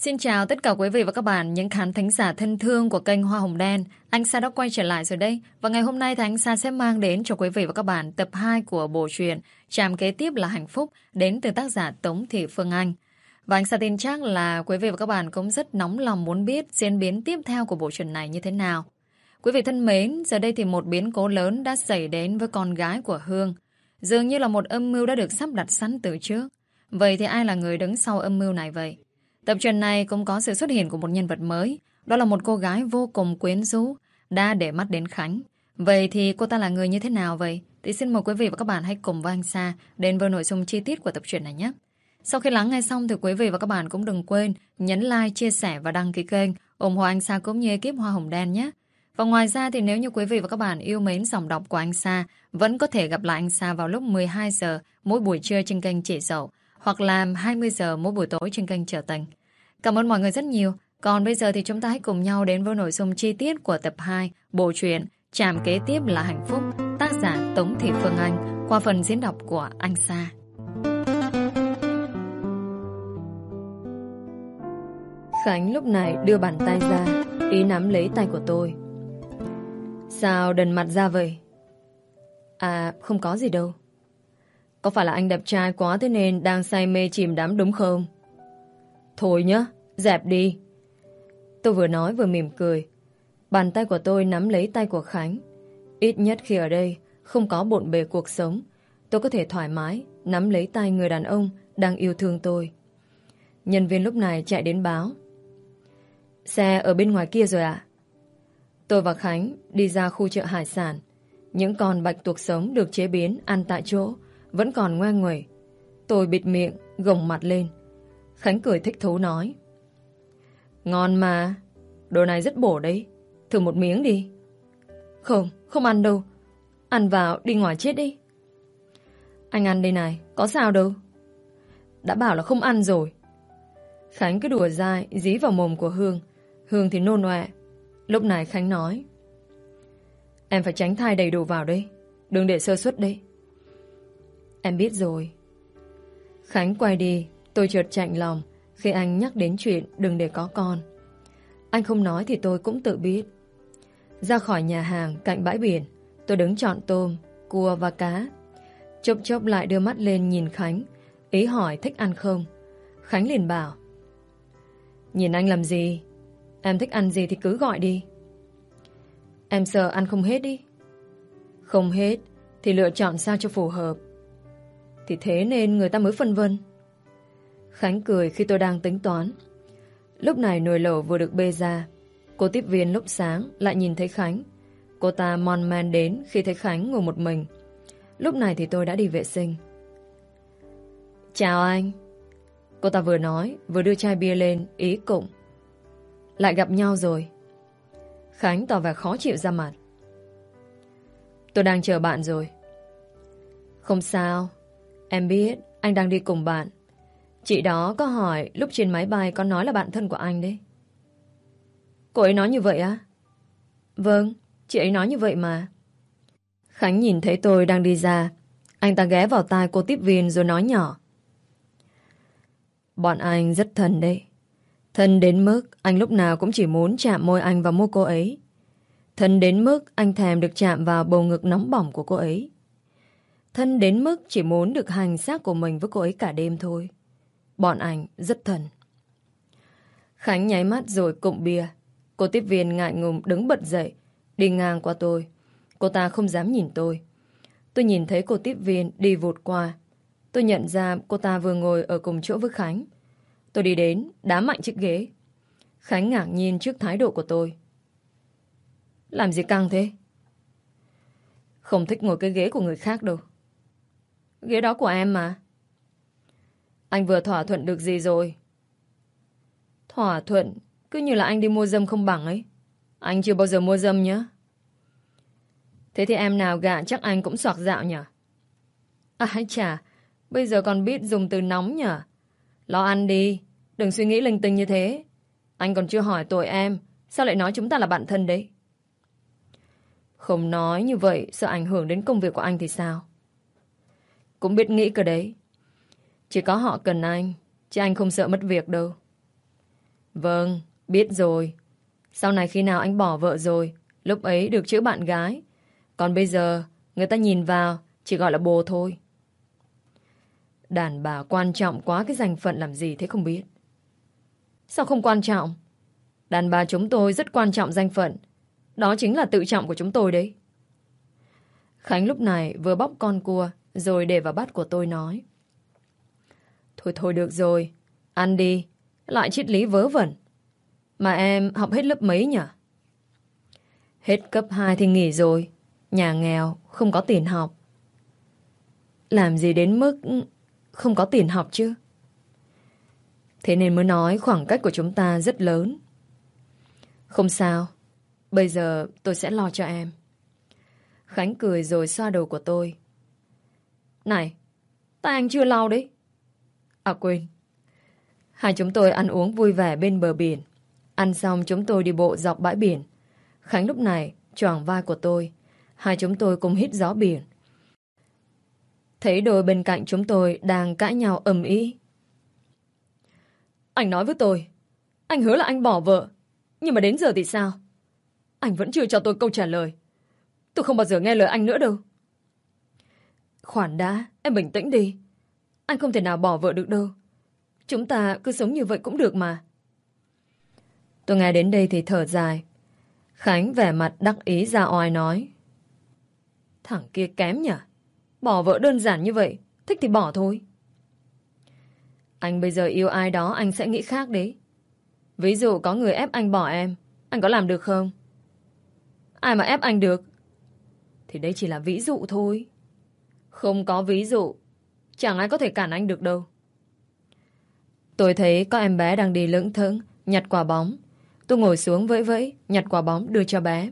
Xin chào tất cả quý vị và các bạn, những khán thính giả thân thương của kênh Hoa Hồng Đen. Anh Sa đã quay trở lại rồi đây. Và ngày hôm nay thì anh Sa sẽ mang đến cho quý vị và các bạn tập 2 của bộ truyện Trạm kế tiếp là hạnh phúc đến từ tác giả Tống Thị Phương Anh. Và anh Sa tin chắc là quý vị và các bạn cũng rất nóng lòng muốn biết diễn biến tiếp theo của bộ truyện này như thế nào. Quý vị thân mến, giờ đây thì một biến cố lớn đã xảy đến với con gái của Hương. Dường như là một âm mưu đã được sắp đặt sẵn từ trước. Vậy thì ai là người đứng sau âm mưu này vậy? Tập truyện này cũng có sự xuất hiện của một nhân vật mới. Đó là một cô gái vô cùng quyến rũ, đã để mắt đến Khánh. Vậy thì cô ta là người như thế nào vậy? Thì xin mời quý vị và các bạn hãy cùng với anh Sa đến với nội dung chi tiết của tập truyện này nhé. Sau khi lắng nghe xong thì quý vị và các bạn cũng đừng quên nhấn like, chia sẻ và đăng ký kênh ủng hộ anh Sa cũng như ekip Hoa Hồng Đen nhé. Và ngoài ra thì nếu như quý vị và các bạn yêu mến dòng đọc của anh Sa vẫn có thể gặp lại anh Sa vào lúc 12 giờ mỗi buổi trưa trên kênh Chỉ Dậu hoặc làm 20 giờ mỗi buổi tối trên kênh Trở Tình. Cảm ơn mọi người rất nhiều. Còn bây giờ thì chúng ta hãy cùng nhau đến với nội dung chi tiết của tập 2 bộ truyện Chạm kế tiếp là hạnh phúc tác giả Tống Thị Phương Anh qua phần diễn đọc của anh Sa. Khánh lúc này đưa bàn tay ra ý nắm lấy tay của tôi. Sao đần mặt ra vậy? À, không có gì đâu. Có phải là anh đẹp trai quá thế nên đang say mê chìm đắm đúng không? Thôi nhá, dẹp đi. Tôi vừa nói vừa mỉm cười. Bàn tay của tôi nắm lấy tay của Khánh. Ít nhất khi ở đây không có bộn bề cuộc sống, tôi có thể thoải mái nắm lấy tay người đàn ông đang yêu thương tôi. Nhân viên lúc này chạy đến báo. Xe ở bên ngoài kia rồi ạ. Tôi và Khánh đi ra khu chợ hải sản. Những con bạch tuộc sống được chế biến ăn tại chỗ vẫn còn ngoan nguẩy. Tôi bịt miệng, gồng mặt lên. Khánh cười thích thú nói. Ngon mà, đồ này rất bổ đấy. Thử một miếng đi. Không, không ăn đâu. Ăn vào đi ngoài chết đi. Anh ăn đây này, có sao đâu. Đã bảo là không ăn rồi. Khánh cứ đùa dai, dí vào mồm của Hương. Hương thì nôn nọe. Lúc này Khánh nói. Em phải tránh thai đầy đủ vào đây. Đừng để sơ suất đây. Em biết rồi. Khánh quay đi, tôi chợt chạnh lòng khi anh nhắc đến chuyện đừng để có con. Anh không nói thì tôi cũng tự biết. Ra khỏi nhà hàng cạnh bãi biển, tôi đứng chọn tôm, cua và cá. Chốc chốc lại đưa mắt lên nhìn Khánh, ý hỏi thích ăn không. Khánh liền bảo. Nhìn anh làm gì? Em thích ăn gì thì cứ gọi đi. Em sợ ăn không hết đi. Không hết thì lựa chọn sao cho phù hợp. Thì thế nên người ta mới phân vân. Khánh cười khi tôi đang tính toán. Lúc này nồi lẩu vừa được bê ra. Cô tiếp viên lúc sáng lại nhìn thấy Khánh. Cô ta mon man đến khi thấy Khánh ngồi một mình. Lúc này thì tôi đã đi vệ sinh. Chào anh. Cô ta vừa nói, vừa đưa chai bia lên, ý cụng. Lại gặp nhau rồi. Khánh tỏ vẻ khó chịu ra mặt. Tôi đang chờ bạn rồi. Không sao. Em biết anh đang đi cùng bạn. Chị đó có hỏi lúc trên máy bay có nói là bạn thân của anh đấy. Cô ấy nói như vậy á? Vâng, chị ấy nói như vậy mà. Khánh nhìn thấy tôi đang đi ra. Anh ta ghé vào tai cô tiếp viên rồi nói nhỏ. Bọn anh rất thân đấy. Thân đến mức anh lúc nào cũng chỉ muốn chạm môi anh vào môi cô ấy. Thân đến mức anh thèm được chạm vào bầu ngực nóng bỏng của cô ấy. Thân đến mức chỉ muốn được hành xác của mình với cô ấy cả đêm thôi. Bọn anh rất thần. Khánh nháy mắt rồi cụm bia. Cô tiếp viên ngại ngùng đứng bật dậy, đi ngang qua tôi. Cô ta không dám nhìn tôi. Tôi nhìn thấy cô tiếp viên đi vụt qua. Tôi nhận ra cô ta vừa ngồi ở cùng chỗ với Khánh. Tôi đi đến, đá mạnh chiếc ghế. Khánh ngạc nhiên trước thái độ của tôi. Làm gì căng thế? Không thích ngồi cái ghế của người khác đâu. Ghế đó của em mà. Anh vừa thỏa thuận được gì rồi? Thỏa thuận cứ như là anh đi mua dâm không bằng ấy. Anh chưa bao giờ mua dâm nhá. Thế thì em nào gạ chắc anh cũng soạc dạo nhở à chà, bây giờ còn biết dùng từ nóng nhở Lo ăn đi, đừng suy nghĩ linh tinh như thế. Anh còn chưa hỏi tội em, sao lại nói chúng ta là bạn thân đấy? Không nói như vậy, sợ ảnh hưởng đến công việc của anh thì sao? Cũng biết nghĩ cơ đấy. Chỉ có họ cần anh, chứ anh không sợ mất việc đâu. Vâng, biết rồi. Sau này khi nào anh bỏ vợ rồi, lúc ấy được chữ bạn gái. Còn bây giờ, người ta nhìn vào, chỉ gọi là bồ thôi. Đàn bà quan trọng quá cái danh phận làm gì thế không biết. Sao không quan trọng? Đàn bà chúng tôi rất quan trọng danh phận. Đó chính là tự trọng của chúng tôi đấy. Khánh lúc này vừa bóc con cua rồi để vào bát của tôi nói. Thôi thôi được rồi. Ăn đi. Lại triết lý vớ vẩn. Mà em học hết lớp mấy nhỉ? Hết cấp 2 thì nghỉ rồi. Nhà nghèo, không có tiền học. Làm gì đến mức không có tiền học chứ? Thế nên mới nói khoảng cách của chúng ta rất lớn. Không sao. Bây giờ tôi sẽ lo cho em. Khánh cười rồi xoa đầu của tôi. Này, tay anh chưa lau đấy. À quên. Hai chúng tôi ăn uống vui vẻ bên bờ biển. Ăn xong chúng tôi đi bộ dọc bãi biển. Khánh lúc này choàng vai của tôi. Hai chúng tôi cùng hít gió biển. Thấy đôi bên cạnh chúng tôi đang cãi nhau ầm ĩ. Anh nói với tôi, anh hứa là anh bỏ vợ, nhưng mà đến giờ thì sao? Anh vẫn chưa cho tôi câu trả lời. Tôi không bao giờ nghe lời anh nữa đâu. Khoản đã, em bình tĩnh đi. Anh không thể nào bỏ vợ được đâu. Chúng ta cứ sống như vậy cũng được mà. Tôi nghe đến đây thì thở dài. Khánh vẻ mặt đắc ý ra oai nói. Thằng kia kém nhỉ? Bỏ vợ đơn giản như vậy, thích thì bỏ thôi. Anh bây giờ yêu ai đó anh sẽ nghĩ khác đấy. Ví dụ có người ép anh bỏ em, anh có làm được không? Ai mà ép anh được? Thì đây chỉ là ví dụ thôi. Không có ví dụ, chẳng ai có thể cản anh được đâu. Tôi thấy có em bé đang đi lững thững, nhặt quả bóng. Tôi ngồi xuống vẫy vẫy, nhặt quả bóng đưa cho bé.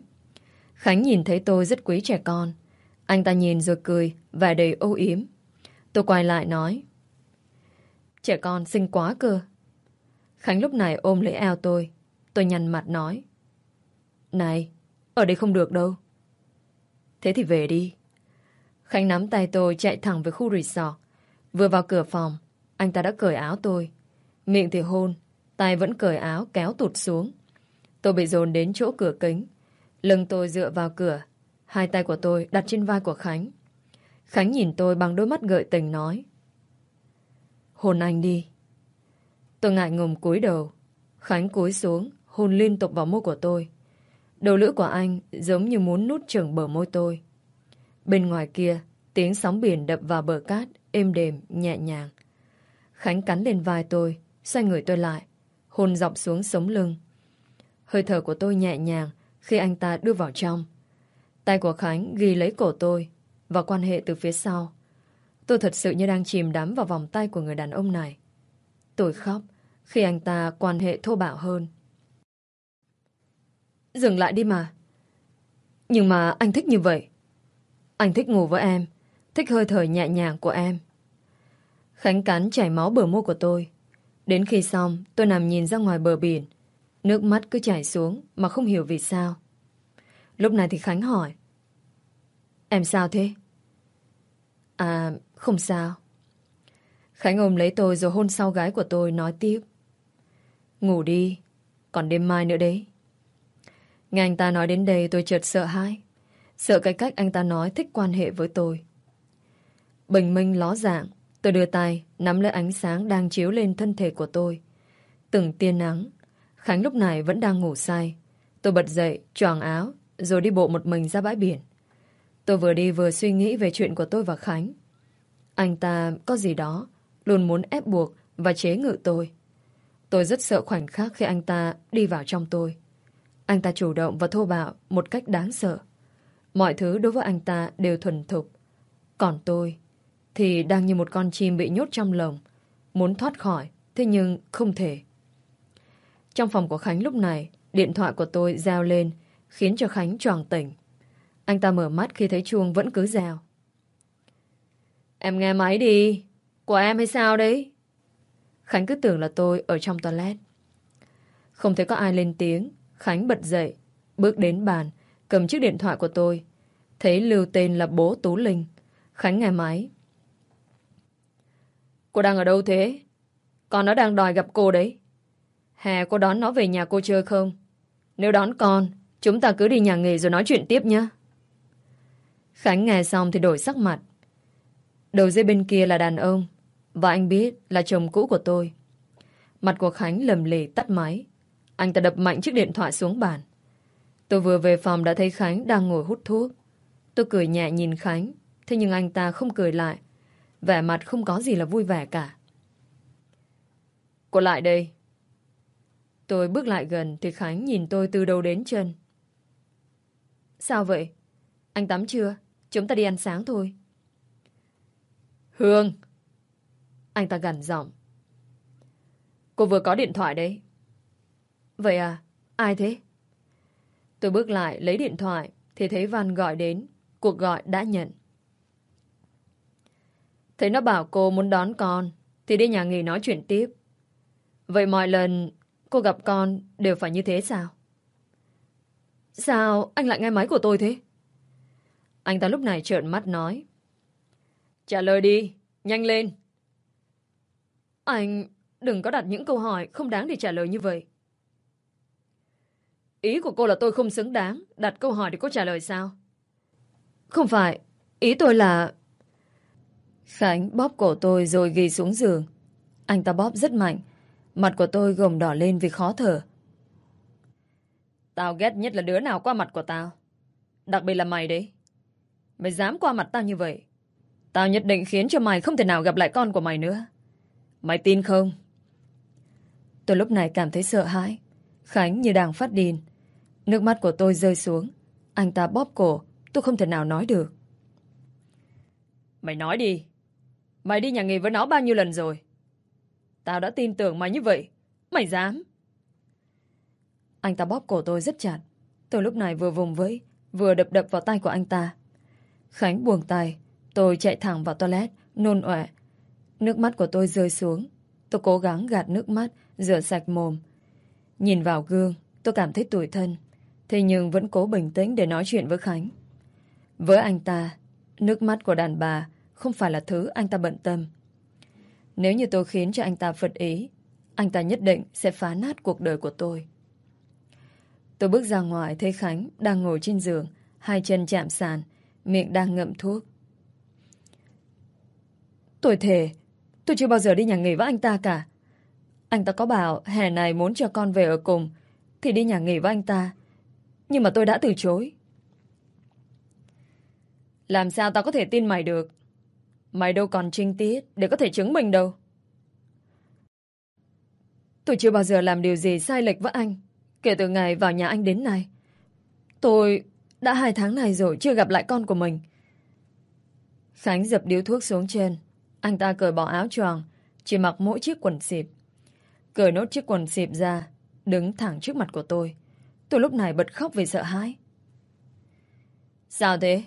Khánh nhìn thấy tôi rất quý trẻ con. Anh ta nhìn rồi cười, vẻ đầy âu yếm. Tôi quay lại nói. Trẻ con xinh quá cơ. Khánh lúc này ôm lấy eo tôi. Tôi nhăn mặt nói. Này, ở đây không được đâu. Thế thì về đi. Khánh nắm tay tôi chạy thẳng về khu resort. Vừa vào cửa phòng, anh ta đã cởi áo tôi. Miệng thì hôn, tay vẫn cởi áo kéo tụt xuống. Tôi bị dồn đến chỗ cửa kính. Lưng tôi dựa vào cửa. Hai tay của tôi đặt trên vai của Khánh. Khánh nhìn tôi bằng đôi mắt gợi tình nói. Hôn anh đi. Tôi ngại ngùng cúi đầu. Khánh cúi xuống, hôn liên tục vào môi của tôi. Đầu lưỡi của anh giống như muốn nút chừng bờ môi tôi. Bên ngoài kia, tiếng sóng biển đập vào bờ cát, êm đềm, nhẹ nhàng. Khánh cắn lên vai tôi, xoay người tôi lại, hôn dọc xuống sống lưng. Hơi thở của tôi nhẹ nhàng khi anh ta đưa vào trong. Tay của Khánh ghi lấy cổ tôi và quan hệ từ phía sau. Tôi thật sự như đang chìm đắm vào vòng tay của người đàn ông này. Tôi khóc khi anh ta quan hệ thô bạo hơn. Dừng lại đi mà. Nhưng mà anh thích như vậy. Anh thích ngủ với em, thích hơi thở nhẹ nhàng của em. Khánh cắn chảy máu bờ môi của tôi. Đến khi xong, tôi nằm nhìn ra ngoài bờ biển. Nước mắt cứ chảy xuống mà không hiểu vì sao. Lúc này thì Khánh hỏi. Em sao thế? À, không sao. Khánh ôm lấy tôi rồi hôn sau gái của tôi nói tiếp. Ngủ đi, còn đêm mai nữa đấy. Nghe anh ta nói đến đây tôi chợt sợ hãi. Sợ cái cách anh ta nói thích quan hệ với tôi. Bình minh ló dạng, tôi đưa tay, nắm lấy ánh sáng đang chiếu lên thân thể của tôi. Từng tia nắng. Khánh lúc này vẫn đang ngủ say. Tôi bật dậy, choàng áo, rồi đi bộ một mình ra bãi biển. Tôi vừa đi vừa suy nghĩ về chuyện của tôi và Khánh. Anh ta có gì đó, luôn muốn ép buộc và chế ngự tôi. Tôi rất sợ khoảnh khắc khi anh ta đi vào trong tôi. Anh ta chủ động và thô bạo một cách đáng sợ. Mọi thứ đối với anh ta đều thuần thục. Còn tôi thì đang như một con chim bị nhốt trong lồng. Muốn thoát khỏi, thế nhưng không thể. Trong phòng của Khánh lúc này, điện thoại của tôi reo lên, khiến cho Khánh choàng tỉnh. Anh ta mở mắt khi thấy chuông vẫn cứ reo. Em nghe máy đi. Của em hay sao đấy? Khánh cứ tưởng là tôi ở trong toilet. Không thấy có ai lên tiếng. Khánh bật dậy, bước đến bàn, cầm chiếc điện thoại của tôi. Thấy lưu tên là bố Tú Linh. Khánh nghe máy. Cô đang ở đâu thế? Con nó đang đòi gặp cô đấy. Hè cô đón nó về nhà cô chơi không? Nếu đón con, chúng ta cứ đi nhà nghề rồi nói chuyện tiếp nhé. Khánh nghe xong thì đổi sắc mặt. Đầu dây bên kia là đàn ông, và anh biết là chồng cũ của tôi. Mặt của Khánh lầm lì tắt máy. Anh ta đập mạnh chiếc điện thoại xuống bàn. Tôi vừa về phòng đã thấy Khánh đang ngồi hút thuốc. Tôi cười nhẹ nhìn Khánh, thế nhưng anh ta không cười lại. Vẻ mặt không có gì là vui vẻ cả. Cô lại đây. Tôi bước lại gần thì Khánh nhìn tôi từ đầu đến chân. Sao vậy? Anh tắm chưa? Chúng ta đi ăn sáng thôi. Hương! Anh ta gằn giọng. Cô vừa có điện thoại đấy. Vậy à? Ai thế? Tôi bước lại lấy điện thoại thì thấy Văn gọi đến. Cuộc gọi đã nhận. Thấy nó bảo cô muốn đón con thì đi nhà nghỉ nói chuyện tiếp. Vậy mọi lần cô gặp con đều phải như thế sao? Sao anh lại nghe máy của tôi thế? Anh ta lúc này trợn mắt nói. Trả lời đi, nhanh lên. Anh đừng có đặt những câu hỏi không đáng để trả lời như vậy. Ý của cô là tôi không xứng đáng đặt câu hỏi để cô trả lời sao? Không phải, ý tôi là... Khánh bóp cổ tôi rồi ghi xuống giường. Anh ta bóp rất mạnh. Mặt của tôi gồng đỏ lên vì khó thở. Tao ghét nhất là đứa nào qua mặt của tao. Đặc biệt là mày đấy. Mày dám qua mặt tao như vậy. Tao nhất định khiến cho mày không thể nào gặp lại con của mày nữa. Mày tin không? Tôi lúc này cảm thấy sợ hãi. Khánh như đang phát điên. Nước mắt của tôi rơi xuống. Anh ta bóp cổ. Tôi không thể nào nói được. Mày nói đi. Mày đi nhà nghề với nó bao nhiêu lần rồi? Tao đã tin tưởng mày như vậy. Mày dám. Anh ta bóp cổ tôi rất chặt. Tôi lúc này vừa vùng vẫy, vừa đập đập vào tay của anh ta. Khánh buông tay. Tôi chạy thẳng vào toilet, nôn ọe. Nước mắt của tôi rơi xuống. Tôi cố gắng gạt nước mắt, rửa sạch mồm. Nhìn vào gương, tôi cảm thấy tủi thân. Thế nhưng vẫn cố bình tĩnh để nói chuyện với Khánh. Với anh ta, nước mắt của đàn bà không phải là thứ anh ta bận tâm. Nếu như tôi khiến cho anh ta phật ý, anh ta nhất định sẽ phá nát cuộc đời của tôi. Tôi bước ra ngoài thấy Khánh đang ngồi trên giường, hai chân chạm sàn, miệng đang ngậm thuốc. Tôi thề, tôi chưa bao giờ đi nhà nghỉ với anh ta cả. Anh ta có bảo hè này muốn cho con về ở cùng, thì đi nhà nghỉ với anh ta. Nhưng mà tôi đã từ chối. Làm sao tao có thể tin mày được? Mày đâu còn trinh tiết để có thể chứng minh đâu. Tôi chưa bao giờ làm điều gì sai lệch với anh. Kể từ ngày vào nhà anh đến nay. Tôi đã hai tháng này rồi chưa gặp lại con của mình. Khánh dập điếu thuốc xuống trên. Anh ta cởi bỏ áo choàng, chỉ mặc mỗi chiếc quần xịp. Cởi nốt chiếc quần xịp ra, đứng thẳng trước mặt của tôi. Tôi lúc này bật khóc vì sợ hãi. Sao thế?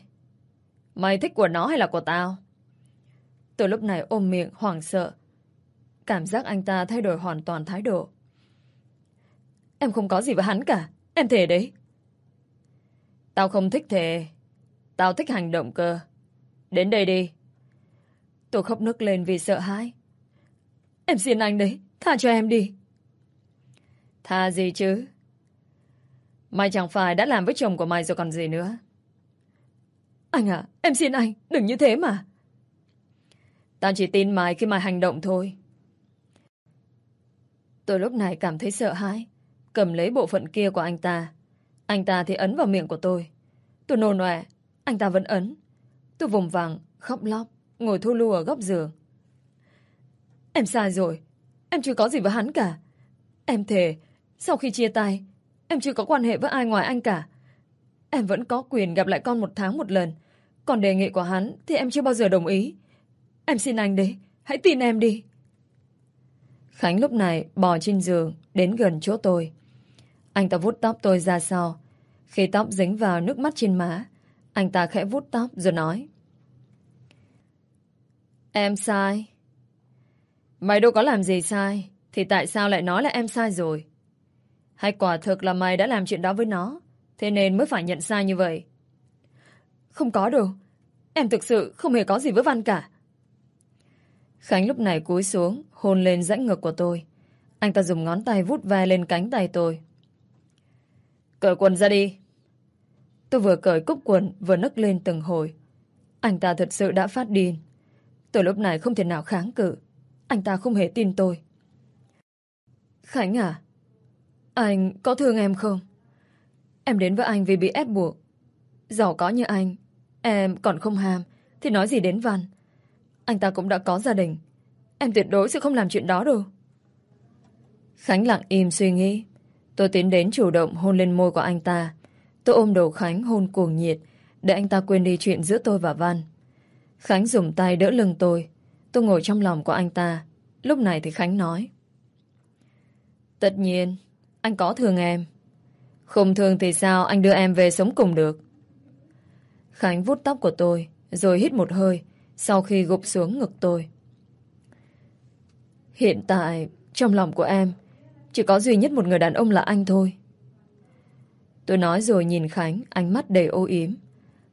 Mày thích của nó hay là của tao? Tôi lúc này ôm miệng hoảng sợ. Cảm giác anh ta thay đổi hoàn toàn thái độ. Em không có gì với hắn cả. Em thề đấy. Tao không thích thề. Tao thích hành động cơ. Đến đây đi. Tôi khóc nức lên vì sợ hãi. Em xin anh đấy. Tha cho em đi. Tha gì chứ? Mày chẳng phải đã làm với chồng của mày rồi còn gì nữa. Anh à, em xin anh, đừng như thế mà. Tao chỉ tin mày khi mày hành động thôi. Tôi lúc này cảm thấy sợ hãi, cầm lấy bộ phận kia của anh ta. Anh ta thì ấn vào miệng của tôi. Tôi nôn nọe, anh ta vẫn ấn. Tôi vùng vàng, khóc lóc, ngồi thu lưu ở góc giường. Em sai rồi, em chưa có gì với hắn cả. Em thề, sau khi chia tay, em chưa có quan hệ với ai ngoài anh cả. Em vẫn có quyền gặp lại con một tháng một lần. Còn đề nghị của hắn thì em chưa bao giờ đồng ý. Em xin anh đấy, hãy tin em đi. Khánh lúc này bò trên giường đến gần chỗ tôi. Anh ta vút tóc tôi ra sau. Khi tóc dính vào nước mắt trên má, anh ta khẽ vút tóc rồi nói. Em sai. Mày đâu có làm gì sai, thì tại sao lại nói là em sai rồi? Hay quả thực là mày đã làm chuyện đó với nó, thế nên mới phải nhận sai như vậy? Không có đâu. Em thực sự không hề có gì với Văn cả. Khánh lúc này cúi xuống, hôn lên rãnh ngực của tôi. Anh ta dùng ngón tay vút ve lên cánh tay tôi. Cởi quần ra đi. Tôi vừa cởi cúc quần vừa nấc lên từng hồi. Anh ta thật sự đã phát điên. Tôi lúc này không thể nào kháng cự. Anh ta không hề tin tôi. Khánh à? Anh có thương em không? Em đến với anh vì bị ép buộc. Giàu có như anh, em còn không ham, thì nói gì đến Văn. Anh ta cũng đã có gia đình. Em tuyệt đối sẽ không làm chuyện đó đâu. Khánh lặng im suy nghĩ. Tôi tiến đến chủ động hôn lên môi của anh ta. Tôi ôm đầu Khánh hôn cuồng nhiệt để anh ta quên đi chuyện giữa tôi và Văn. Khánh dùng tay đỡ lưng tôi. Tôi ngồi trong lòng của anh ta. Lúc này thì Khánh nói. Tất nhiên, anh có thương em. Không thương thì sao anh đưa em về sống cùng được. Khánh vút tóc của tôi, rồi hít một hơi, sau khi gục xuống ngực tôi. Hiện tại, trong lòng của em, chỉ có duy nhất một người đàn ông là anh thôi. Tôi nói rồi nhìn Khánh, ánh mắt đầy ô yếm.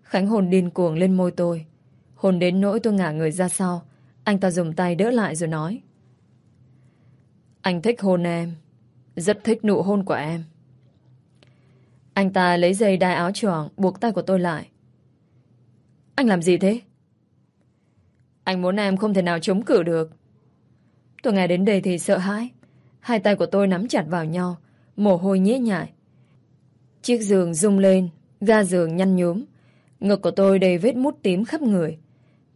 Khánh hồn điên cuồng lên môi tôi. Hồn đến nỗi tôi ngả người ra sau. Anh ta dùng tay đỡ lại rồi nói. Anh thích hôn em. Rất thích nụ hôn của em. Anh ta lấy dây đai áo choàng buộc tay của tôi lại. Anh làm gì thế? Anh muốn em không thể nào chống cự được. Tôi nghe đến đây thì sợ hãi. Hai tay của tôi nắm chặt vào nhau, mồ hôi nhễ nhại. Chiếc giường rung lên, ga giường nhăn nhúm. Ngực của tôi đầy vết mút tím khắp người.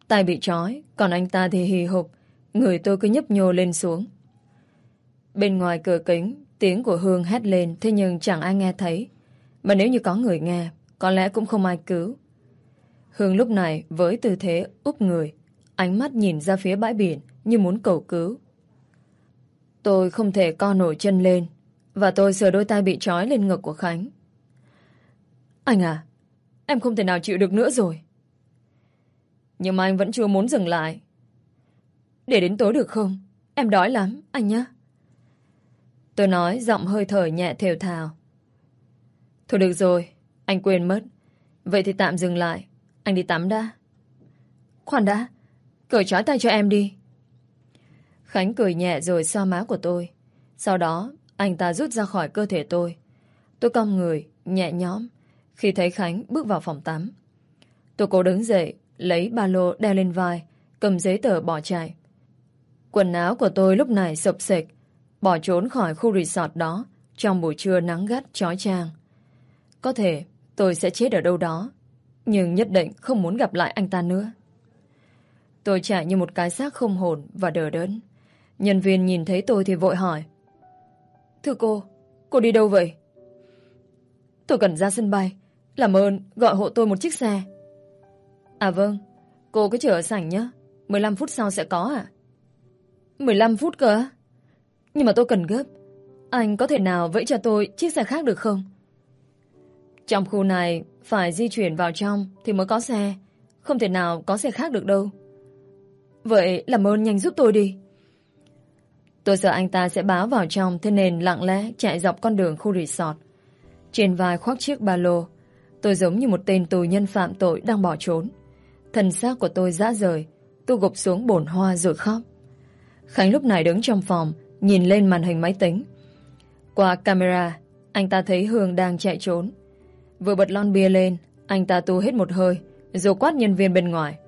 Tay bị trói, còn anh ta thì hì hục. Người tôi cứ nhấp nhô lên xuống. Bên ngoài cửa kính, tiếng của Hương hét lên thế nhưng chẳng ai nghe thấy. Mà nếu như có người nghe, có lẽ cũng không ai cứu. Hương lúc này với tư thế úp người, ánh mắt nhìn ra phía bãi biển như muốn cầu cứu. Tôi không thể co nổi chân lên và tôi sờ đôi tay bị trói lên ngực của Khánh. Anh à, em không thể nào chịu được nữa rồi. Nhưng mà anh vẫn chưa muốn dừng lại. Để đến tối được không? Em đói lắm, anh nhé. Tôi nói giọng hơi thở nhẹ thều thào. Thôi được rồi, anh quên mất. Vậy thì tạm dừng lại. Anh đi tắm đã. Khoan đã, cởi trói tay cho em đi. Khánh cười nhẹ rồi xoa má của tôi. Sau đó, anh ta rút ra khỏi cơ thể tôi. Tôi cong người, nhẹ nhõm, khi thấy Khánh bước vào phòng tắm. Tôi cố đứng dậy, lấy ba lô đeo lên vai, cầm giấy tờ bỏ chạy. Quần áo của tôi lúc này sập sệch, bỏ trốn khỏi khu resort đó trong buổi trưa nắng gắt chói chang. Có thể tôi sẽ chết ở đâu đó, nhưng nhất định không muốn gặp lại anh ta nữa. Tôi chạy như một cái xác không hồn và đờ đẫn. Nhân viên nhìn thấy tôi thì vội hỏi. Thưa cô, cô đi đâu vậy? Tôi cần ra sân bay. Làm ơn, gọi hộ tôi một chiếc xe. À vâng, cô cứ chờ ở sảnh nhé. 15 phút sau sẽ có à? 15 phút cơ Nhưng mà tôi cần gấp. Anh có thể nào vẫy cho tôi chiếc xe khác được không? Trong khu này, phải di chuyển vào trong thì mới có xe. Không thể nào có xe khác được đâu. Vậy làm ơn nhanh giúp tôi đi. Tôi sợ anh ta sẽ báo vào trong thế nên lặng lẽ chạy dọc con đường khu resort. Trên vai khoác chiếc ba lô. Tôi giống như một tên tù nhân phạm tội đang bỏ trốn. Thần xác của tôi dã rời. Tôi gục xuống bồn hoa rồi khóc. Khánh lúc này đứng trong phòng, nhìn lên màn hình máy tính. Qua camera, anh ta thấy Hương đang chạy trốn. Vừa bật lon bia lên, anh ta tu hết một hơi, rồi quát nhân viên bên ngoài.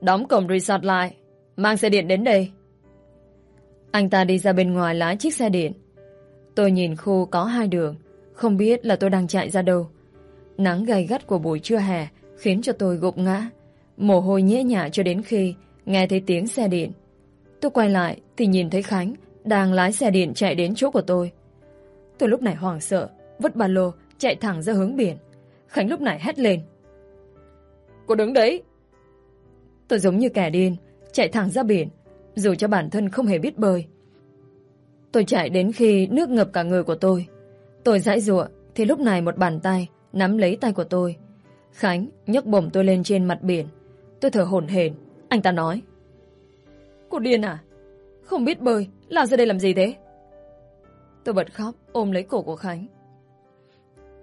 Đóng cổng resort lại, mang xe điện đến đây. Anh ta đi ra bên ngoài lái chiếc xe điện. Tôi nhìn khu có hai đường, không biết là tôi đang chạy ra đâu. Nắng gay gắt của buổi trưa hè khiến cho tôi gục ngã, mồ hôi nhễ nhả cho đến khi nghe thấy tiếng xe điện. Tôi quay lại thì nhìn thấy Khánh đang lái xe điện chạy đến chỗ của tôi. Tôi lúc này hoảng sợ, vứt ba lô, chạy thẳng ra hướng biển. Khánh lúc này hét lên. Cô đứng đấy! Tôi giống như kẻ điên, chạy thẳng ra biển, dù cho bản thân không hề biết bơi. Tôi chạy đến khi nước ngập cả người của tôi. Tôi dãi giụa thì lúc này một bàn tay nắm lấy tay của tôi. Khánh nhấc bổng tôi lên trên mặt biển. Tôi thở hổn hển. Anh ta nói. Cô điên à? Không biết bơi, lao ra đây làm gì thế? Tôi bật khóc, ôm lấy cổ của Khánh.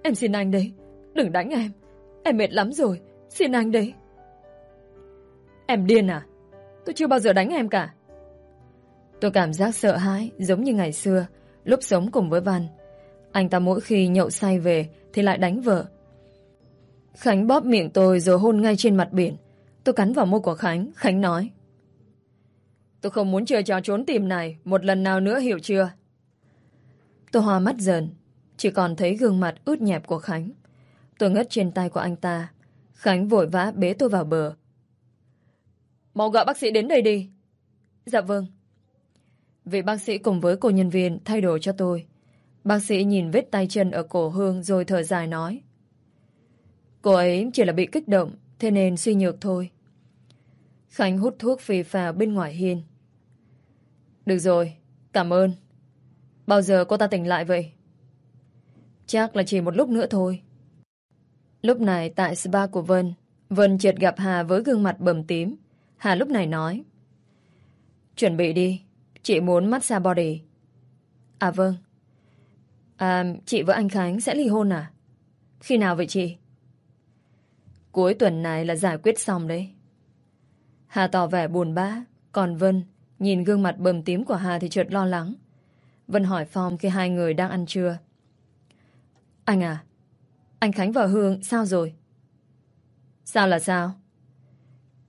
Em xin anh đấy, đừng đánh em. Em mệt lắm rồi, xin anh đấy. Em điên à? Tôi chưa bao giờ đánh em cả. Tôi cảm giác sợ hãi giống như ngày xưa, lúc sống cùng với Văn. Anh ta mỗi khi nhậu say về thì lại đánh vợ. Khánh bóp miệng tôi rồi hôn ngay trên mặt biển. Tôi cắn vào môi của Khánh. Khánh nói. Tôi không muốn chơi trò trốn tìm này một lần nào nữa hiểu chưa? Tôi hòa mắt dần. Chỉ còn thấy gương mặt ướt nhẹp của Khánh. Tôi ngất trên tay của anh ta. Khánh vội vã bế tôi vào bờ. Mau gọi bác sĩ đến đây đi. Dạ vâng. Vị bác sĩ cùng với cô nhân viên thay đổi cho tôi. Bác sĩ nhìn vết tay chân ở cổ Hương rồi thở dài nói. Cô ấy chỉ là bị kích động, thế nên suy nhược thôi. Khánh hút thuốc phì phà bên ngoài hiên. Được rồi, cảm ơn. Bao giờ cô ta tỉnh lại vậy? Chắc là chỉ một lúc nữa thôi. Lúc này tại spa của Vân, Vân chợt gặp Hà với gương mặt bầm tím. Hà lúc này nói. Chuẩn bị đi, chị muốn massage body. À vâng. À, chị với anh Khánh sẽ ly hôn à? Khi nào vậy chị? Cuối tuần này là giải quyết xong đấy. Hà tỏ vẻ buồn bã, còn Vân nhìn gương mặt bầm tím của Hà thì chợt lo lắng. Vân hỏi Phong khi hai người đang ăn trưa. Anh à, anh Khánh và Hương sao rồi? Sao là sao?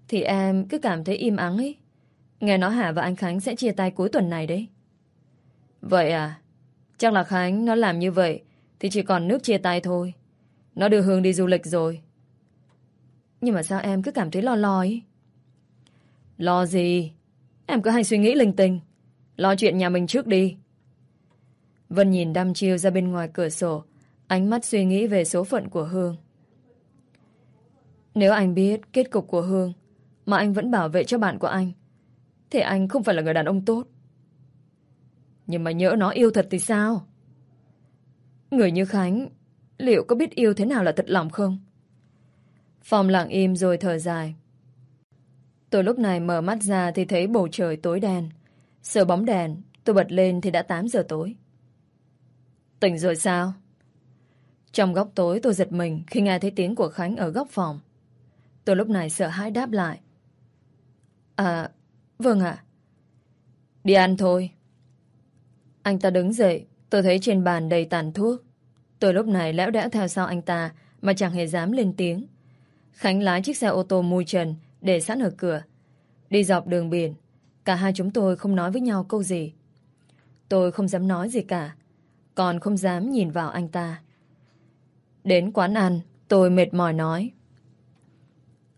Thì em cứ cảm thấy im ắng ấy. Nghe nói Hà và anh Khánh sẽ chia tay cuối tuần này đấy. Vậy à? Chắc là Khánh nó làm như vậy thì chỉ còn nước chia tay thôi. Nó đưa Hương đi du lịch rồi. Nhưng mà sao em cứ cảm thấy lo lo ấy? Lo gì? Em cứ hay suy nghĩ linh tinh. Lo chuyện nhà mình trước đi. Vân nhìn đăm chiêu ra bên ngoài cửa sổ, ánh mắt suy nghĩ về số phận của Hương. Nếu anh biết kết cục của Hương, mà anh vẫn bảo vệ cho bạn của anh, thì anh không phải là người đàn ông tốt. Nhưng mà nhỡ nó yêu thật thì sao? Người như Khánh, liệu có biết yêu thế nào là thật lòng không? Phòng lặng im rồi thở dài. Tôi lúc này mở mắt ra thì thấy bầu trời tối đen. Sờ bóng đèn, tôi bật lên thì đã 8 giờ tối. Tỉnh rồi sao? Trong góc tối tôi giật mình khi nghe thấy tiếng của Khánh ở góc phòng. Tôi lúc này sợ hãi đáp lại. À, vâng ạ. Đi ăn thôi. Anh ta đứng dậy, tôi thấy trên bàn đầy tàn thuốc. Tôi lúc này lẽo đẽo theo sau anh ta mà chẳng hề dám lên tiếng. Khánh lái chiếc xe ô tô mui trần để sẵn ở cửa. Đi dọc đường biển, cả hai chúng tôi không nói với nhau câu gì. Tôi không dám nói gì cả, còn không dám nhìn vào anh ta. Đến quán ăn, tôi mệt mỏi nói.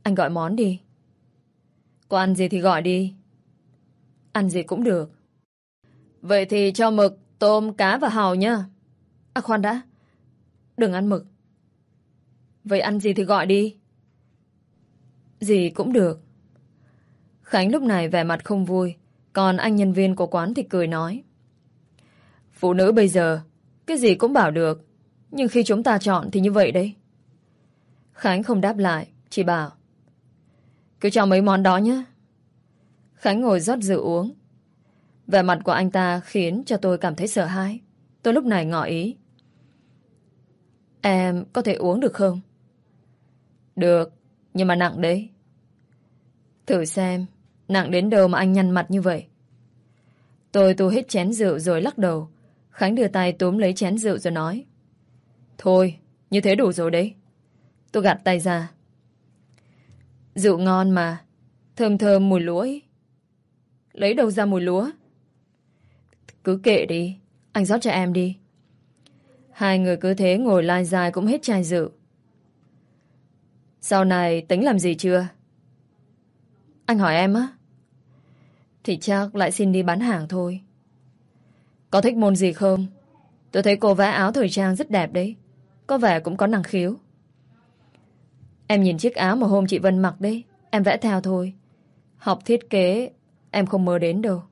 Anh gọi món đi. Có ăn gì thì gọi đi. Ăn gì cũng được. Vậy thì cho mực, tôm, cá và hàu nhá. À khoan đã. Đừng ăn mực. Vậy ăn gì thì gọi đi. Gì cũng được. Khánh lúc này vẻ mặt không vui, còn anh nhân viên của quán thì cười nói. Phụ nữ bây giờ, cái gì cũng bảo được, nhưng khi chúng ta chọn thì như vậy đấy. Khánh không đáp lại, chỉ bảo. Cứ cho mấy món đó nhé. Khánh ngồi rót rượu uống. Vẻ mặt của anh ta khiến cho tôi cảm thấy sợ hãi. Tôi lúc này ngỏ ý. Em có thể uống được không? Được, nhưng mà nặng đấy. Thử xem, nặng đến đâu mà anh nhăn mặt như vậy. Tôi tu hết chén rượu rồi lắc đầu. Khánh đưa tay túm lấy chén rượu rồi nói. Thôi, như thế đủ rồi đấy. Tôi gạt tay ra. Rượu ngon mà. Thơm thơm mùi lúa ấy. Lấy đâu ra mùi lúa? Cứ kệ đi. Anh rót cho em đi. Hai người cứ thế ngồi lai dài cũng hết chai rượu. Sau này tính làm gì chưa? Anh hỏi em á? Thì chắc lại xin đi bán hàng thôi. Có thích môn gì không? Tôi thấy cô vẽ áo thời trang rất đẹp đấy. Có vẻ cũng có năng khiếu. Em nhìn chiếc áo mà hôm chị Vân mặc đấy. Em vẽ theo thôi. Học thiết kế em không mơ đến đâu.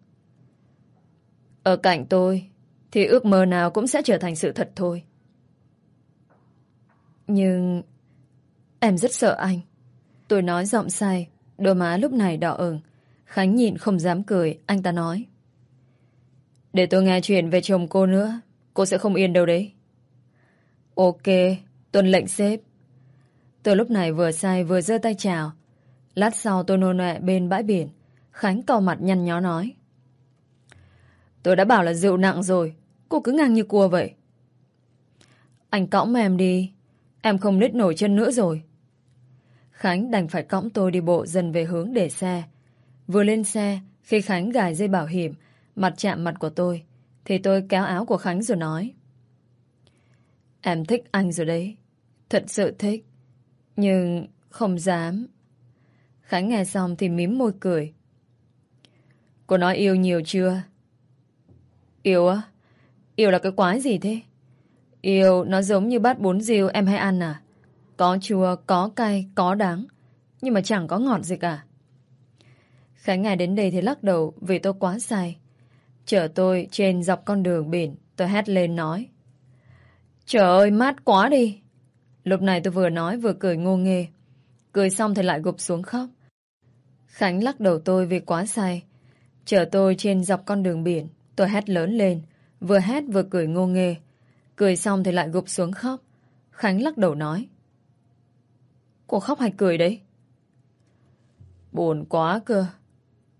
Ở cạnh tôi thì ước mơ nào cũng sẽ trở thành sự thật thôi. Nhưng em rất sợ anh. Tôi nói giọng sai, đôi má lúc này đỏ ửng. Khánh nhịn không dám cười, anh ta nói. Để tôi nghe chuyện về chồng cô nữa, cô sẽ không yên đâu đấy. Ok, tuân lệnh xếp. Tôi lúc này vừa sai vừa giơ tay chào. Lát sau tôi nô nẹ bên bãi biển. Khánh cau mặt nhăn nhó nói. Tôi đã bảo là rượu nặng rồi. Cô cứ ngang như cua vậy. Anh cõng em đi. Em không nít nổi chân nữa rồi. Khánh đành phải cõng tôi đi bộ dần về hướng để xe. Vừa lên xe, khi Khánh gài dây bảo hiểm, mặt chạm mặt của tôi, thì tôi kéo áo của Khánh rồi nói. Em thích anh rồi đấy. Thật sự thích. Nhưng không dám. Khánh nghe xong thì mím môi cười. Cô nói yêu nhiều chưa? Yêu á? Yêu là cái quái gì thế? Yêu nó giống như bát bún riêu em hay ăn à? Có chua, có cay, có đắng. Nhưng mà chẳng có ngọt gì cả. Khánh nghe đến đây thì lắc đầu vì tôi quá sai. Chở tôi trên dọc con đường biển, tôi hét lên nói. Trời ơi, mát quá đi. Lúc này tôi vừa nói vừa cười ngô nghê. Cười xong thì lại gục xuống khóc. Khánh lắc đầu tôi vì quá say. Chở tôi trên dọc con đường biển, tôi hét lớn lên. Vừa hét vừa cười ngô nghê. Cười xong thì lại gục xuống khóc. Khánh lắc đầu nói. Cô khóc hay cười đấy? Buồn quá cơ.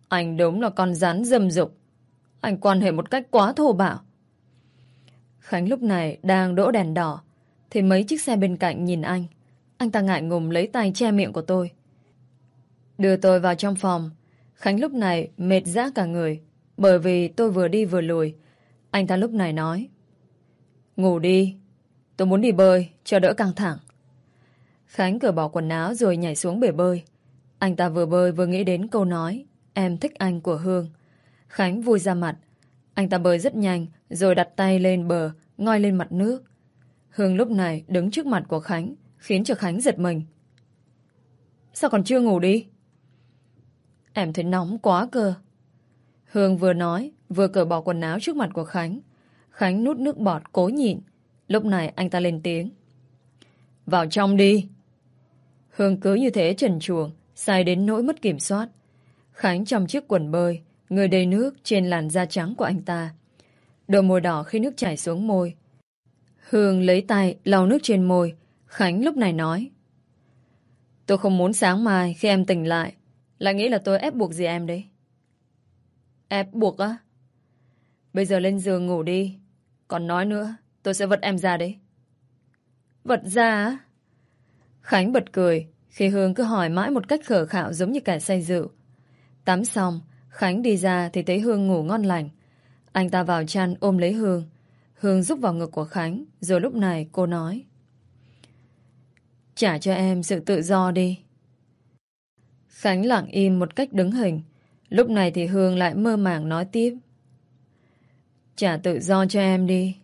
Anh đúng là con rắn dâm dục. Anh quan hệ một cách quá thô bạo. Khánh lúc này đang đỗ đèn đỏ, thì mấy chiếc xe bên cạnh nhìn anh. Anh ta ngại ngùng lấy tay che miệng của tôi. Đưa tôi vào trong phòng. Khánh lúc này mệt rã cả người, bởi vì tôi vừa đi vừa lùi. Anh ta lúc này nói, Ngủ đi. Tôi muốn đi bơi, cho đỡ căng thẳng. Khánh cởi bỏ quần áo rồi nhảy xuống bể bơi. Anh ta vừa bơi vừa nghĩ đến câu nói, Em thích anh của Hương. Khánh vui ra mặt. Anh ta bơi rất nhanh rồi đặt tay lên bờ ngoi lên mặt nước. Hương lúc này đứng trước mặt của Khánh khiến cho Khánh giật mình. Sao còn chưa ngủ đi? Em thấy nóng quá cơ. Hương vừa nói vừa cởi bỏ quần áo trước mặt của Khánh. Khánh nút nước bọt cố nhịn. Lúc này anh ta lên tiếng. Vào trong đi. Hương cứ như thế trần chuồng, sai đến nỗi mất kiểm soát. Khánh trong chiếc quần bơi, người đầy nước trên làn da trắng của anh ta. Đôi môi đỏ khi nước chảy xuống môi. Hương lấy tay lau nước trên môi. Khánh lúc này nói. Tôi không muốn sáng mai khi em tỉnh lại, lại nghĩ là tôi ép buộc gì em đấy. Ép buộc á? Bây giờ lên giường ngủ đi. Còn nói nữa, tôi sẽ vật em ra đấy. Vật ra á? Khánh bật cười khi Hương cứ hỏi mãi một cách khở khạo giống như kẻ say rượu. Tắm xong, Khánh đi ra thì thấy Hương ngủ ngon lành. Anh ta vào chăn ôm lấy Hương. Hương giúp vào ngực của Khánh, rồi lúc này cô nói. Trả cho em sự tự do đi. Khánh lặng im một cách đứng hình. Lúc này thì Hương lại mơ màng nói tiếp. Trả tự do cho em đi.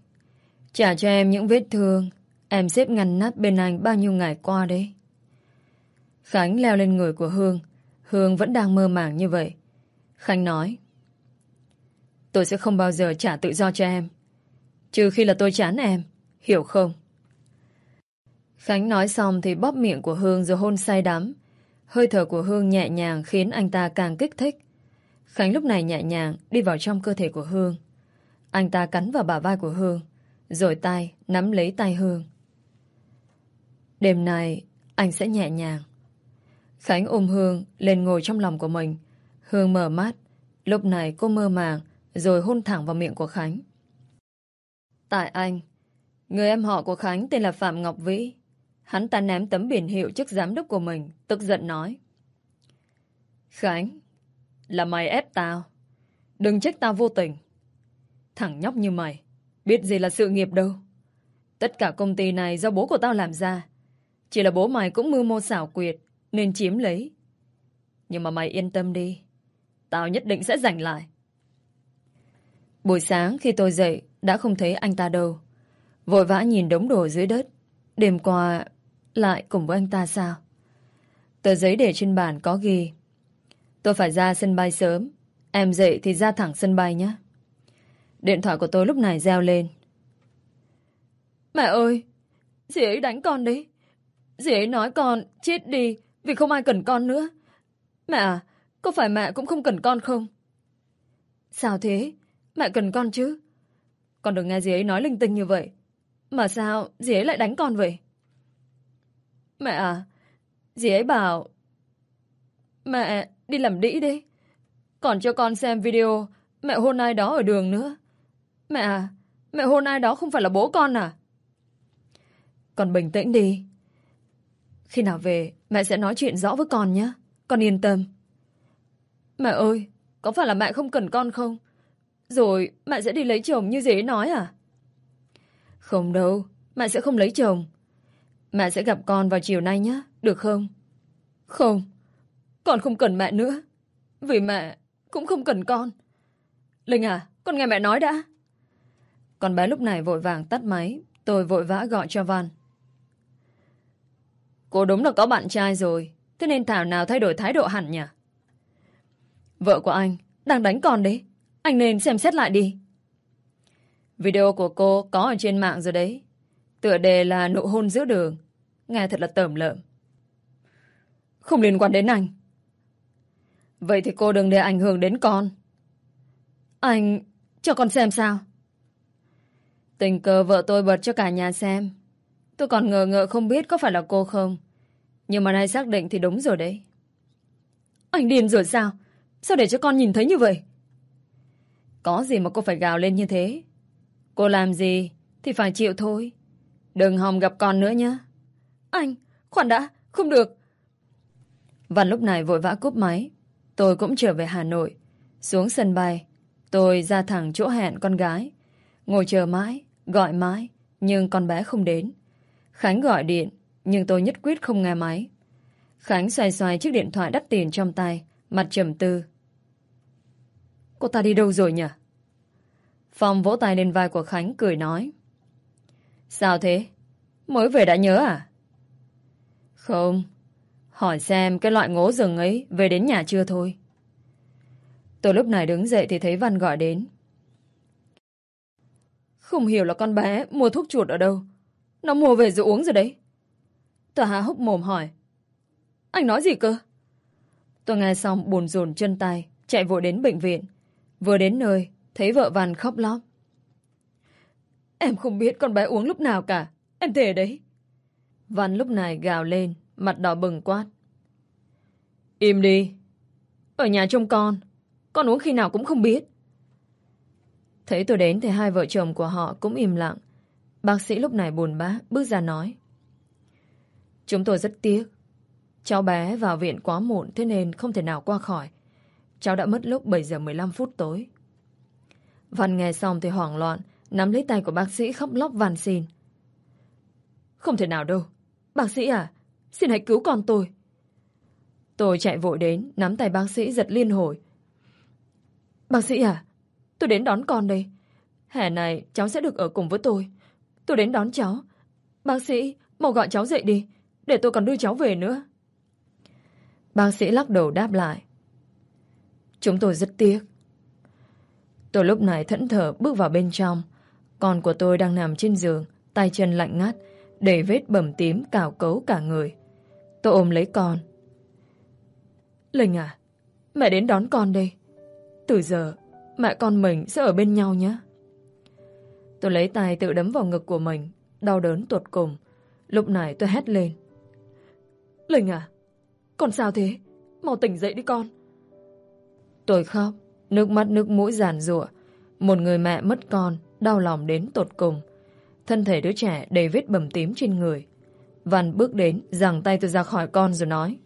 Trả cho em những vết thương. Em xếp ngăn nắp bên anh bao nhiêu ngày qua đấy. Khánh leo lên người của Hương. Hương vẫn đang mơ màng như vậy. Khánh nói. Tôi sẽ không bao giờ trả tự do cho em. Trừ khi là tôi chán em. Hiểu không? Khánh nói xong thì bóp miệng của Hương rồi hôn say đắm. Hơi thở của Hương nhẹ nhàng khiến anh ta càng kích thích. Khánh lúc này nhẹ nhàng đi vào trong cơ thể của Hương. Anh ta cắn vào bả vai của Hương, rồi tay nắm lấy tay Hương. Đêm nay anh sẽ nhẹ nhàng. Khánh ôm Hương lên ngồi trong lòng của mình. Hương mở mắt. Lúc này cô mơ màng, rồi hôn thẳng vào miệng của Khánh. Tại anh, người em họ của Khánh tên là Phạm Ngọc Vĩ. Hắn ta ném tấm biển hiệu trước giám đốc của mình, tức giận nói. Khánh, là mày ép tao. Đừng trách tao vô tình. Thằng nhóc như mày, biết gì là sự nghiệp đâu. Tất cả công ty này do bố của tao làm ra. Chỉ là bố mày cũng mưu mô xảo quyệt, nên chiếm lấy. Nhưng mà mày yên tâm đi. Tao nhất định sẽ giành lại. Buổi sáng khi tôi dậy, đã không thấy anh ta đâu. Vội vã nhìn đống đồ dưới đất. Đêm qua lại cùng với anh ta sao? Tờ giấy để trên bàn có ghi. Tôi phải ra sân bay sớm. Em dậy thì ra thẳng sân bay nhé. Điện thoại của tôi lúc này reo lên. Mẹ ơi! Dì ấy đánh con đấy. Dì ấy nói con chết đi vì không ai cần con nữa. Mẹ à, có phải mẹ cũng không cần con không? Sao thế? Mẹ cần con chứ? Con đừng nghe dì ấy nói linh tinh như vậy. Mà sao dì ấy lại đánh con vậy? Mẹ à, dì ấy bảo... Mẹ đi làm đĩ đi. Còn cho con xem video mẹ hôn ai đó ở đường nữa. Mẹ à, mẹ hôn ai đó không phải là bố con à? Con bình tĩnh đi. Khi nào về, mẹ sẽ nói chuyện rõ với con nhé. Con yên tâm. Mẹ ơi, có phải là mẹ không cần con không? Rồi mẹ sẽ đi lấy chồng như dế nói à? Không đâu, mẹ sẽ không lấy chồng. Mẹ sẽ gặp con vào chiều nay nhé, được không? Không, con không cần mẹ nữa. Vì mẹ cũng không cần con. Linh à, con nghe mẹ nói đã. Con bé lúc này vội vàng tắt máy. Tôi vội vã gọi cho Văn. Cô đúng là có bạn trai rồi. Thế nên Thảo nào thay đổi thái độ hẳn nhỉ? Vợ của anh đang đánh con đấy. Anh nên xem xét lại đi. Video của cô có ở trên mạng rồi đấy. Tựa đề là nụ hôn giữa đường. Nghe thật là tởm lợm. Không liên quan đến anh. Vậy thì cô đừng để ảnh hưởng đến con. Anh... cho con xem sao? Tình cờ vợ tôi bật cho cả nhà xem. Tôi còn ngờ ngợ không biết có phải là cô không. Nhưng mà nay xác định thì đúng rồi đấy. Anh điên rồi sao? Sao để cho con nhìn thấy như vậy? Có gì mà cô phải gào lên như thế? Cô làm gì thì phải chịu thôi. Đừng hòng gặp con nữa nhé. Anh, khoan đã, không được. Văn lúc này vội vã cúp máy. Tôi cũng trở về Hà Nội. Xuống sân bay. Tôi ra thẳng chỗ hẹn con gái. Ngồi chờ mãi, gọi mãi, nhưng con bé không đến. Khánh gọi điện, nhưng tôi nhất quyết không nghe máy. Khánh xoay xoay chiếc điện thoại đắt tiền trong tay, mặt trầm tư. Cô ta đi đâu rồi nhỉ? Phong vỗ tay lên vai của Khánh cười nói. Sao thế? Mới về đã nhớ à? Không. Hỏi xem cái loại ngố rừng ấy về đến nhà chưa thôi. Tôi lúc này đứng dậy thì thấy Văn gọi đến. Không hiểu là con bé mua thuốc chuột ở đâu. Nó mua về rồi uống rồi đấy. Tòa hạ hốc mồm hỏi. Anh nói gì cơ? Tôi nghe xong buồn rồn chân tay, chạy vội đến bệnh viện. Vừa đến nơi, thấy vợ Văn khóc lóc. Em không biết con bé uống lúc nào cả. Em thề đấy. Văn lúc này gào lên, mặt đỏ bừng quát. Im đi. Ở nhà trông con, con uống khi nào cũng không biết. Thấy tôi đến thì hai vợ chồng của họ cũng im lặng. Bác sĩ lúc này buồn bã, bước ra nói. Chúng tôi rất tiếc. Cháu bé vào viện quá muộn thế nên không thể nào qua khỏi. Cháu đã mất lúc 7 giờ 15 phút tối. Văn nghe xong thì hoảng loạn, nắm lấy tay của bác sĩ khóc lóc van xin. Không thể nào đâu. Bác sĩ à, xin hãy cứu con tôi. Tôi chạy vội đến, nắm tay bác sĩ giật liên hồi. Bác sĩ à, tôi đến đón con đây. Hè này cháu sẽ được ở cùng với tôi. Tôi đến đón cháu. Bác sĩ, mau gọi cháu dậy đi, để tôi còn đưa cháu về nữa. Bác sĩ lắc đầu đáp lại. Chúng tôi rất tiếc. Tôi lúc này thẫn thờ bước vào bên trong. Con của tôi đang nằm trên giường, tay chân lạnh ngắt, đầy vết bầm tím cào cấu cả người. Tôi ôm lấy con. Linh à, mẹ đến đón con đây. Từ giờ, mẹ con mình sẽ ở bên nhau nhé. Tôi lấy tay tự đấm vào ngực của mình, đau đớn tuột cùng. Lúc này tôi hét lên. Linh à, con sao thế? Mau tỉnh dậy đi con. Tôi khóc, nước mắt nước mũi giàn rụa. Một người mẹ mất con, đau lòng đến tột cùng. Thân thể đứa trẻ đầy vết bầm tím trên người. Văn bước đến, giằng tay tôi ra khỏi con rồi nói.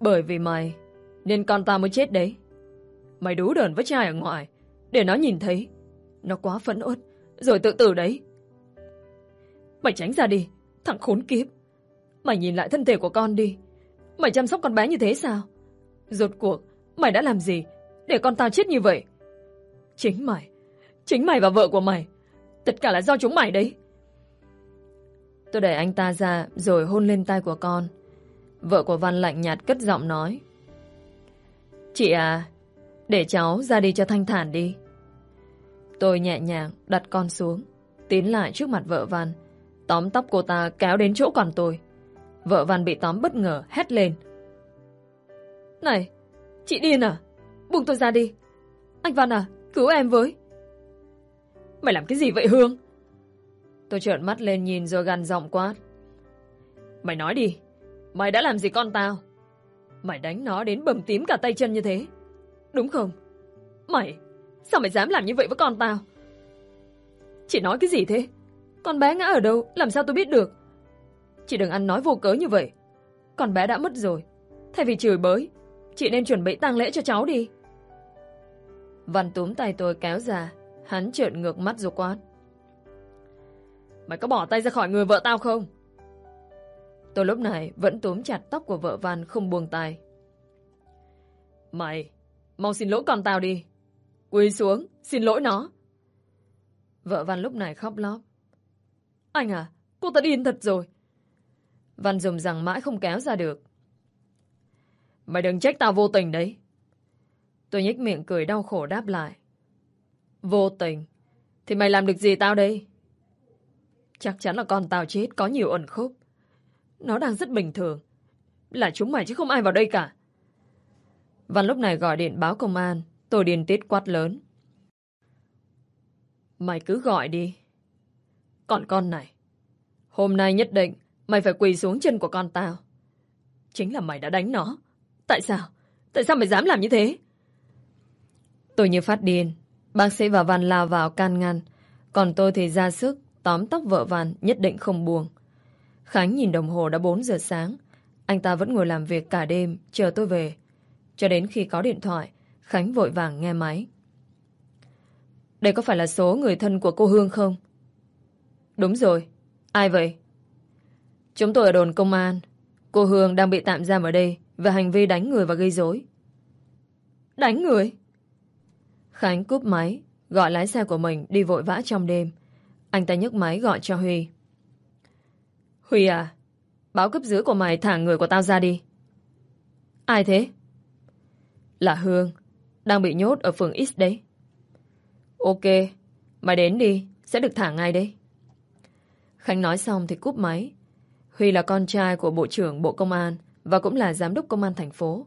Bởi vì mày, nên con ta mới chết đấy. Mày đú đờn với trai ở ngoài, để nó nhìn thấy. Nó quá phẫn uất, rồi tự tử đấy. Mày tránh ra đi, thằng khốn kiếp. Mày nhìn lại thân thể của con đi. Mày chăm sóc con bé như thế sao? Rốt cuộc, mày đã làm gì để con tao chết như vậy? Chính mày, chính mày và vợ của mày. Tất cả là do chúng mày đấy. Tôi đẩy anh ta ra rồi hôn lên tay của con. Vợ của Văn lạnh nhạt cất giọng nói. Chị à, để cháu ra đi cho thanh thản đi. Tôi nhẹ nhàng đặt con xuống, tiến lại trước mặt vợ Văn, tóm tóc cô ta kéo đến chỗ còn tôi. Vợ Văn bị tóm bất ngờ, hét lên. Này, chị điên à? Buông tôi ra đi. Anh Văn à, cứu em với. Mày làm cái gì vậy Hương? Tôi trợn mắt lên nhìn rồi gằn giọng quát. Mày nói đi, mày đã làm gì con tao? Mày đánh nó đến bầm tím cả tay chân như thế. Đúng không? Mày, sao mày dám làm như vậy với con tao? Chị nói cái gì thế? Con bé ngã ở đâu, làm sao tôi biết được? Chị đừng ăn nói vô cớ như vậy. Con bé đã mất rồi. Thay vì chửi bới, chị nên chuẩn bị tang lễ cho cháu đi. Văn túm tay tôi kéo ra, hắn trợn ngược mắt rồi quát. Mày có bỏ tay ra khỏi người vợ tao không? Tôi lúc này vẫn túm chặt tóc của vợ Văn không buông tay. Mày, mau xin lỗi con tao đi. Quỳ xuống, xin lỗi nó. Vợ Văn lúc này khóc lóc. Anh à, cô ta điên thật rồi. Văn dùng rằng mãi không kéo ra được. Mày đừng trách tao vô tình đấy. Tôi nhếch miệng cười đau khổ đáp lại. Vô tình? Thì mày làm được gì tao đây? Chắc chắn là con tao chết, có nhiều ẩn khúc. Nó đang rất bình thường. Là chúng mày chứ không ai vào đây cả. Văn lúc này gọi điện báo công an. Tôi điên tiết quát lớn. Mày cứ gọi đi. Còn con này. Hôm nay nhất định mày phải quỳ xuống chân của con tao. Chính là mày đã đánh nó. Tại sao? Tại sao mày dám làm như thế? Tôi như phát điên. Bác sĩ và Văn lao vào can ngăn. Còn tôi thì ra sức tóm tóc vợ Văn nhất định không buông. Khánh nhìn đồng hồ đã 4 giờ sáng. Anh ta vẫn ngồi làm việc cả đêm, chờ tôi về. Cho đến khi có điện thoại, Khánh vội vàng nghe máy. Đây có phải là số người thân của cô Hương không? Đúng rồi. Ai vậy? Chúng tôi ở đồn công an. Cô Hương đang bị tạm giam ở đây về hành vi đánh người và gây rối. Đánh người? Khánh cúp máy, gọi lái xe của mình đi vội vã trong đêm. Anh ta nhấc máy gọi cho Huy. Huy à, báo cấp dưới của mày thả người của tao ra đi. Ai thế? Là Hương, đang bị nhốt ở phường X đấy. Ok, mày đến đi, sẽ được thả ngay đấy. Khánh nói xong thì cúp máy. Huy là con trai của Bộ trưởng Bộ Công an và cũng là Giám đốc Công an thành phố.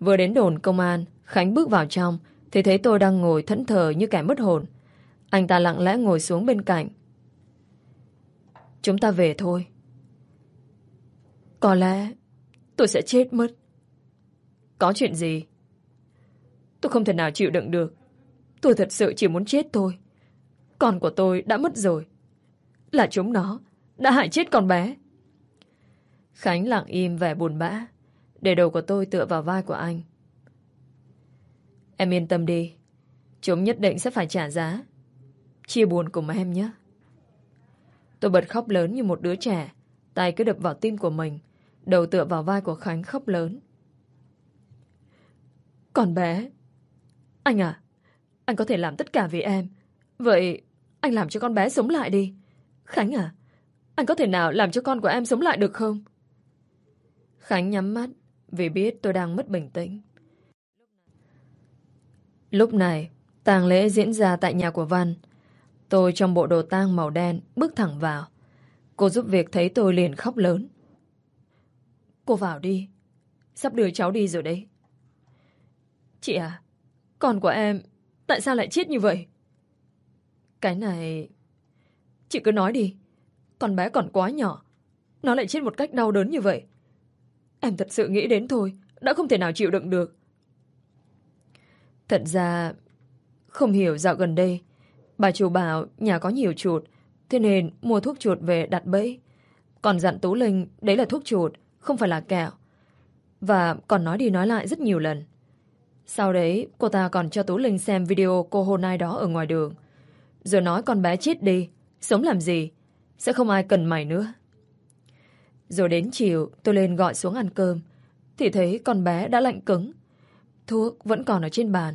Vừa đến đồn công an, Khánh bước vào trong thì thấy tôi đang ngồi thẫn thờ như kẻ mất hồn. Anh ta lặng lẽ ngồi xuống bên cạnh. Chúng ta về thôi. Có lẽ tôi sẽ chết mất. Có chuyện gì? Tôi không thể nào chịu đựng được. Tôi thật sự chỉ muốn chết thôi. Con của tôi đã mất rồi. Là chúng nó đã hại chết con bé. Khánh lặng im vẻ buồn bã. Để đầu của tôi tựa vào vai của anh. Em yên tâm đi. Chúng nhất định sẽ phải trả giá. Chia buồn cùng em nhé. Tôi bật khóc lớn như một đứa trẻ. Tay cứ đập vào tim của mình. Đầu tựa vào vai của Khánh khóc lớn. Còn bé. Anh à, anh có thể làm tất cả vì em. Vậy anh làm cho con bé sống lại đi. Khánh à, anh có thể nào làm cho con của em sống lại được không? Khánh nhắm mắt vì biết tôi đang mất bình tĩnh. Lúc này, tang lễ diễn ra tại nhà của Văn. Tôi trong bộ đồ tang màu đen bước thẳng vào. Cô giúp việc thấy tôi liền khóc lớn. Cô vào đi. Sắp đưa cháu đi rồi đấy. Chị à, con của em tại sao lại chết như vậy? Cái này... Chị cứ nói đi. Con bé còn quá nhỏ. Nó lại chết một cách đau đớn như vậy. Em thật sự nghĩ đến thôi. Đã không thể nào chịu đựng được. Thật ra... Không hiểu dạo gần đây Bà chủ bảo nhà có nhiều chuột, thế nên mua thuốc chuột về đặt bẫy. Còn dặn Tú Linh đấy là thuốc chuột, không phải là kẹo. Và còn nói đi nói lại rất nhiều lần. Sau đấy, cô ta còn cho Tú Linh xem video cô hôn ai đó ở ngoài đường. Rồi nói con bé chết đi, sống làm gì, sẽ không ai cần mày nữa. Rồi đến chiều, tôi lên gọi xuống ăn cơm, thì thấy con bé đã lạnh cứng. Thuốc vẫn còn ở trên bàn.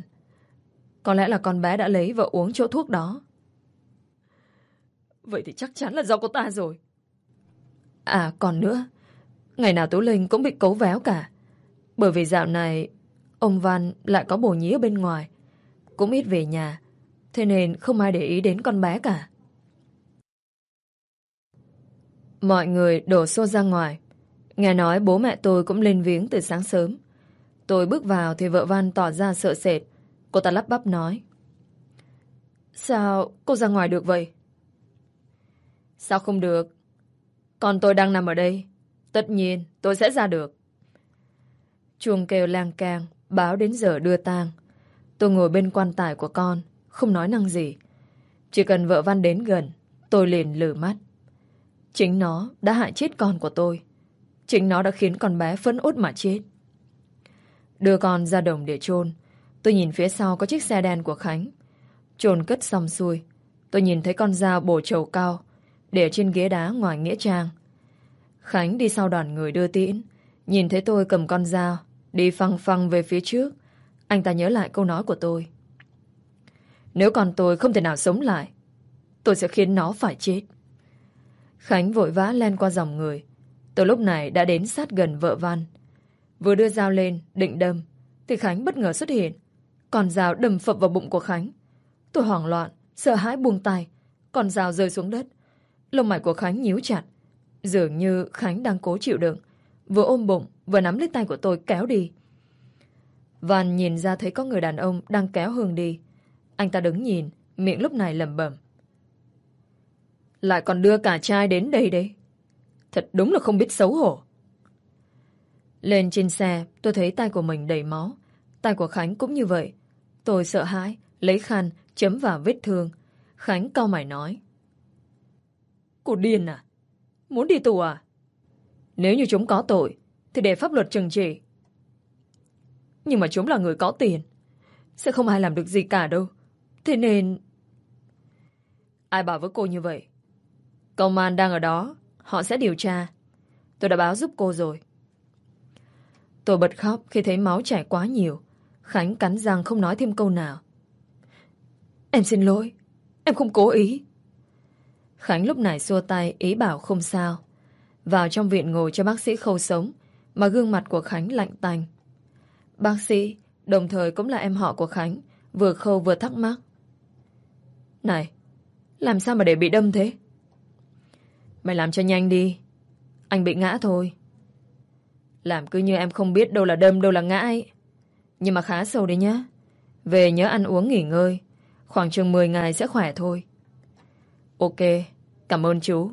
Có lẽ là con bé đã lấy và uống chỗ thuốc đó. Vậy thì chắc chắn là do cô ta rồi. À còn nữa, ngày nào Tú Linh cũng bị cấu véo cả. Bởi vì dạo này, ông Văn lại có bồ nhí ở bên ngoài. Cũng ít về nhà, thế nên không ai để ý đến con bé cả. Mọi người đổ xô ra ngoài. Nghe nói bố mẹ tôi cũng lên viếng từ sáng sớm. Tôi bước vào thì vợ Văn tỏ ra sợ sệt. Cô ta lắp bắp nói. Sao cô ra ngoài được vậy? Sao không được? Còn tôi đang nằm ở đây. Tất nhiên tôi sẽ ra được. Chuông kêu lang càng. Báo đến giờ đưa tang. Tôi ngồi bên quan tài của con, không nói năng gì. Chỉ cần vợ Văn đến gần, tôi liền lử mắt. Chính nó đã hại chết con của tôi. Chính nó đã khiến con bé phấn út mà chết. Đưa con ra đồng để chôn Tôi nhìn phía sau có chiếc xe đen của Khánh. chôn cất xong xuôi. Tôi nhìn thấy con dao bổ trầu cao, để trên ghế đá ngoài Nghĩa Trang. Khánh đi sau đoàn người đưa tiễn. Nhìn thấy tôi cầm con dao, đi phăng phăng về phía trước. Anh ta nhớ lại câu nói của tôi. Nếu con tôi không thể nào sống lại, tôi sẽ khiến nó phải chết. Khánh vội vã len qua dòng người. Tôi lúc này đã đến sát gần vợ Văn. Vừa đưa dao lên, định đâm, thì Khánh bất ngờ xuất hiện. Còn dao đâm phập vào bụng của Khánh. Tôi hoảng loạn, sợ hãi buông tay. Còn dao rơi xuống đất. Lông mày của Khánh nhíu chặt. Dường như Khánh đang cố chịu đựng. Vừa ôm bụng, vừa nắm lấy tay của tôi kéo đi. Văn nhìn ra thấy có người đàn ông đang kéo Hương đi. Anh ta đứng nhìn, miệng lúc này lẩm bẩm. Lại còn đưa cả trai đến đây đấy. Thật đúng là không biết xấu hổ. Lên trên xe, tôi thấy tay của mình đầy máu. Tay của Khánh cũng như vậy. Tôi sợ hãi, lấy khăn, chấm vào vết thương. Khánh cau mày nói. Cô điên à? Muốn đi tù à? Nếu như chúng có tội, thì để pháp luật trừng trị. Nhưng mà chúng là người có tiền. Sẽ không ai làm được gì cả đâu. Thế nên... Ai bảo với cô như vậy? Công an đang ở đó. Họ sẽ điều tra. Tôi đã báo giúp cô rồi. Tôi bật khóc khi thấy máu chảy quá nhiều. Khánh cắn răng không nói thêm câu nào. Em xin lỗi. Em không cố ý. Khánh lúc này xua tay ý bảo không sao. Vào trong viện ngồi cho bác sĩ khâu sống mà gương mặt của Khánh lạnh tanh. Bác sĩ, đồng thời cũng là em họ của Khánh, vừa khâu vừa thắc mắc. Này, làm sao mà để bị đâm thế? Mày làm cho nhanh đi. Anh bị ngã thôi. Làm cứ như em không biết đâu là đâm đâu là ngã ấy. Nhưng mà khá sâu đấy nhá. Về nhớ ăn uống nghỉ ngơi. Khoảng chừng 10 ngày sẽ khỏe thôi. Ok, cảm ơn chú.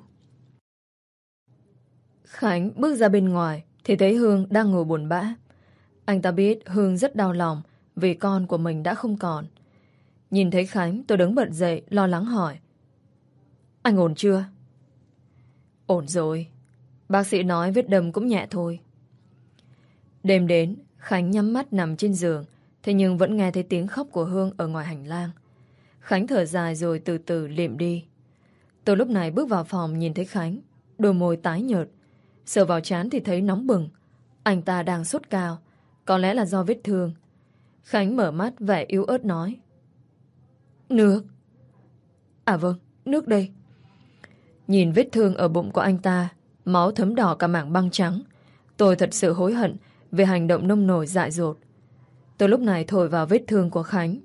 Khánh bước ra bên ngoài thì thấy Hương đang ngồi buồn bã. Anh ta biết Hương rất đau lòng vì con của mình đã không còn. Nhìn thấy Khánh tôi đứng bật dậy lo lắng hỏi. Anh ổn chưa? Ổn rồi. Bác sĩ nói vết đâm cũng nhẹ thôi. Đêm đến, Khánh nhắm mắt nằm trên giường, thế nhưng vẫn nghe thấy tiếng khóc của Hương ở ngoài hành lang. Khánh thở dài rồi từ từ liệm đi. Tôi lúc này bước vào phòng nhìn thấy Khánh, đôi môi tái nhợt. Sờ vào chán thì thấy nóng bừng. Anh ta đang sốt cao, có lẽ là do vết thương. Khánh mở mắt vẻ yếu ớt nói. Nước. À vâng, nước đây. Nhìn vết thương ở bụng của anh ta, máu thấm đỏ cả mảng băng trắng. Tôi thật sự hối hận về hành động nông nổi dại dột. Tôi lúc này thổi vào vết thương của Khánh.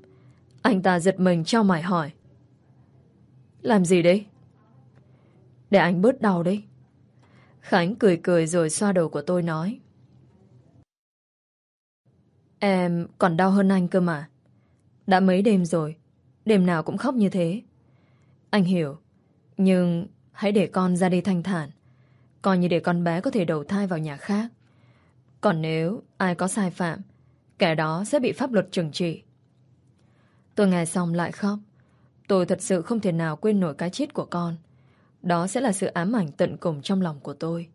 Anh ta giật mình trao mải hỏi. Làm gì đấy? Để anh bớt đau đấy. Khánh cười cười rồi xoa đầu của tôi nói. Em còn đau hơn anh cơ mà. Đã mấy đêm rồi, đêm nào cũng khóc như thế. Anh hiểu, nhưng hãy để con ra đi thanh thản. Coi như để con bé có thể đầu thai vào nhà khác. Còn nếu ai có sai phạm, kẻ đó sẽ bị pháp luật trừng trị. Tôi nghe xong lại khóc. Tôi thật sự không thể nào quên nổi cái chết của con. Đó sẽ là sự ám ảnh tận cùng trong lòng của tôi.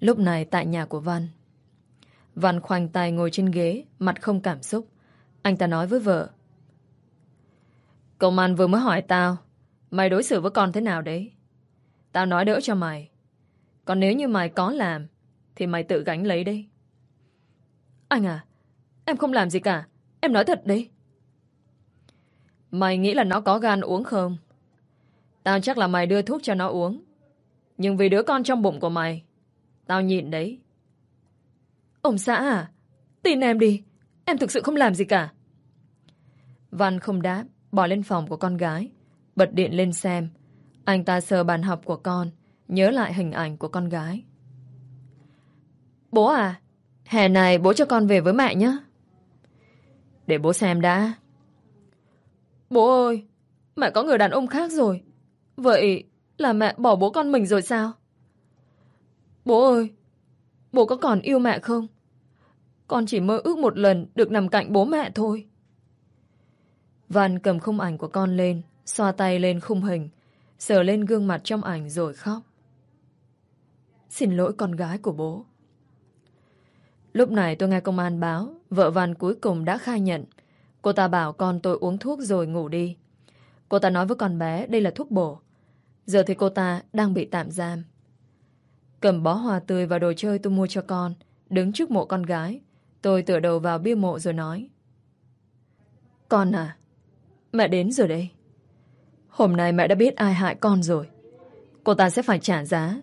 Lúc này tại nhà của Văn. Văn khoanh tay ngồi trên ghế, mặt không cảm xúc. Anh ta nói với vợ. Công an vừa mới hỏi tao, mày đối xử với con thế nào đấy? Tao nói đỡ cho mày. Còn nếu như mày có làm, thì mày tự gánh lấy đi. Anh à, em không làm gì cả. Em nói thật đi. Mày nghĩ là nó có gan uống không? Tao chắc là mày đưa thuốc cho nó uống. Nhưng vì đứa con trong bụng của mày, tao nhịn đấy. Ông xã à, tin em đi. Em thực sự không làm gì cả. Văn không đáp, bỏ lên phòng của con gái. Bật điện lên xem. Anh ta sờ bàn học của con, nhớ lại hình ảnh của con gái. Bố à, hè này bố cho con về với mẹ nhé. Để bố xem đã. Bố ơi, mẹ có người đàn ông khác rồi. Vậy là mẹ bỏ bố con mình rồi sao? Bố ơi, bố có còn yêu mẹ không? Con chỉ mơ ước một lần được nằm cạnh bố mẹ thôi. Văn cầm khung ảnh của con lên, xoa tay lên khung hình, sờ lên gương mặt trong ảnh rồi khóc. Xin lỗi con gái của bố. Lúc này tôi nghe công an báo, vợ Văn cuối cùng đã khai nhận. Cô ta bảo con tôi uống thuốc rồi ngủ đi. Cô ta nói với con bé đây là thuốc bổ. Giờ thì cô ta đang bị tạm giam. Cầm bó hoa tươi và đồ chơi tôi mua cho con, đứng trước mộ con gái. Tôi tựa đầu vào bia mộ rồi nói. Con à, mẹ đến rồi đây. Hôm nay mẹ đã biết ai hại con rồi. Cô ta sẽ phải trả giá.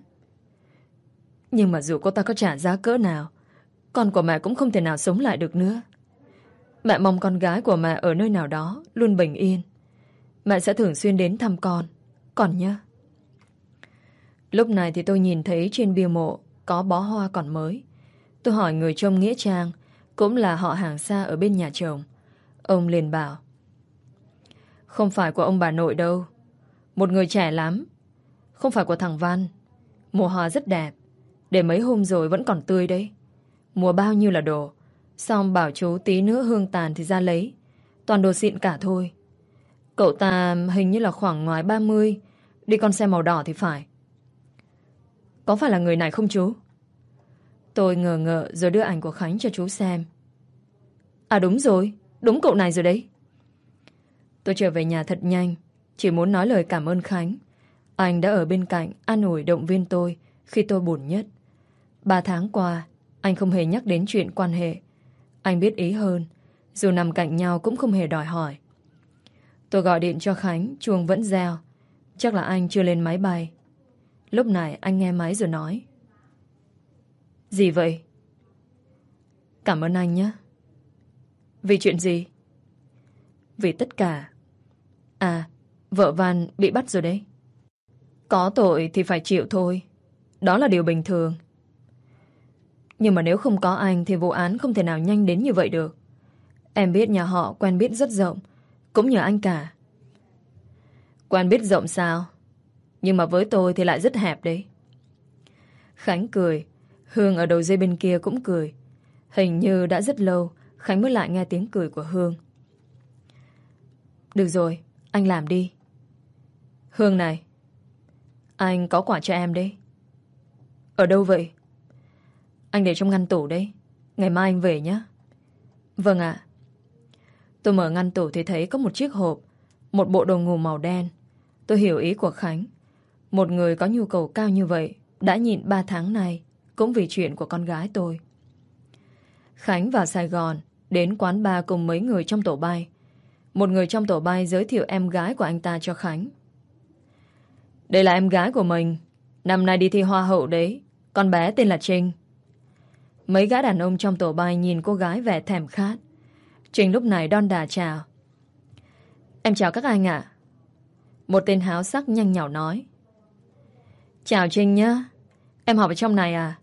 Nhưng mà dù cô ta có trả giá cỡ nào, con của mẹ cũng không thể nào sống lại được nữa. Mẹ mong con gái của mẹ ở nơi nào đó luôn bình yên. Mẹ sẽ thường xuyên đến thăm con. Còn nhớ Lúc này thì tôi nhìn thấy trên bia mộ có bó hoa còn mới. Tôi hỏi người trông Nghĩa Trang, cũng là họ hàng xa ở bên nhà chồng. Ông liền bảo. Không phải của ông bà nội đâu. Một người trẻ lắm. Không phải của thằng Văn. Mùa hoa rất đẹp. Để mấy hôm rồi vẫn còn tươi đấy. Mua bao nhiêu là đồ. Xong bảo chú tí nữa hương tàn thì ra lấy. Toàn đồ xịn cả thôi. Cậu ta hình như là khoảng ngoài 30. Đi con xe màu đỏ thì phải. Có phải là người này không chú? Tôi ngờ ngợ rồi đưa ảnh của Khánh cho chú xem. À đúng rồi, đúng cậu này rồi đấy. Tôi trở về nhà thật nhanh, chỉ muốn nói lời cảm ơn Khánh. Anh đã ở bên cạnh, an ủi động viên tôi khi tôi buồn nhất. Ba tháng qua, anh không hề nhắc đến chuyện quan hệ. Anh biết ý hơn, dù nằm cạnh nhau cũng không hề đòi hỏi. Tôi gọi điện cho Khánh, chuông vẫn reo. Chắc là anh chưa lên máy bay. Lúc này anh nghe máy rồi nói. Gì vậy? Cảm ơn anh nhé. Vì chuyện gì? Vì tất cả. À, vợ Văn bị bắt rồi đấy. Có tội thì phải chịu thôi. Đó là điều bình thường. Nhưng mà nếu không có anh thì vụ án không thể nào nhanh đến như vậy được. Em biết nhà họ quen biết rất rộng, cũng nhờ anh cả. Quen biết rộng sao? Nhưng mà với tôi thì lại rất hẹp đấy. Khánh cười. Hương ở đầu dây bên kia cũng cười. Hình như đã rất lâu Khánh mới lại nghe tiếng cười của Hương. Được rồi, anh làm đi. Hương này, anh có quả cho em đấy. Ở đâu vậy? Anh để trong ngăn tủ đấy. Ngày mai anh về nhé. Vâng ạ. Tôi mở ngăn tủ thì thấy có một chiếc hộp, một bộ đồ ngủ màu đen. Tôi hiểu ý của Khánh. Một người có nhu cầu cao như vậy đã nhịn 3 tháng này cũng vì chuyện của con gái tôi. Khánh vào Sài Gòn đến quán bar cùng mấy người trong tổ bay. Một người trong tổ bay giới thiệu em gái của anh ta cho Khánh. Đây là em gái của mình. Năm nay đi thi hoa hậu đấy. Con bé tên là Trinh. Mấy gã đàn ông trong tổ bay nhìn cô gái vẻ thèm khát. Trinh lúc này đon đà chào. Em chào các anh ạ. Một tên háo sắc nhanh nhỏ nói. Chào Trinh nhá. Em học ở trong này à?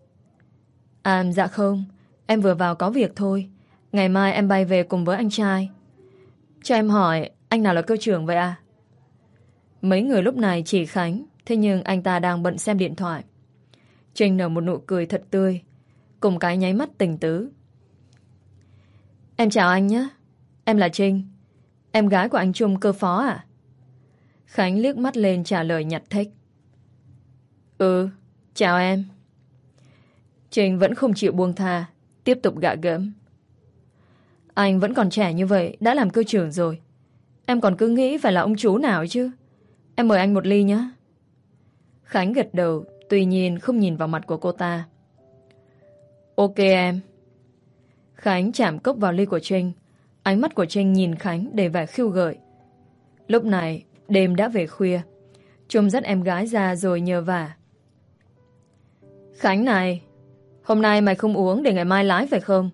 À dạ không. Em vừa vào có việc thôi. Ngày mai em bay về cùng với anh trai. Cho em hỏi, anh nào là cơ trưởng vậy à? Mấy người lúc này chỉ Khánh, thế nhưng anh ta đang bận xem điện thoại. Trinh nở một nụ cười thật tươi, cùng cái nháy mắt tình tứ. Em chào anh nhé. Em là Trinh. Em gái của anh Trung cơ phó à? Khánh liếc mắt lên trả lời nhặt thích. Ừ, chào em. Trinh vẫn không chịu buông tha, tiếp tục gạ gẫm. Anh vẫn còn trẻ như vậy, đã làm cơ trưởng rồi. Em còn cứ nghĩ phải là ông chú nào chứ. Em mời anh một ly nhé. Khánh gật đầu, tuy nhiên không nhìn vào mặt của cô ta. Ok em. Khánh chạm cốc vào ly của Trinh. Ánh mắt của Trinh nhìn Khánh để vẻ khiêu gợi. Lúc này, đêm đã về khuya. Trung dắt em gái ra rồi nhờ vả. Khánh này, hôm nay mày không uống để ngày mai lái phải không?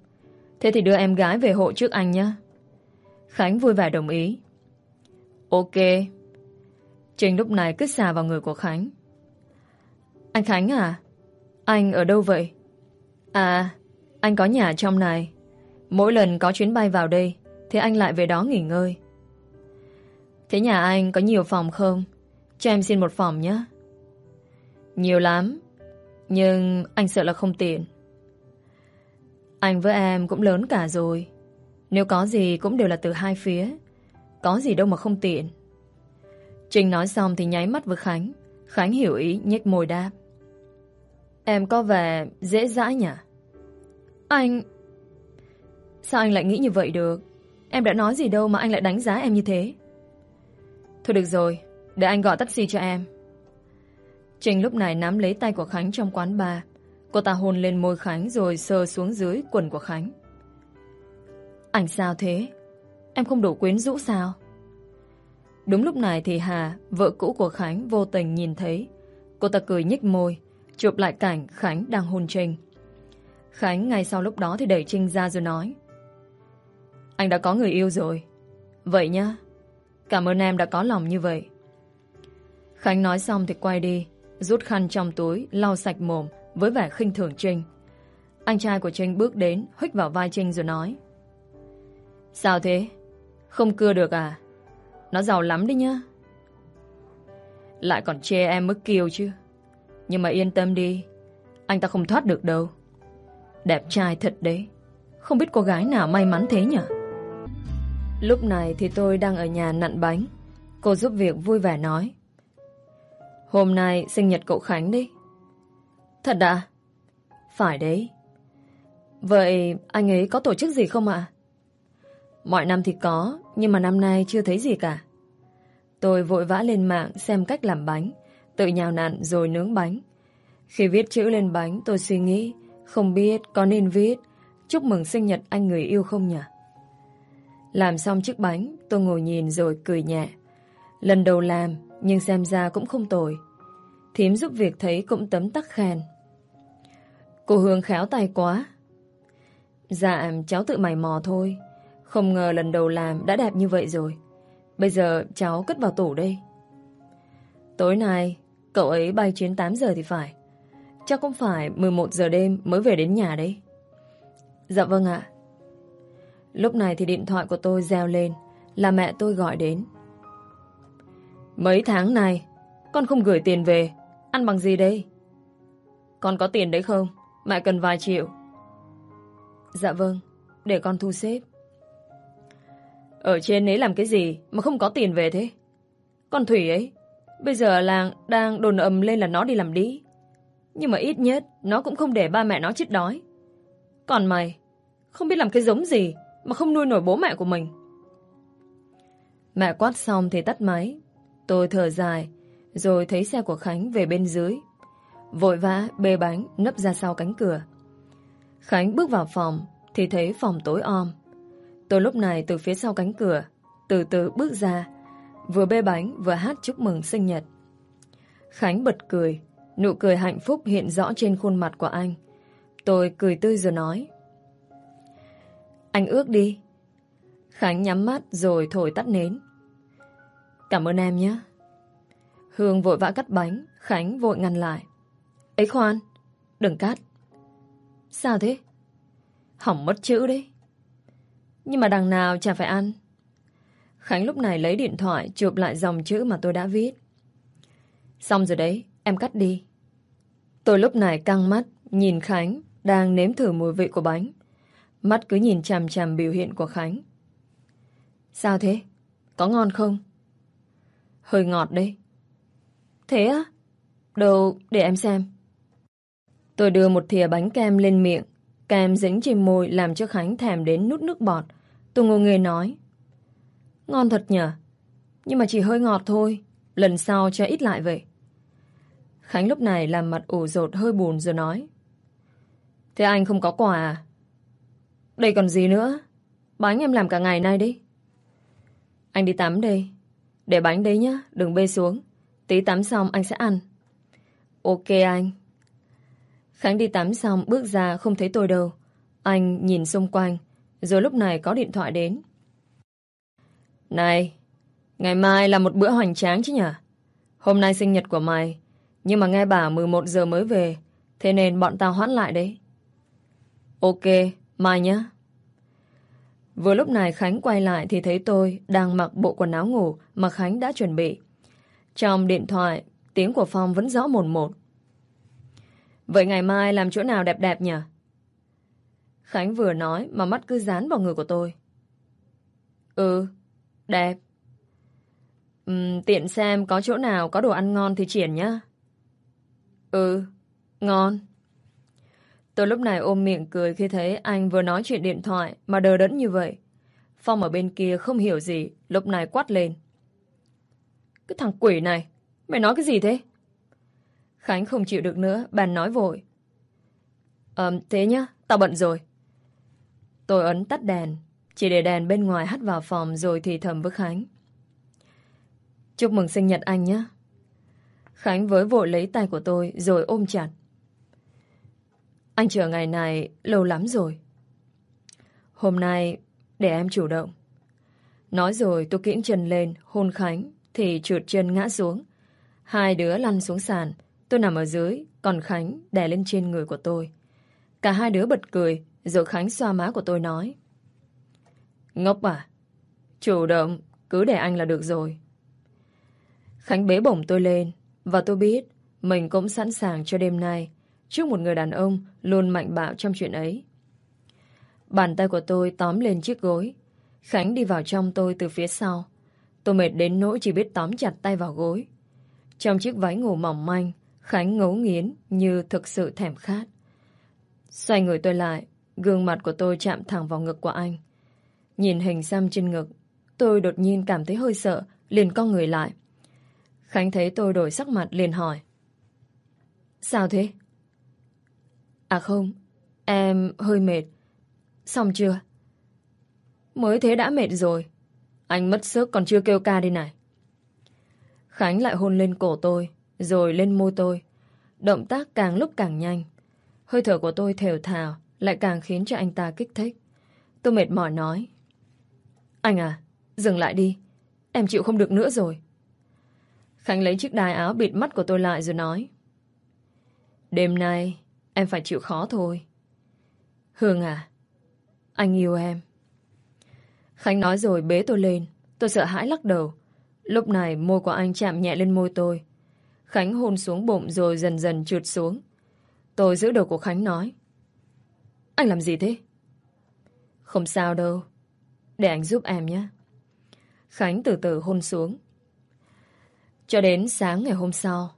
Thế thì đưa em gái về hộ trước anh nhé. Khánh vui vẻ đồng ý. Ok. Trình lúc này cứ xà vào người của Khánh. Anh Khánh à? Anh ở đâu vậy? À, anh có nhà trong này. Mỗi lần có chuyến bay vào đây, thì anh lại về đó nghỉ ngơi. Thế nhà anh có nhiều phòng không? Cho em xin một phòng nhé. Nhiều lắm. Nhưng anh sợ là không tiền. Anh với em cũng lớn cả rồi. Nếu có gì cũng đều là từ hai phía. Có gì đâu mà không tiện. Trinh nói xong thì nháy mắt với Khánh. Khánh hiểu ý, nhếch môi đáp. Em có vẻ dễ dãi nhỉ? Anh... Sao anh lại nghĩ như vậy được? Em đã nói gì đâu mà anh lại đánh giá em như thế? Thôi được rồi, để anh gọi taxi cho em. Trinh lúc này nắm lấy tay của Khánh trong quán bar. Cô ta hôn lên môi Khánh rồi sờ xuống dưới quần của Khánh. ảnh sao thế? Em không đủ quyến rũ sao? Đúng lúc này thì Hà, vợ cũ của Khánh vô tình nhìn thấy. Cô ta cười nhích môi, chụp lại cảnh Khánh đang hôn Trinh. Khánh ngay sau lúc đó thì đẩy Trinh ra rồi nói. Anh đã có người yêu rồi. Vậy nhá. Cảm ơn em đã có lòng như vậy. Khánh nói xong thì quay đi, rút khăn trong túi, lau sạch mồm với vẻ khinh thường Trinh. Anh trai của Trinh bước đến, hít vào vai Trinh rồi nói. Sao thế? Không cưa được à? Nó giàu lắm đấy nhá. Lại còn chê em mức kiều chứ. Nhưng mà yên tâm đi, anh ta không thoát được đâu. Đẹp trai thật đấy. Không biết cô gái nào may mắn thế nhỉ? Lúc này thì tôi đang ở nhà nặn bánh. Cô giúp việc vui vẻ nói. Hôm nay sinh nhật cậu Khánh đi. Thật à? Phải đấy. Vậy anh ấy có tổ chức gì không ạ? Mọi năm thì có, nhưng mà năm nay chưa thấy gì cả. Tôi vội vã lên mạng xem cách làm bánh, tự nhào nặn rồi nướng bánh. Khi viết chữ lên bánh, tôi suy nghĩ, không biết có nên viết chúc mừng sinh nhật anh người yêu không nhỉ? Làm xong chiếc bánh, tôi ngồi nhìn rồi cười nhẹ. Lần đầu làm, nhưng xem ra cũng không tồi. Thím giúp việc thấy cũng tấm tắc khen. Cô Hương khéo tay quá. Dạ, cháu tự mày mò thôi. Không ngờ lần đầu làm đã đẹp như vậy rồi. Bây giờ cháu cất vào tủ đây. Tối nay, cậu ấy bay chuyến 8 giờ thì phải. Chắc cũng phải 11 giờ đêm mới về đến nhà đấy. Dạ vâng ạ. Lúc này thì điện thoại của tôi reo lên là mẹ tôi gọi đến. Mấy tháng này, con không gửi tiền về. Ăn bằng gì đây? Con có tiền đấy không? Mẹ cần vài triệu. Dạ vâng, để con thu xếp. Ở trên ấy làm cái gì mà không có tiền về thế? Con Thủy ấy, bây giờ làng đang đồn ầm lên là nó đi làm đi. Nhưng mà ít nhất nó cũng không để ba mẹ nó chết đói. Còn mày, không biết làm cái giống gì mà không nuôi nổi bố mẹ của mình. Mẹ quát xong thì tắt máy. Tôi thở dài, rồi thấy xe của Khánh về bên dưới. Vội vã bê bánh nấp ra sau cánh cửa. Khánh bước vào phòng thì thấy phòng tối om. Tôi lúc này từ phía sau cánh cửa từ từ bước ra vừa bê bánh vừa hát chúc mừng sinh nhật. Khánh bật cười nụ cười hạnh phúc hiện rõ trên khuôn mặt của anh. Tôi cười tươi rồi nói Anh ước đi. Khánh nhắm mắt rồi thổi tắt nến. Cảm ơn em nhé. Hương vội vã cắt bánh, Khánh vội ngăn lại. Ấy khoan, đừng cắt. Sao thế? Hỏng mất chữ đấy. Nhưng mà đằng nào chả phải ăn. Khánh lúc này lấy điện thoại chụp lại dòng chữ mà tôi đã viết. Xong rồi đấy, em cắt đi. Tôi lúc này căng mắt, nhìn Khánh đang nếm thử mùi vị của bánh. Mắt cứ nhìn chằm chằm biểu hiện của Khánh. Sao thế? Có ngon không? Hơi ngọt đấy. Thế á? Đâu, để em xem. Tôi đưa một thìa bánh kem lên miệng. Kem dính trên môi làm cho Khánh thèm đến nút nước bọt. Tôi ngồi nghề nói. Ngon thật nhở? Nhưng mà chỉ hơi ngọt thôi. Lần sau cho ít lại vậy. Khánh lúc này làm mặt ủ rột hơi buồn rồi nói. Thế anh không có quà à? Đây còn gì nữa? Bánh em làm cả ngày nay đi. Anh đi tắm đây. Để bánh đấy nhá, đừng bê xuống. Tí tắm xong anh sẽ ăn. Ok anh. Khánh đi tắm xong bước ra không thấy tôi đâu. Anh nhìn xung quanh. Rồi lúc này có điện thoại đến. Này, ngày mai là một bữa hoành tráng chứ nhỉ? Hôm nay sinh nhật của mày. Nhưng mà nghe bảo 11 giờ mới về. Thế nên bọn tao hoãn lại đấy. Ok, mai nhá. Vừa lúc này Khánh quay lại thì thấy tôi đang mặc bộ quần áo ngủ mà Khánh đã chuẩn bị. Trong điện thoại, tiếng của Phong vẫn rõ mồn một. Vậy ngày mai làm chỗ nào đẹp đẹp nhỉ? Khánh vừa nói mà mắt cứ dán vào người của tôi. Ừ, đẹp. Uhm, tiện xem có chỗ nào có đồ ăn ngon thì triển nhá. Ừ, ngon. Tôi lúc này ôm miệng cười khi thấy anh vừa nói chuyện điện thoại mà đờ đẫn như vậy. Phong ở bên kia không hiểu gì, lúc này quát lên. Cái thằng quỷ này, mày nói cái gì thế? Khánh không chịu được nữa, bàn nói vội. Ờm, thế nhá, tao bận rồi. Tôi ấn tắt đèn, chỉ để đèn bên ngoài hắt vào phòng rồi thì thầm với Khánh. Chúc mừng sinh nhật anh nhé. Khánh với vội lấy tay của tôi rồi ôm chặt. Anh chờ ngày này lâu lắm rồi. Hôm nay để em chủ động. Nói rồi tôi kiễng chân lên hôn Khánh thì trượt chân ngã xuống. Hai đứa lăn xuống sàn. Tôi nằm ở dưới, còn Khánh đè lên trên người của tôi. Cả hai đứa bật cười, rồi Khánh xoa má của tôi nói. Ngốc à Chủ động, cứ để anh là được rồi. Khánh bế bổng tôi lên, Và tôi biết Mình cũng sẵn sàng cho đêm nay Trước một người đàn ông Luôn mạnh bạo trong chuyện ấy. Bàn tay của tôi tóm lên chiếc gối. Khánh đi vào trong tôi từ phía sau. Tôi mệt đến nỗi chỉ biết tóm chặt tay vào gối. Trong chiếc váy ngủ mỏng manh Khánh ngấu nghiến như thực sự thèm khát. Xoay người tôi lại, Gương mặt của tôi chạm thẳng vào ngực của anh. Nhìn hình xăm trên ngực, Tôi đột nhiên cảm thấy hơi sợ, Liền con người lại. Khánh thấy tôi đổi sắc mặt liền hỏi. Sao thế? À không, Em hơi mệt. Xong chưa? Mới thế đã mệt rồi. Anh mất sức còn chưa kêu ca đi này. Khánh lại hôn lên cổ tôi. Rồi lên môi tôi Động tác càng lúc càng nhanh Hơi thở của tôi thều thào lại càng khiến cho anh ta kích thích. Tôi mệt mỏi nói. Anh à, dừng lại đi. Em chịu không được nữa rồi. Khánh lấy chiếc đai áo bịt mắt của tôi lại rồi nói. Đêm nay, em phải chịu khó thôi. Hương à, anh yêu em. Khánh nói rồi bế tôi lên. Tôi sợ hãi lắc đầu. Lúc này môi của anh chạm nhẹ lên môi tôi. Khánh hôn xuống bụng rồi dần dần trượt xuống. Tôi giữ đầu của Khánh nói. Anh làm gì thế? Không sao đâu. Để anh giúp em nhé. Khánh từ từ hôn xuống. Cho đến sáng ngày hôm sau,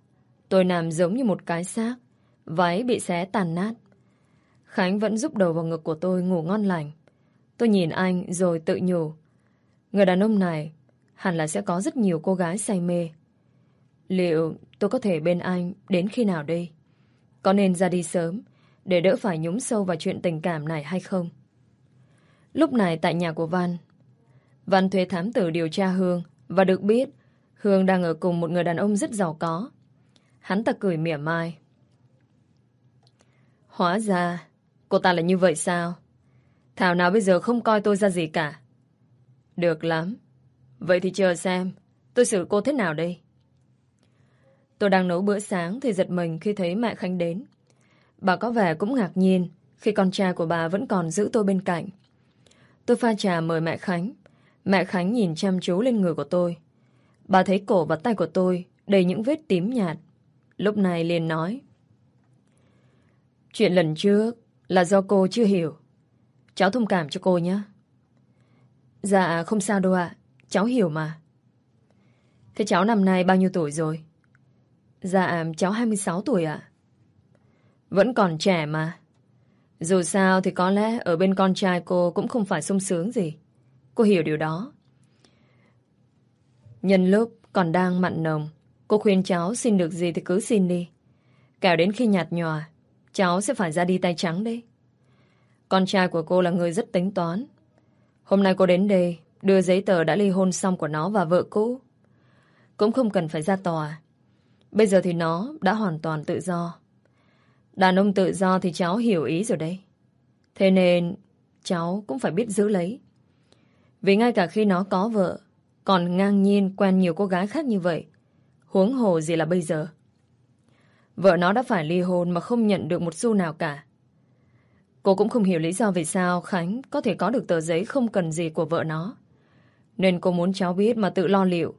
tôi nằm giống như một cái xác, váy bị xé tàn nát. Khánh vẫn giúp đầu vào ngực của tôi ngủ ngon lành. Tôi nhìn anh rồi tự nhủ. Người đàn ông này hẳn là sẽ có rất nhiều cô gái say mê. Liệu tôi có thể bên anh đến khi nào đây? Có nên ra đi sớm để đỡ phải nhúng sâu vào chuyện tình cảm này hay không. Lúc này tại nhà của Văn, Văn thuê thám tử điều tra Hương và được biết Hương đang ở cùng một người đàn ông rất giàu có. Hắn ta cười mỉa mai. Hóa ra, cô ta là như vậy sao? Thảo nào bây giờ không coi tôi ra gì cả. Được lắm. Vậy thì chờ xem, tôi xử cô thế nào đây? Tôi đang nấu bữa sáng thì giật mình khi thấy mẹ Khánh đến. Bà có vẻ cũng ngạc nhiên khi con trai của bà vẫn còn giữ tôi bên cạnh. Tôi pha trà mời mẹ Khánh. Mẹ Khánh nhìn chăm chú lên người của tôi. Bà thấy cổ và tay của tôi đầy những vết tím nhạt. Lúc này liền nói. Chuyện lần trước là do cô chưa hiểu. Cháu thông cảm cho cô nhé. Dạ không sao đâu ạ. Cháu hiểu mà. Thế cháu năm nay bao nhiêu tuổi rồi? Dạ cháu 26 tuổi ạ. Vẫn còn trẻ mà. Dù sao thì có lẽ ở bên con trai cô cũng không phải sung sướng gì. Cô hiểu điều đó. Nhân lúc còn đang mặn nồng, cô khuyên cháu xin được gì thì cứ xin đi. Kẻo đến khi nhạt nhòa, cháu sẽ phải ra đi tay trắng đấy. Con trai của cô là người rất tính toán. Hôm nay cô đến đây, đưa giấy tờ đã ly hôn xong của nó và vợ cũ. Cũng không cần phải ra tòa. Bây giờ thì nó đã hoàn toàn tự do. Đàn ông tự do thì cháu hiểu ý rồi đấy. Thế nên cháu cũng phải biết giữ lấy. Vì ngay cả khi nó có vợ, còn ngang nhiên quen nhiều cô gái khác như vậy, huống hồ gì là bây giờ. Vợ nó đã phải ly hôn mà không nhận được một xu nào cả. Cô cũng không hiểu lý do vì sao Khánh có thể có được tờ giấy không cần gì của vợ nó. Nên cô muốn cháu biết mà tự lo liệu.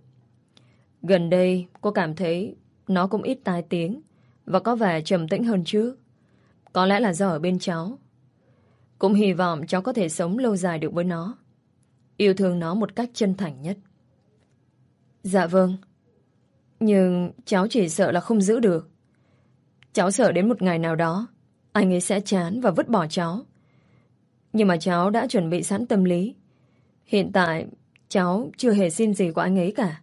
Gần đây, cô cảm thấy nó cũng ít tai tiếng và có vẻ trầm tĩnh hơn trước. Có lẽ là do ở bên cháu. Cũng hy vọng cháu có thể sống lâu dài được với nó. Yêu thương nó một cách chân thành nhất. Dạ vâng. Nhưng cháu chỉ sợ là không giữ được. Cháu sợ đến một ngày nào đó, anh ấy sẽ chán và vứt bỏ cháu. Nhưng mà cháu đã chuẩn bị sẵn tâm lý. Hiện tại, cháu chưa hề xin gì của anh ấy cả.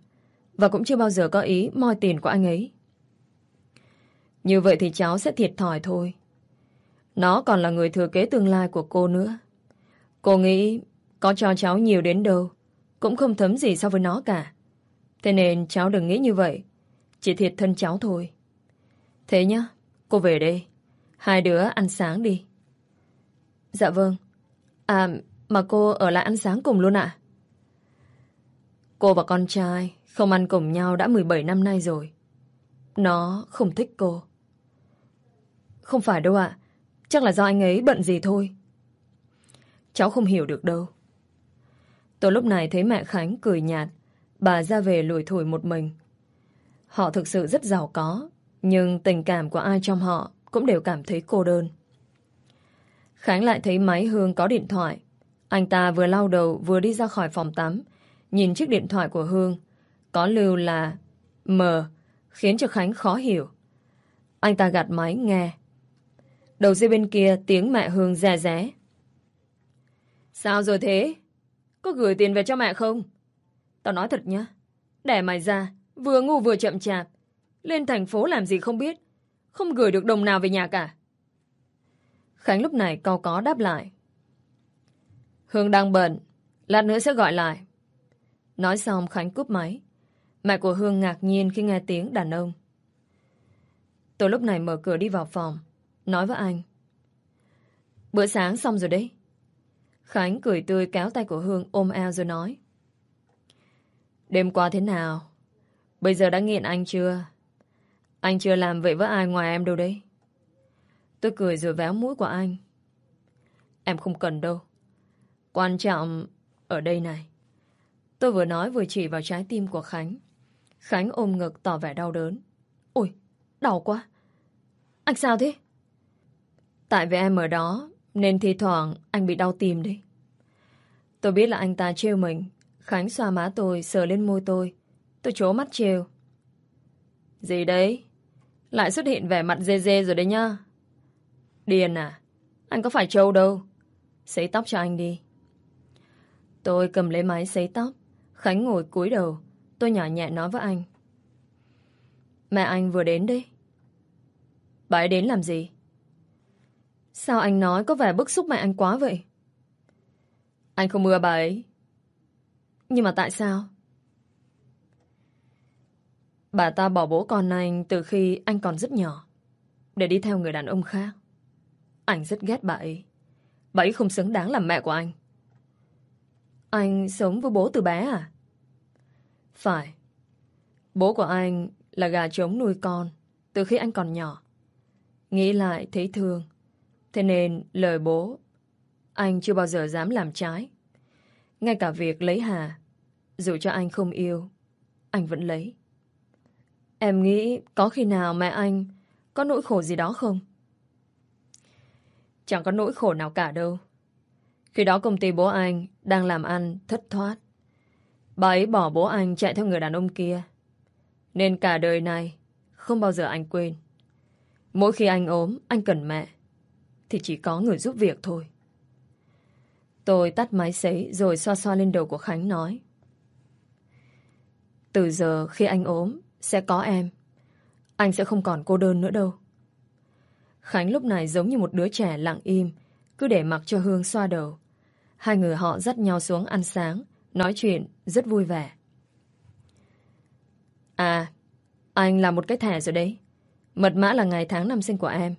Và cũng chưa bao giờ có ý moi tiền của anh ấy. Như vậy thì cháu sẽ thiệt thòi thôi. Nó còn là người thừa kế tương lai của cô nữa. Cô nghĩ có cho cháu nhiều đến đâu cũng không thấm gì so với nó cả. Thế nên cháu đừng nghĩ như vậy. Chỉ thiệt thân cháu thôi. Thế nhá, cô về đây. Hai đứa ăn sáng đi. Dạ vâng. À, mà cô ở lại ăn sáng cùng luôn ạ? Cô và con trai không ăn cùng nhau đã 17 năm nay rồi. Nó không thích cô. Không phải đâu ạ. Chắc là do anh ấy bận gì thôi. Cháu không hiểu được đâu. Tôi lúc này thấy mẹ Khánh cười nhạt. Bà ra về lùi thủi một mình. Họ thực sự rất giàu có. Nhưng tình cảm của ai trong họ cũng đều cảm thấy cô đơn. Khánh lại thấy máy Hương có điện thoại. Anh ta vừa lau đầu, vừa đi ra khỏi phòng tắm. Nhìn chiếc điện thoại của Hương. Có lưu là M. Khiến cho Khánh khó hiểu. Anh ta gạt máy nghe. Đầu dây bên kia tiếng mẹ Hương rè ré. Sao rồi thế? Có gửi tiền về cho mẹ không? Tao nói thật nhá. Đẻ mày ra, vừa ngu vừa chậm chạp. Lên thành phố làm gì không biết. Không gửi được đồng nào về nhà cả. Khánh lúc này cao có đáp lại. Hương đang bận. Lát nữa sẽ gọi lại. Nói xong Khánh cúp máy. Mẹ của Hương ngạc nhiên khi nghe tiếng đàn ông. Tôi lúc này mở cửa đi vào phòng. Nói với anh. Bữa sáng xong rồi đấy. Khánh cười tươi kéo tay của Hương ôm eo rồi nói. Đêm qua thế nào? Bây giờ đã nghiện anh chưa? Anh chưa làm vậy với ai ngoài em đâu đấy. Tôi cười rồi véo mũi của anh. Em không cần đâu. Quan trọng ở đây này. Tôi vừa nói vừa chỉ vào trái tim của Khánh. Khánh ôm ngực tỏ vẻ đau đớn. Ôi, đau quá. Anh sao thế? Tại vì em ở đó, nên thi thoảng anh bị đau tim đấy. Tôi biết là anh ta trêu mình. Khánh xoa má tôi, sờ lên môi tôi. Tôi chố mắt trêu. Gì đấy? Lại xuất hiện vẻ mặt dê dê rồi đấy nhá. Điền à? Anh có phải trâu đâu. Sấy tóc cho anh đi. Tôi cầm lấy máy sấy tóc. Khánh ngồi cúi đầu. Tôi nhỏ nhẹ nói với anh. Mẹ anh vừa đến đấy. Bà ấy đến làm gì? Sao anh nói có vẻ bức xúc mẹ anh quá vậy? Anh không ưa bà ấy. Nhưng mà tại sao? Bà ta bỏ bố con anh từ khi anh còn rất nhỏ. Để đi theo người đàn ông khác. Anh rất ghét bà ấy. Bà ấy không xứng đáng làm mẹ của anh. Anh sống với bố từ bé à? Phải. Bố của anh là gà trống nuôi con từ khi anh còn nhỏ. Nghĩ lại thấy thương. Thế nên lời bố, anh chưa bao giờ dám làm trái. Ngay cả việc lấy Hà, dù cho anh không yêu, anh vẫn lấy. Em nghĩ có khi nào mẹ anh có nỗi khổ gì đó không? Chẳng có nỗi khổ nào cả đâu. Khi đó công ty bố anh đang làm ăn thất thoát. Bà ấy bỏ bố anh chạy theo người đàn ông kia. Nên cả đời này không bao giờ anh quên. Mỗi khi anh ốm, anh cần mẹ. Thì chỉ có người giúp việc thôi. Tôi tắt máy sấy rồi xoa xoa lên đầu của Khánh nói. Từ giờ khi anh ốm, sẽ có em. Anh sẽ không còn cô đơn nữa đâu. Khánh lúc này giống như một đứa trẻ lặng im, cứ để mặc cho Hương xoa đầu. Hai người họ dắt nhau xuống ăn sáng, nói chuyện rất vui vẻ. À, anh làm một cái thẻ rồi đấy. Mật mã là ngày tháng năm sinh của em.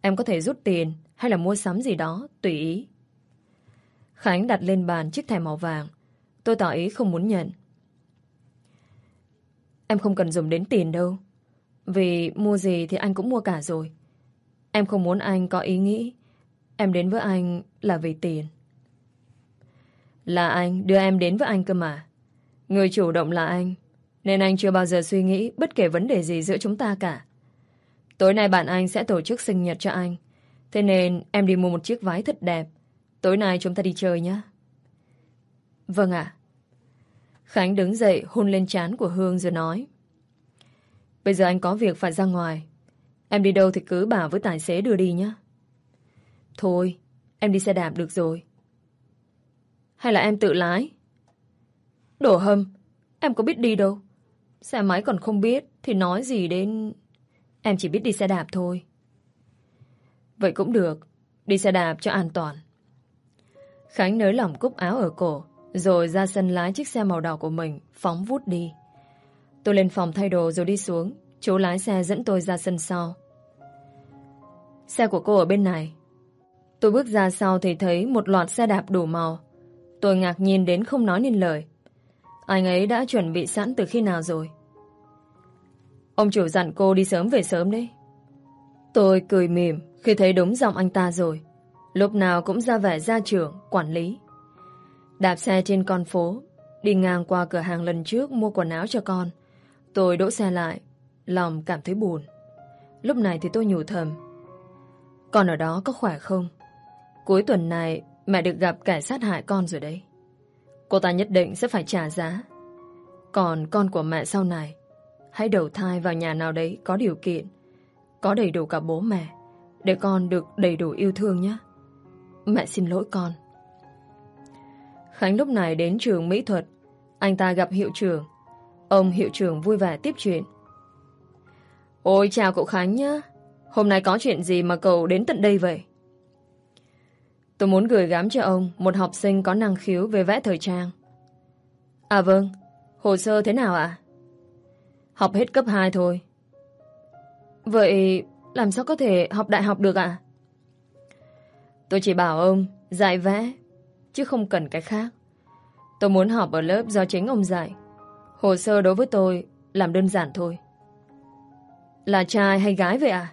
Em có thể rút tiền hay là mua sắm gì đó, tùy ý. Khánh đặt lên bàn chiếc thẻ màu vàng. Tôi tỏ ý không muốn nhận. Em không cần dùng đến tiền đâu. Vì mua gì thì anh cũng mua cả rồi. Em không muốn anh có ý nghĩ em đến với anh là vì tiền. Là anh đưa em đến với anh cơ mà. Người chủ động là anh. Nên anh chưa bao giờ suy nghĩ bất kể vấn đề gì giữa chúng ta cả. Tối nay bạn anh sẽ tổ chức sinh nhật cho anh. Thế nên em đi mua một chiếc váy thật đẹp Tối nay chúng ta đi chơi nhé. Vâng ạ. Khánh đứng dậy hôn lên trán của Hương rồi nói. Bây giờ anh có việc phải ra ngoài. Em đi đâu thì cứ bảo với tài xế đưa đi nhé. Thôi, em đi xe đạp được rồi. Hay là em tự lái? Đổ hâm, em có biết đi đâu. Xe máy còn không biết thì nói gì đến... Em chỉ biết đi xe đạp thôi. Vậy cũng được. Đi xe đạp cho an toàn. Khánh nới lỏng cúc áo ở cổ rồi ra sân lái chiếc xe màu đỏ của mình phóng vút đi. Tôi lên phòng thay đồ rồi đi xuống. Chú lái xe dẫn tôi ra sân sau. Xe của cô ở bên này. Tôi bước ra sau thì thấy một loạt xe đạp đủ màu. Tôi ngạc nhiên đến không nói nên lời. Anh ấy đã chuẩn bị sẵn từ khi nào rồi? Ông chủ dặn cô đi sớm về sớm đấy. Tôi cười mỉm khi thấy đúng giọng anh ta rồi. Lúc nào cũng ra vẻ gia trưởng, quản lý. Đạp xe trên con phố, đi ngang qua cửa hàng lần trước mua quần áo cho con. Tôi đỗ xe lại, lòng cảm thấy buồn. Lúc này thì tôi nhủ thầm. Con ở đó có khỏe không? Cuối tuần này mẹ được gặp kẻ sát hại con rồi đấy. Cô ta nhất định sẽ phải trả giá. Còn con của mẹ sau này, hãy đầu thai vào nhà nào đấy có điều kiện, có đầy đủ cả bố mẹ, để con được đầy đủ yêu thương nhé. Mẹ xin lỗi con. Khánh lúc này đến trường mỹ thuật. Anh ta gặp hiệu trưởng. Ông hiệu trưởng vui vẻ tiếp chuyện. Ôi chào cậu Khánh nhá. Hôm nay có chuyện gì mà cậu đến tận đây vậy? Tôi muốn gửi gắm cho ông một học sinh có năng khiếu về vẽ thời trang. À vâng, hồ sơ thế nào ạ? Học hết cấp 2 thôi. Vậy làm sao có thể học đại học được ạ? Tôi chỉ bảo ông dạy vẽ, chứ không cần cái khác. Tôi muốn học ở lớp do chính ông dạy. Hồ sơ đối với tôi làm đơn giản thôi. Là trai hay gái vậy à?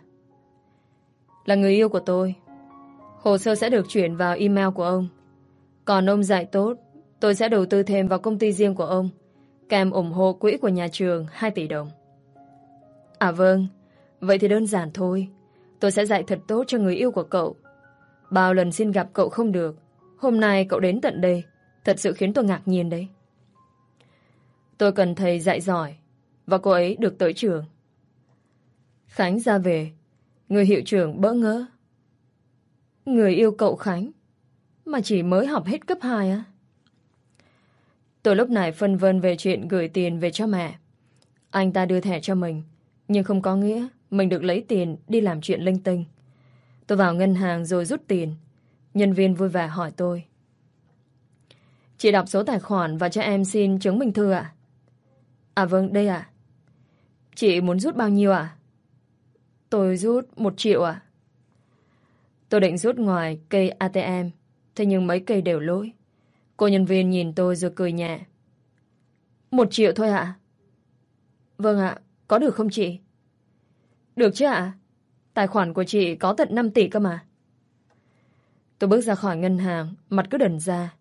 Là người yêu của tôi. Hồ sơ sẽ được chuyển vào email của ông. Còn ông dạy tốt, tôi sẽ đầu tư thêm vào công ty riêng của ông, kèm ủng hộ quỹ của nhà trường 2 tỷ đồng. À vâng, vậy thì đơn giản thôi. Tôi sẽ dạy thật tốt cho người yêu của cậu. Bao lần xin gặp cậu không được, hôm nay cậu đến tận đây, thật sự khiến tôi ngạc nhiên đấy. Tôi cần thầy dạy giỏi, và cô ấy được tới trường. Khánh ra về, người hiệu trưởng bỡ ngỡ. Người yêu cậu Khánh, mà chỉ mới học hết cấp 2 á. Tôi lúc này phân vân về chuyện gửi tiền về cho mẹ. Anh ta đưa thẻ cho mình, nhưng không có nghĩa mình được lấy tiền đi làm chuyện linh tinh. Tôi vào ngân hàng rồi rút tiền. Nhân viên vui vẻ hỏi tôi. Chị đọc số tài khoản và cho em xin chứng minh thư ạ? À? vâng, đây ạ. Chị muốn rút bao nhiêu ạ? Tôi rút một triệu ạ. Tôi định rút ngoài cây ATM, thế nhưng mấy cây đều lỗi. Cô nhân viên nhìn tôi rồi cười nhẹ. Một triệu thôi ạ? Vâng ạ, có được không chị? Được chứ ạ? Tài khoản của chị có tận 5 tỷ cơ mà. Tôi bước ra khỏi ngân hàng, mặt cứ đần ra.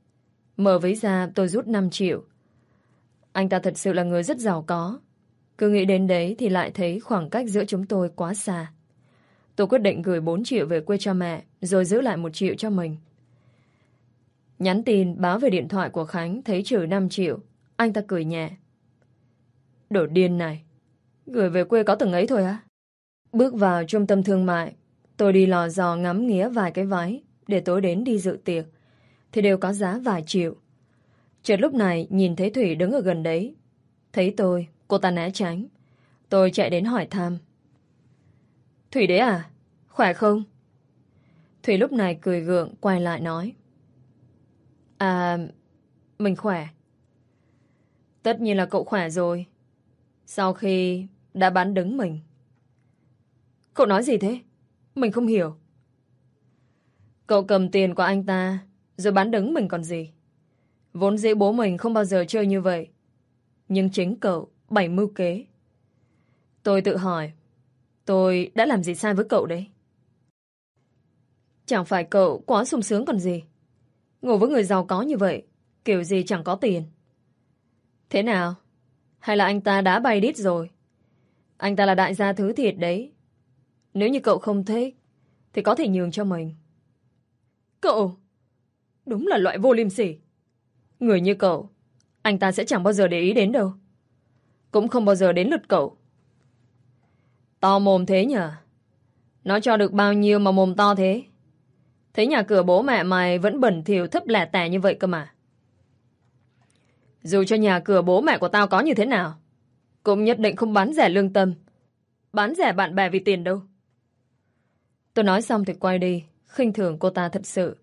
Mở ví ra tôi rút 5 triệu. Anh ta thật sự là người rất giàu có. Cứ nghĩ đến đấy thì lại thấy khoảng cách giữa chúng tôi quá xa. Tôi quyết định gửi 4 triệu về quê cho mẹ, rồi giữ lại 1 triệu cho mình. Nhắn tin báo về điện thoại của Khánh thấy trừ 5 triệu. Anh ta cười nhẹ. Đồ điên này. Gửi về quê có từng ấy thôi á? Bước vào trung tâm thương mại, tôi đi lò dò ngắm nghía vài cái váy để tối đến đi dự tiệc, thì đều có giá vài triệu. Chợt lúc này nhìn thấy Thủy đứng ở gần đấy. Thấy tôi, cô ta né tránh. Tôi chạy đến hỏi thăm. Thủy đấy à? Khỏe không? Thủy lúc này cười gượng quay lại nói. À, mình khỏe. Tất nhiên là cậu khỏe rồi. Sau khi đã bán đứng mình. Cậu nói gì thế? Mình không hiểu. Cậu cầm tiền của anh ta rồi bán đứng mình còn gì. Vốn dĩ bố mình không bao giờ chơi như vậy. Nhưng chính cậu bảy mưu kế. Tôi tự hỏi tôi đã làm gì sai với cậu đấy? Chẳng phải cậu quá sung sướng còn gì. Ngồi với người giàu có như vậy kiểu gì chẳng có tiền. Thế nào? Hay là anh ta đã bay đít rồi? Anh ta là đại gia thứ thiệt đấy. Nếu như cậu không thích Thì có thể nhường cho mình Cậu Đúng là loại vô liêm sỉ. Người như cậu, anh ta sẽ chẳng bao giờ để ý đến đâu. Cũng không bao giờ đến lượt cậu. To mồm thế nhở? Nó cho được bao nhiêu mà mồm to thế? Thấy nhà cửa bố mẹ mày vẫn bẩn thỉu thấp lẻ tẻ như vậy cơ mà. Dù cho nhà cửa bố mẹ của tao có như thế nào, cũng nhất định không bán rẻ lương tâm. Bán rẻ bạn bè vì tiền đâu. Tôi nói xong thì quay đi, khinh thường cô ta thật sự.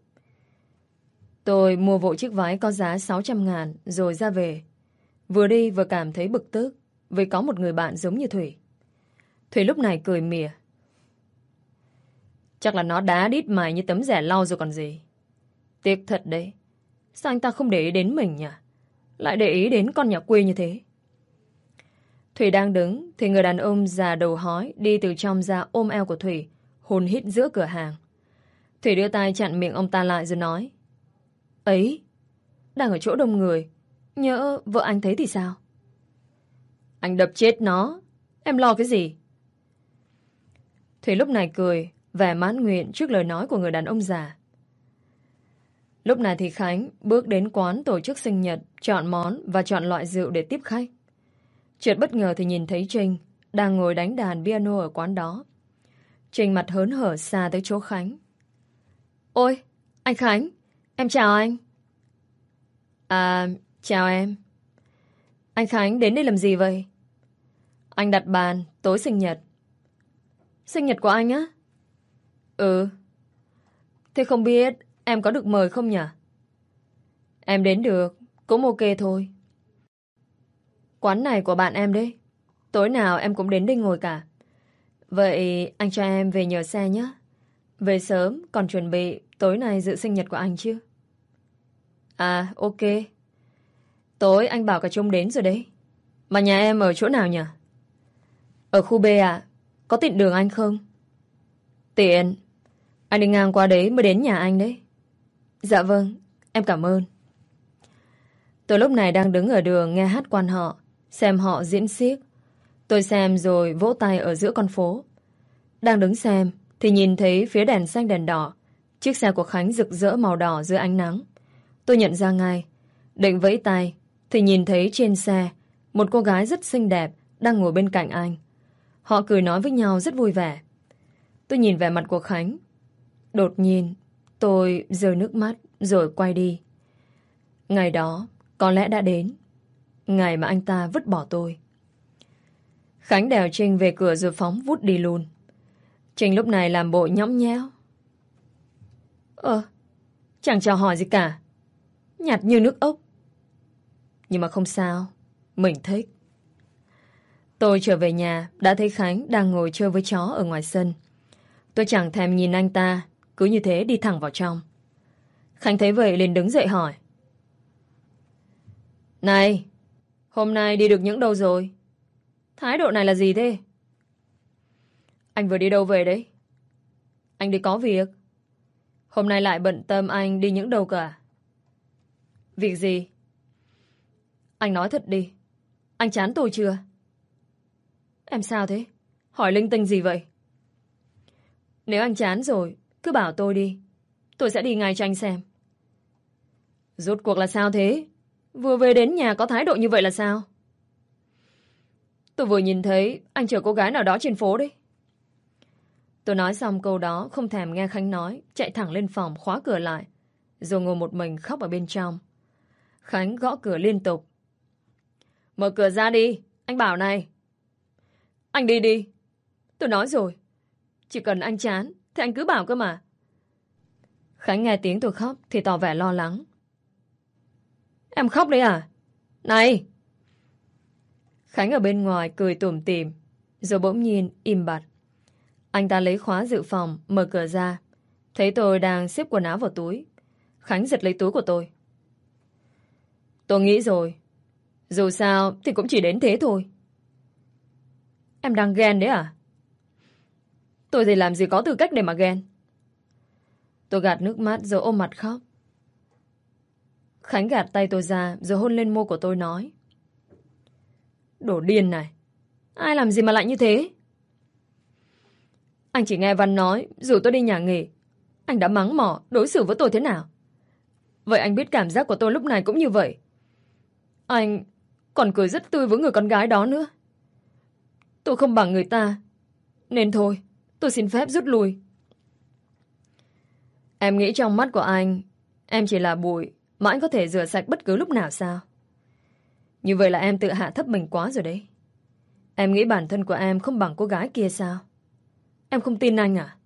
Tôi mua vội chiếc váy có giá 600 ngàn rồi ra về. Vừa đi vừa cảm thấy bực tức vì có một người bạn giống như Thủy. Thủy lúc này cười mỉa. Chắc là nó đá đít mày như tấm rẻ lau rồi còn gì. Tiếc thật đấy. Sao anh ta không để ý đến mình nhỉ? Lại để ý đến con nhà quê như thế. Thủy đang đứng thì người đàn ông già đầu hói đi từ trong ra ôm eo của Thủy hôn hít giữa cửa hàng. Thủy đưa tay chặn miệng ông ta lại rồi nói Ấy, đang ở chỗ đông người Nhỡ vợ anh thấy thì sao? Anh đập chết nó Em lo cái gì? Thủy lúc này cười Vẻ mãn nguyện trước lời nói của người đàn ông già. Lúc này thì Khánh bước đến quán tổ chức sinh nhật Chọn món và chọn loại rượu để tiếp khách. Chợt bất ngờ thì nhìn thấy Trinh Đang ngồi đánh đàn piano ở quán đó. Trinh mặt hớn hở xa tới chỗ Khánh. Ôi, anh Khánh Em chào anh. À, chào em. Anh Khánh đến đây làm gì vậy? Anh đặt bàn tối sinh nhật Sinh nhật của anh á? Ừ. Thế không biết em có được mời không nhỉ? Em đến được, Cũng ok thôi. Quán này của bạn em đấy. Tối nào em cũng đến đây ngồi cả. Vậy anh cho em về nhờ xe nhé. Về sớm, còn chuẩn bị Tối nay dự sinh nhật của anh chứ. À ok. Tối anh bảo cả trông đến rồi đấy. Mà nhà em ở chỗ nào nhỉ? Ở khu B à có tiện đường anh không Tiện Anh đi ngang qua đấy mới đến nhà anh đấy Dạ vâng Em cảm ơn Tôi lúc này đang đứng ở đường nghe hát quan họ Xem họ diễn xiếc Tôi xem rồi vỗ tay ở giữa con phố Đang đứng xem Thì nhìn thấy phía đèn xanh đèn đỏ Chiếc xe của Khánh rực rỡ màu đỏ dưới ánh nắng. Tôi nhận ra ngay. Định vẫy tay, thì nhìn thấy trên xe một cô gái rất xinh đẹp đang ngồi bên cạnh anh. Họ cười nói với nhau rất vui vẻ. Tôi nhìn vẻ mặt của Khánh. Đột nhiên, tôi rơi nước mắt rồi quay đi. Ngày đó, có lẽ đã đến. Ngày mà anh ta vứt bỏ tôi. Khánh đèo Trinh về cửa rồi phóng vút đi luôn. Trinh lúc này làm bộ nhõng nhẽo. Ờ, chẳng chào hỏi gì cả. Nhạt như nước ốc. Nhưng mà không sao, mình thích. Tôi trở về nhà, đã thấy Khánh đang ngồi chơi với chó ở ngoài sân. Tôi chẳng thèm nhìn anh ta, cứ như thế đi thẳng vào trong. Khánh thấy vậy liền đứng dậy hỏi. Này, hôm nay đi được những đâu rồi? Thái độ này là gì thế? Anh vừa đi đâu về đấy? Anh đi có việc. Hôm nay lại bận tâm anh đi những đâu cả. Việc gì? Anh nói thật đi. Anh chán tôi chưa? Em sao thế? Hỏi linh tinh gì vậy? Nếu anh chán rồi, cứ bảo tôi đi. Tôi sẽ đi ngay cho anh xem. Rốt cuộc là sao thế? Vừa về đến nhà có thái độ như vậy là sao? Tôi vừa nhìn thấy anh chờ cô gái nào đó trên phố đấy. Tôi nói xong câu đó không thèm nghe Khánh nói, chạy thẳng lên phòng khóa cửa lại, rồi ngồi một mình khóc ở bên trong. Khánh gõ cửa liên tục. Mở cửa ra đi, anh bảo này. Anh đi đi. Tôi nói rồi, chỉ cần anh chán thì anh cứ bảo cơ mà. Khánh nghe tiếng tôi khóc thì tỏ vẻ lo lắng. Em khóc đấy à? Này! Khánh ở bên ngoài cười tủm tỉm, rồi bỗng nhiên im bặt. Anh ta lấy khóa dự phòng, mở cửa ra. Thấy tôi đang xếp quần áo vào túi. Khánh giật lấy túi của tôi. Tôi nghĩ rồi. Dù sao thì cũng chỉ đến thế thôi. Em đang ghen đấy à? Tôi thì làm gì có tư cách để mà ghen. Tôi gạt nước mắt rồi ôm mặt khóc. Khánh gạt tay tôi ra rồi hôn lên môi của tôi nói. Đồ điên này. Ai làm gì mà lại như thế? Anh chỉ nghe Văn nói, dù tôi đi nhà nghề, anh đã mắng mỏ, đối xử với tôi thế nào? Vậy anh biết cảm giác của tôi lúc này cũng như vậy. Anh còn cười rất tươi với người con gái đó nữa. Tôi không bằng người ta. Nên thôi, tôi xin phép rút lui. Em nghĩ trong mắt của anh, em chỉ là bụi mà anh có thể rửa sạch bất cứ lúc nào sao? Như vậy là em tự hạ thấp mình quá rồi đấy. Em nghĩ bản thân của em không bằng cô gái kia sao? Em không tin anh à?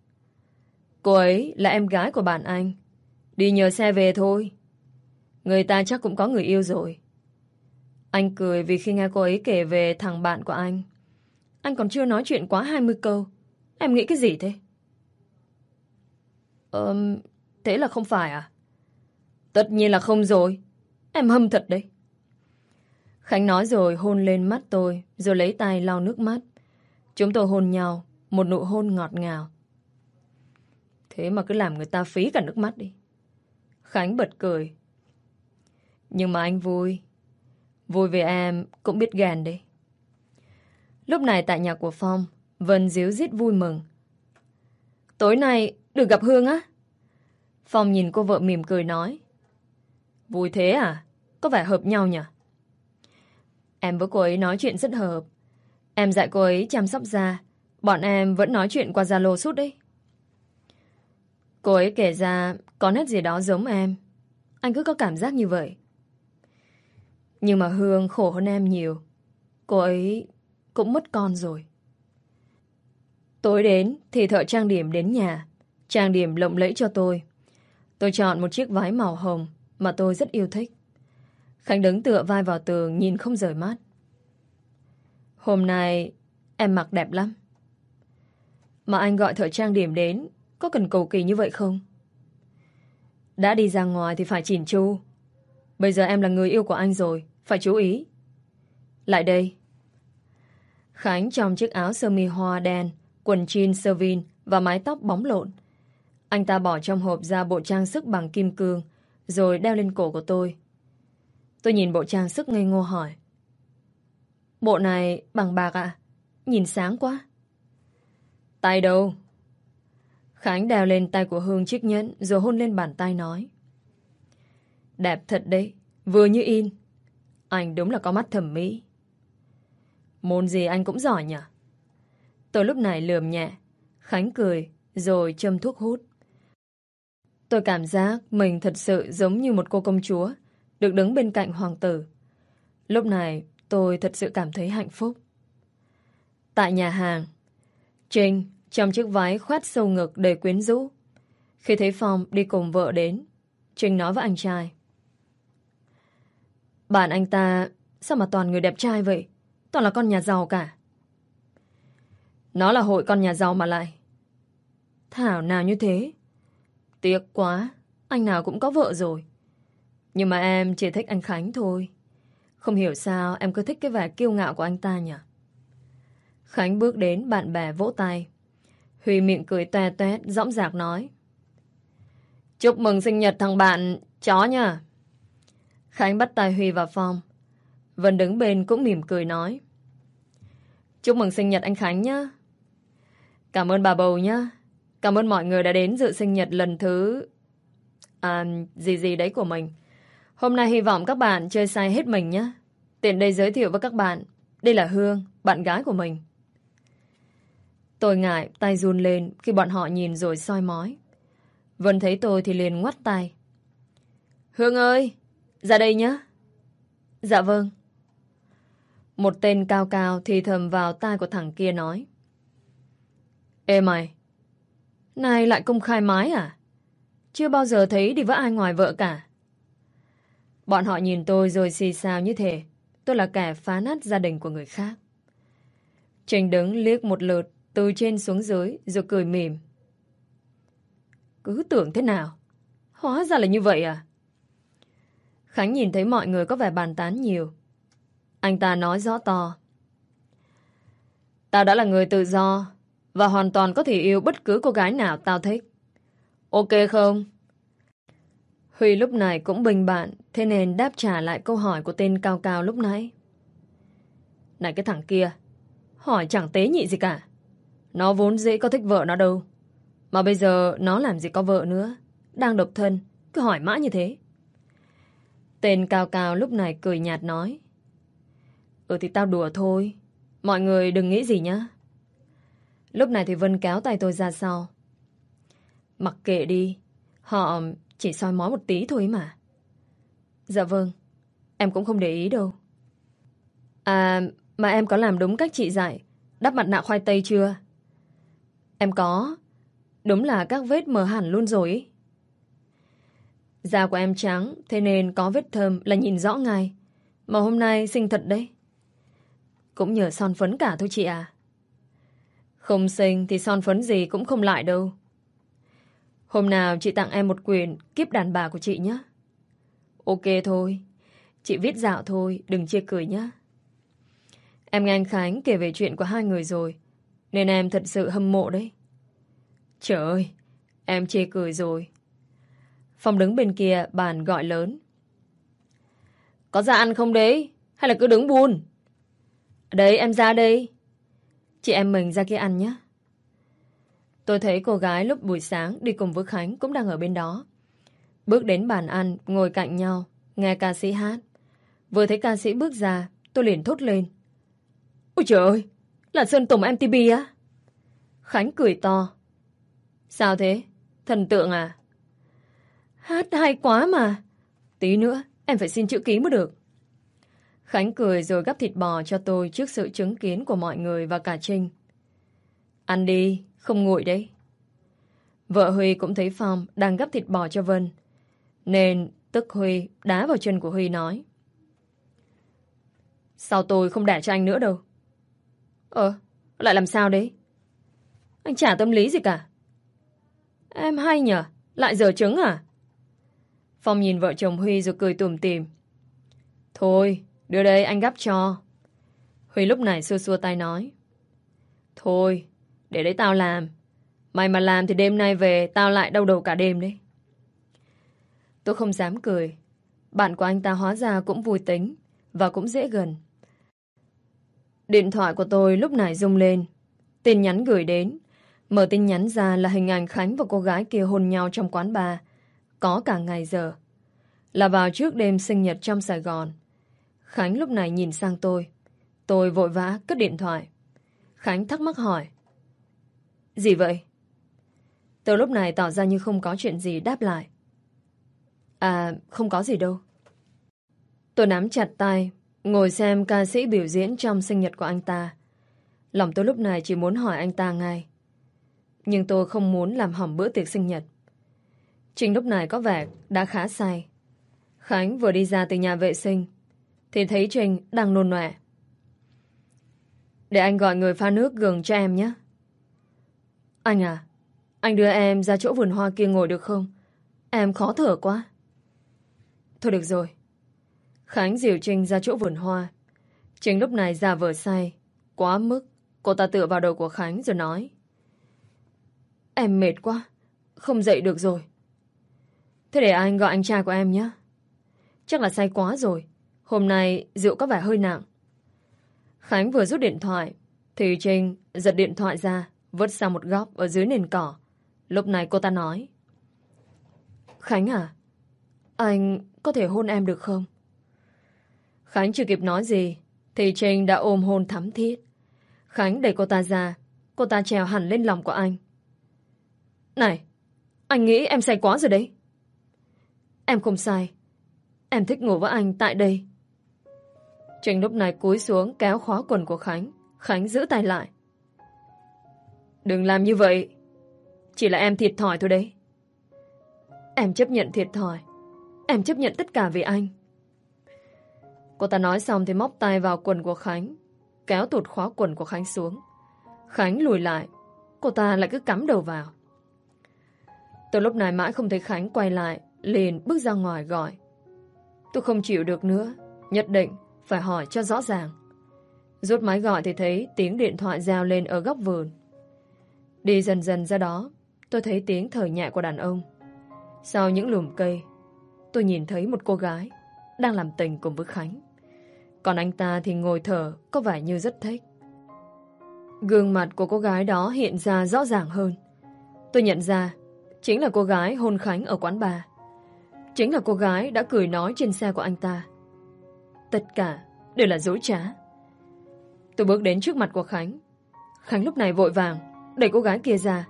Cô ấy là em gái của bạn anh. Đi nhờ xe về thôi. Người ta chắc cũng có người yêu rồi. Anh cười vì khi nghe cô ấy kể về thằng bạn của anh. Anh còn chưa nói chuyện quá 20 câu. Em nghĩ cái gì thế? Ờm, thế là không phải à? Tất nhiên là không rồi. Em hâm thật đấy. Khánh nói rồi hôn lên mắt tôi, rồi lấy tay lau nước mắt. Chúng tôi hôn nhau, một nụ hôn ngọt ngào. Thế mà cứ làm người ta phí cả nước mắt đi. Khánh bật cười. Nhưng mà anh vui. Vui vì em cũng biết gàn đấy. Lúc này tại nhà của Phong, Vân díu dít vui mừng. Tối nay được gặp Hương á? Phong nhìn cô vợ mỉm cười nói. Vui thế à? Có vẻ hợp nhau nhỉ? Em với cô ấy nói chuyện rất hợp. Em dạy cô ấy chăm sóc da. Bọn em vẫn nói chuyện qua Zalo suốt đấy. Cô ấy kể ra có nét gì đó giống em. Anh cứ có cảm giác như vậy. Nhưng mà Hương khổ hơn em nhiều. Cô ấy cũng mất con rồi. Tối đến thì thợ trang điểm đến nhà. Trang điểm lộng lẫy cho tôi. Tôi chọn một chiếc váy màu hồng mà tôi rất yêu thích. Khánh đứng tựa vai vào tường nhìn không rời mắt. Hôm nay em mặc đẹp lắm. Mà anh gọi thợ trang điểm đến có cần cầu kỳ như vậy không? Đã đi ra ngoài thì phải chỉn chu. Bây giờ em là người yêu của anh rồi, phải chú ý. Lại đây. Khánh trong chiếc áo sơ mi hoa đen, quần jean sơ vin và mái tóc bóng lộn. Anh ta bỏ trong hộp ra bộ trang sức bằng kim cương rồi đeo lên cổ của tôi. Tôi nhìn bộ trang sức ngây ngô hỏi. Bộ này bằng bạc à? Nhìn sáng quá. Tay đâu? Khánh đeo lên tay của Hương chiếc nhẫn rồi hôn lên bàn tay nói. Đẹp thật đấy, vừa như in. Anh đúng là có mắt thẩm mỹ. Môn gì anh cũng giỏi nhỉ? Tôi lúc này lườm nhẹ. Khánh cười, rồi châm thuốc hút. Tôi cảm giác mình thật sự giống như một cô công chúa, được đứng bên cạnh hoàng tử. Lúc này, tôi thật sự cảm thấy hạnh phúc. Tại nhà hàng, Trinh trong chiếc váy khoét sâu ngực đầy quyến rũ. Khi thấy Phong đi cùng vợ đến, Trinh nói với anh trai. Bạn anh ta sao mà toàn người đẹp trai vậy? Toàn là con nhà giàu cả. Nó là hội con nhà giàu mà lại. Thảo nào như thế? Tiếc quá, anh nào cũng có vợ rồi. Nhưng mà em chỉ thích anh Khánh thôi. Không hiểu sao em cứ thích cái vẻ kiêu ngạo của anh ta nhỉ? Khánh bước đến bạn bè vỗ tay. Huy miệng cười toe toét, dõng dạc nói. Chúc mừng sinh nhật thằng bạn chó nha. Khánh bắt tay Huy vào phòng. Vân đứng bên cũng mỉm cười nói. Chúc mừng sinh nhật anh Khánh nhá. Cảm ơn bà bầu nhá. Cảm ơn mọi người đã đến dự sinh nhật lần thứ... À, gì gì đấy của mình. Hôm nay hy vọng các bạn chơi sai hết mình nhé. Tiện đây giới thiệu với các bạn. Đây là Hương, bạn gái của mình. Tôi ngại, tay run lên khi bọn họ nhìn rồi soi mói. Vân thấy tôi thì liền ngoắt tay. Hương ơi, ra đây nhé. Dạ vâng. Một tên cao cao thì thầm vào tai của thằng kia nói. Ê mày, này lại công khai mái à? Chưa bao giờ thấy đi với ai ngoài vợ cả. Bọn họ nhìn tôi rồi xì xào như thế. Tôi là kẻ phá nát gia đình của người khác. Trình đứng liếc một lượt từ trên xuống dưới rồi cười mỉm. Cứ tưởng thế nào? Hóa ra là như vậy à? Khánh nhìn thấy mọi người có vẻ bàn tán nhiều. Anh ta nói rõ to. Tao đã là người tự do và hoàn toàn có thể yêu bất cứ cô gái nào tao thích. Ok không? Huy lúc này cũng bình bạn, thế nên đáp trả lại câu hỏi của tên cao cao lúc nãy. Này cái thằng kia, hỏi chẳng tế nhị gì cả. Nó vốn dĩ có thích vợ nó đâu. Mà bây giờ nó làm gì có vợ nữa. Đang độc thân, cứ hỏi mãi như thế. Tên cao cao lúc này cười nhạt nói. Ừ thì tao đùa thôi. Mọi người đừng nghĩ gì nhá. Lúc này thì Vân kéo tay tôi ra sau. Mặc kệ đi. Họ chỉ soi mói một tí thôi mà. Dạ vâng. Em cũng không để ý đâu. À, mà em có làm đúng cách chị dạy. Đắp mặt nạ khoai tây chưa? Em có. Đúng là các vết mờ hẳn luôn rồi ý. Da của em trắng, thế nên có vết thơm là nhìn rõ ngay. Mà hôm nay xinh thật đấy. Cũng nhờ son phấn cả thôi chị à. Không xinh thì son phấn gì cũng không lại đâu. Hôm nào chị tặng em một quyển kiếp đàn bà của chị nhé. Ok thôi. Chị viết dạo thôi, đừng chê cười nhé. Em nghe anh Khánh kể về chuyện của hai người rồi. Nên em thật sự hâm mộ đấy. Trời ơi, em chê cười rồi. phòng đứng bên kia bàn gọi lớn. Có ra ăn không đấy? Hay là cứ đứng buồn? Đấy em ra đây. Chị em mình ra kia ăn nhé. Tôi thấy cô gái lúc buổi sáng đi cùng với Khánh cũng đang ở bên đó. Bước đến bàn ăn, ngồi cạnh nhau, nghe ca sĩ hát. Vừa thấy ca sĩ bước ra, tôi liền thốt lên. Ôi trời ơi, là Sơn Tùng MTV á? Khánh cười to. Sao thế? Thần tượng à? Hát hay quá mà. Tí nữa, em phải xin chữ ký mới được. Khánh cười rồi gắp thịt bò cho tôi trước sự chứng kiến của mọi người và cả Trinh. Ăn đi, không nguội đấy. Vợ Huy cũng thấy Phong đang gắp thịt bò cho Vân. Nên tức Huy đá vào chân của Huy nói. Sao tôi không đẻ cho anh nữa đâu? Ờ, lại làm sao đấy? Anh chả tâm lý gì cả. Em hay nhở? Lại giờ trứng à? Phong nhìn vợ chồng Huy rồi cười tủm tỉm. Thôi, đưa đây anh gắp cho. Huy lúc này xua xua tay nói. Thôi, để đấy tao làm. Mày mà làm thì đêm nay về tao lại đau đầu cả đêm đấy. Tôi không dám cười. Bạn của anh ta hóa ra cũng vui tính và cũng dễ gần. Điện thoại của tôi lúc này rung lên. Tin nhắn gửi đến. Mở tin nhắn ra là hình ảnh Khánh và cô gái kia hôn nhau trong quán bar. Có cả ngày giờ. Là vào trước đêm sinh nhật trong Sài Gòn. Khánh lúc này nhìn sang tôi. Tôi vội vã cất điện thoại. Khánh thắc mắc hỏi. Gì vậy? Tôi lúc này tỏ ra như không có chuyện gì đáp lại. À, không có gì đâu. Tôi nắm chặt tay, ngồi xem ca sĩ biểu diễn trong sinh nhật của anh ta. Lòng tôi lúc này chỉ muốn hỏi anh ta ngay. Nhưng tôi không muốn làm hỏng bữa tiệc sinh nhật. Trình lúc này có vẻ đã khá say. Khánh vừa đi ra từ nhà vệ sinh thì thấy Trình đang nôn nọe. Để anh gọi người pha nước gừng cho em nhé. Anh à, anh đưa em ra chỗ vườn hoa kia ngồi được không? Em khó thở quá. Thôi được rồi. Khánh dìu Trinh ra chỗ vườn hoa. Trinh lúc này già vờ say. Quá mức. Cô ta tựa vào đầu của Khánh rồi nói. Em mệt quá. Không dậy được rồi. Thế để anh gọi anh trai của em nhé. Chắc là say quá rồi. Hôm nay rượu có vẻ hơi nặng. Khánh vừa rút điện thoại. Thì Trinh giật điện thoại ra. Vứt sang một góc ở dưới nền cỏ. Lúc này cô ta nói. Khánh à? Anh có thể hôn em được không? Khánh chưa kịp nói gì thì Trinh đã ôm hôn thắm thiết. Khánh đẩy cô ta ra cô ta trèo hẳn lên lòng của anh. Này, anh nghĩ em say quá rồi đấy. Em không sai. Em thích ngủ với anh tại đây. Trình lúc này cúi xuống kéo khóa quần của Khánh. Khánh giữ tay lại. Đừng làm như vậy. Chỉ là em thiệt thòi thôi đấy. Em chấp nhận thiệt thòi. Em chấp nhận tất cả vì anh. Cô ta nói xong thì móc tay vào quần của Khánh. Kéo tụt khóa quần của Khánh xuống. Khánh lùi lại. Cô ta lại cứ cắm đầu vào. Từ lúc này mãi không thấy Khánh quay lại. Liền bước ra ngoài gọi. Tôi không chịu được nữa. Nhất định phải hỏi cho rõ ràng. Rút máy gọi thì thấy tiếng điện thoại reo lên ở góc vườn. Đi dần dần ra đó, tôi thấy tiếng thở nhẹ của đàn ông. Sau những lùm cây, tôi nhìn thấy một cô gái đang làm tình cùng với Khánh. Còn anh ta thì ngồi thở có vẻ như rất thích. Gương mặt của cô gái đó hiện ra rõ ràng hơn. Tôi nhận ra chính là cô gái hôn Khánh ở quán bar. Chính là cô gái đã cười nói trên xe của anh ta. Tất cả đều là dối trá. Tôi bước đến trước mặt của Khánh. Khánh lúc này vội vàng, đẩy cô gái kia ra.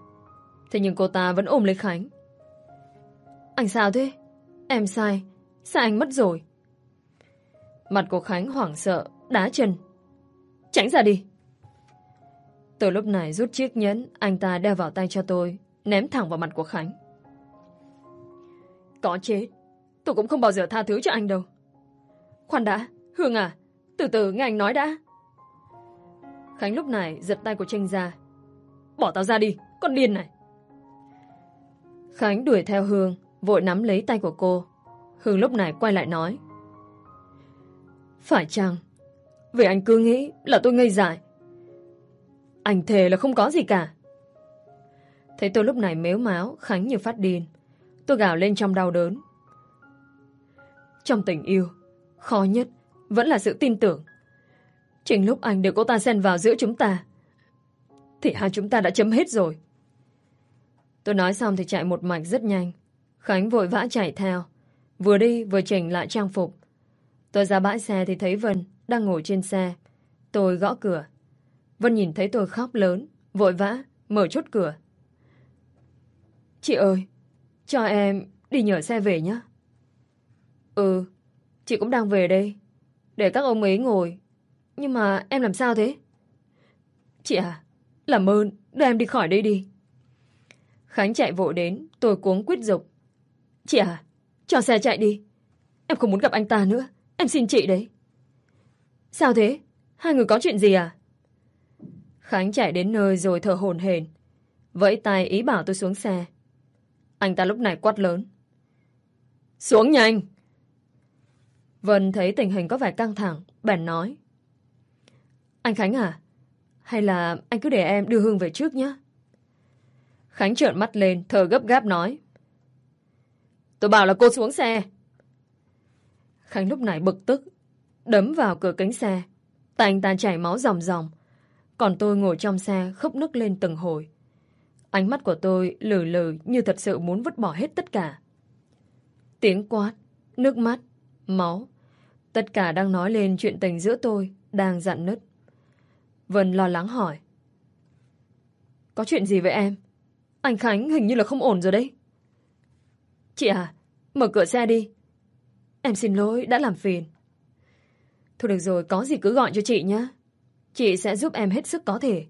Thế nhưng cô ta vẫn ôm lấy Khánh. Anh sao thế? Em sai. Sao anh mất rồi? Mặt của Khánh hoảng sợ, đá chân. Tránh ra đi. Tôi lúc này rút chiếc nhẫn anh ta đeo vào tay cho tôi, ném thẳng vào mặt của Khánh. Có chết, tôi cũng không bao giờ tha thứ cho anh đâu. Khoan đã, Hương à, từ từ nghe anh nói đã. Khánh lúc này giật tay của Trinh ra. Bỏ tao ra đi, con điên này. Khánh đuổi theo Hương, vội nắm lấy tay của cô. Hương lúc này quay lại nói. Phải chăng? Vì anh cứ nghĩ là tôi ngây dại. Anh thề là không có gì cả. Thấy tôi lúc này mếu máo, Khánh như phát điên. Tôi gào lên trong đau đớn. Trong tình yêu, khó nhất vẫn là sự tin tưởng. Chính lúc anh để cô ta xen vào giữa chúng ta, thì hai chúng ta đã chấm hết rồi. Tôi nói xong thì chạy một mạch rất nhanh. Khánh vội vã chạy theo. Vừa đi vừa chỉnh lại trang phục. Tôi ra bãi xe thì thấy Vân đang ngồi trên xe. Tôi gõ cửa. Vân nhìn thấy tôi khóc lớn, vội vã, mở chốt cửa. Chị ơi, cho em đi nhờ xe về nhé. Ừ, chị cũng đang về đây. Để các ông ấy ngồi. Nhưng mà em làm sao thế? Chị à, làm ơn, đưa em đi khỏi đây đi. Khánh chạy vội đến, tôi cuống quyết dục. Chị à, cho xe chạy đi. Em không muốn gặp anh ta nữa. Em xin chị đấy. Sao thế? Hai người có chuyện gì à? Khánh chạy đến nơi rồi thở hổn hển, Vẫy tay ý bảo tôi xuống xe. Anh ta lúc này quát lớn. Xuống nhanh! Vân thấy tình hình có vẻ căng thẳng, bèn nói. Anh Khánh à? Hay là anh cứ để em đưa Hương về trước nhé? Khánh trợn mắt lên, thở gấp gáp nói. Tôi bảo là cô xuống xe. Khánh lúc này bực tức, đấm vào cửa kính xe. Tay anh ta chảy máu ròng ròng. Còn tôi ngồi trong xe khóc nức lên từng hồi. Ánh mắt của tôi lử lử như thật sự muốn vứt bỏ hết tất cả. Tiếng quát, nước mắt, máu. Tất cả đang nói lên chuyện tình giữa tôi, đang dặn nứt. Vân lo lắng hỏi. Có chuyện gì với em? Anh Khánh hình như là không ổn rồi đấy. Chị à, mở cửa xe đi. Em xin lỗi đã làm phiền. Thôi được rồi, có gì cứ gọi cho chị nhé. Chị sẽ giúp em hết sức có thể.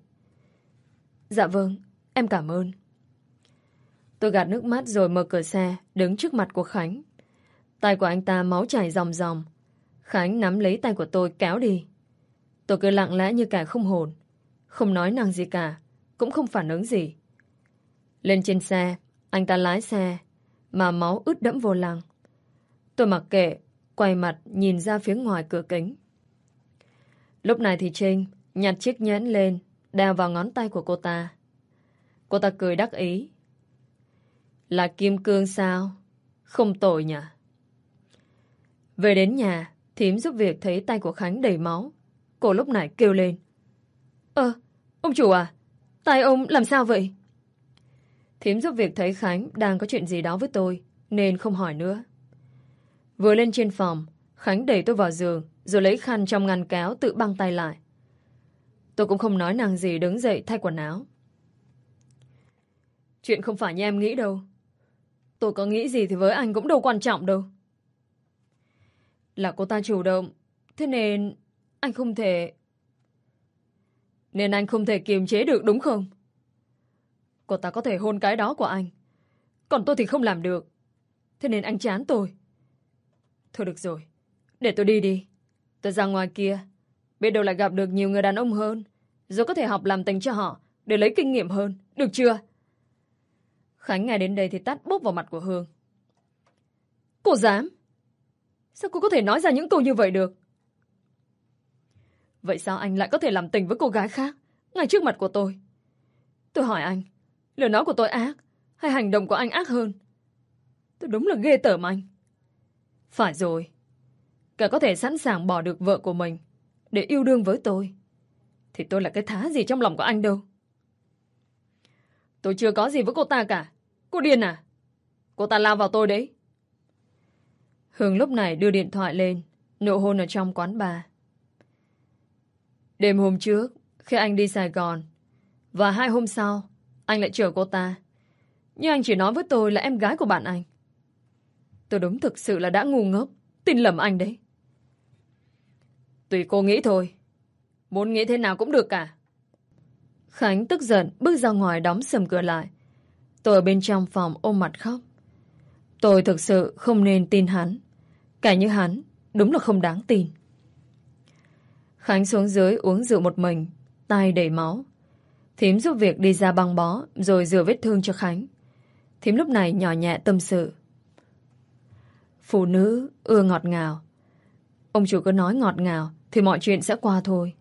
Dạ vâng, em cảm ơn. Tôi gạt nước mắt rồi mở cửa xe, đứng trước mặt của Khánh. Tay của anh ta máu chảy ròng ròng. Khánh nắm lấy tay của tôi kéo đi. Tôi cứ lặng lẽ như cả không hồn. Không nói năng gì cả, cũng không phản ứng gì. Lên trên xe, anh ta lái xe, mà máu ướt đẫm vô lăng. Tôi mặc kệ, quay mặt nhìn ra phía ngoài cửa kính. Lúc này thì Trinh nhặt chiếc nhẫn lên, đeo vào ngón tay của cô ta. Cô ta cười đắc ý. Là kim cương sao? Không tội nhỉ? Về đến nhà, thím giúp việc thấy tay của Khánh đầy máu. Cô lúc này kêu lên. Ơ, ông chủ à? Tay ông làm sao vậy? Thím giúp việc thấy Khánh đang có chuyện gì đó với tôi, nên không hỏi nữa. Vừa lên trên phòng, Khánh đẩy tôi vào giường, rồi lấy khăn trong ngăn kéo tự băng tay lại. Tôi cũng không nói nàng gì đứng dậy thay quần áo. Chuyện không phải như em nghĩ đâu. Tôi có nghĩ gì thì với anh cũng đâu quan trọng đâu. Là cô ta chủ động, thế nên anh không thể... Nên anh không thể kiềm chế được đúng không? Cô ta có thể hôn cái đó của anh. Còn tôi thì không làm được. Thế nên anh chán tôi. Thôi được rồi. Để tôi đi đi. Tôi ra ngoài kia. Biết đâu lại gặp được nhiều người đàn ông hơn. Rồi có thể học làm tình cho họ. Để lấy kinh nghiệm hơn. Được chưa? Khánh nghe đến đây thì tát bốp vào mặt của Hương. Cô dám? Sao cô có thể nói ra những câu như vậy được? Vậy sao anh lại có thể làm tình với cô gái khác ngay trước mặt của tôi? Tôi hỏi anh, lời nói của tôi ác hay hành động của anh ác hơn? Tôi đúng là ghê tởm anh. Phải rồi. Cả có thể sẵn sàng bỏ được vợ của mình để yêu đương với tôi. Thì tôi là cái thá gì trong lòng của anh đâu. Tôi chưa có gì với cô ta cả. Cô điên à? Cô ta lao vào tôi đấy. Hương lúc này đưa điện thoại lên, nụ hôn ở trong quán bar. Đêm hôm trước, khi anh đi Sài Gòn, và hai hôm sau, anh lại chở cô ta. Nhưng anh chỉ nói với tôi là em gái của bạn anh. Tôi đúng thực sự là đã ngu ngốc, tin lầm anh đấy. Tùy cô nghĩ thôi. Muốn nghĩ thế nào cũng được cả. Khánh tức giận bước ra ngoài đóng sầm cửa lại. Tôi ở bên trong phòng ôm mặt khóc. Tôi thực sự không nên tin hắn. Cả như hắn, đúng là không đáng tin. Khánh xuống dưới uống rượu một mình, tay đầy máu. Thím giúp việc đi ra băng bó rồi rửa vết thương cho Khánh. Thím lúc này nhỏ nhẹ tâm sự. Phụ nữ ưa ngọt ngào. Ông chủ cứ nói ngọt ngào thì mọi chuyện sẽ qua thôi.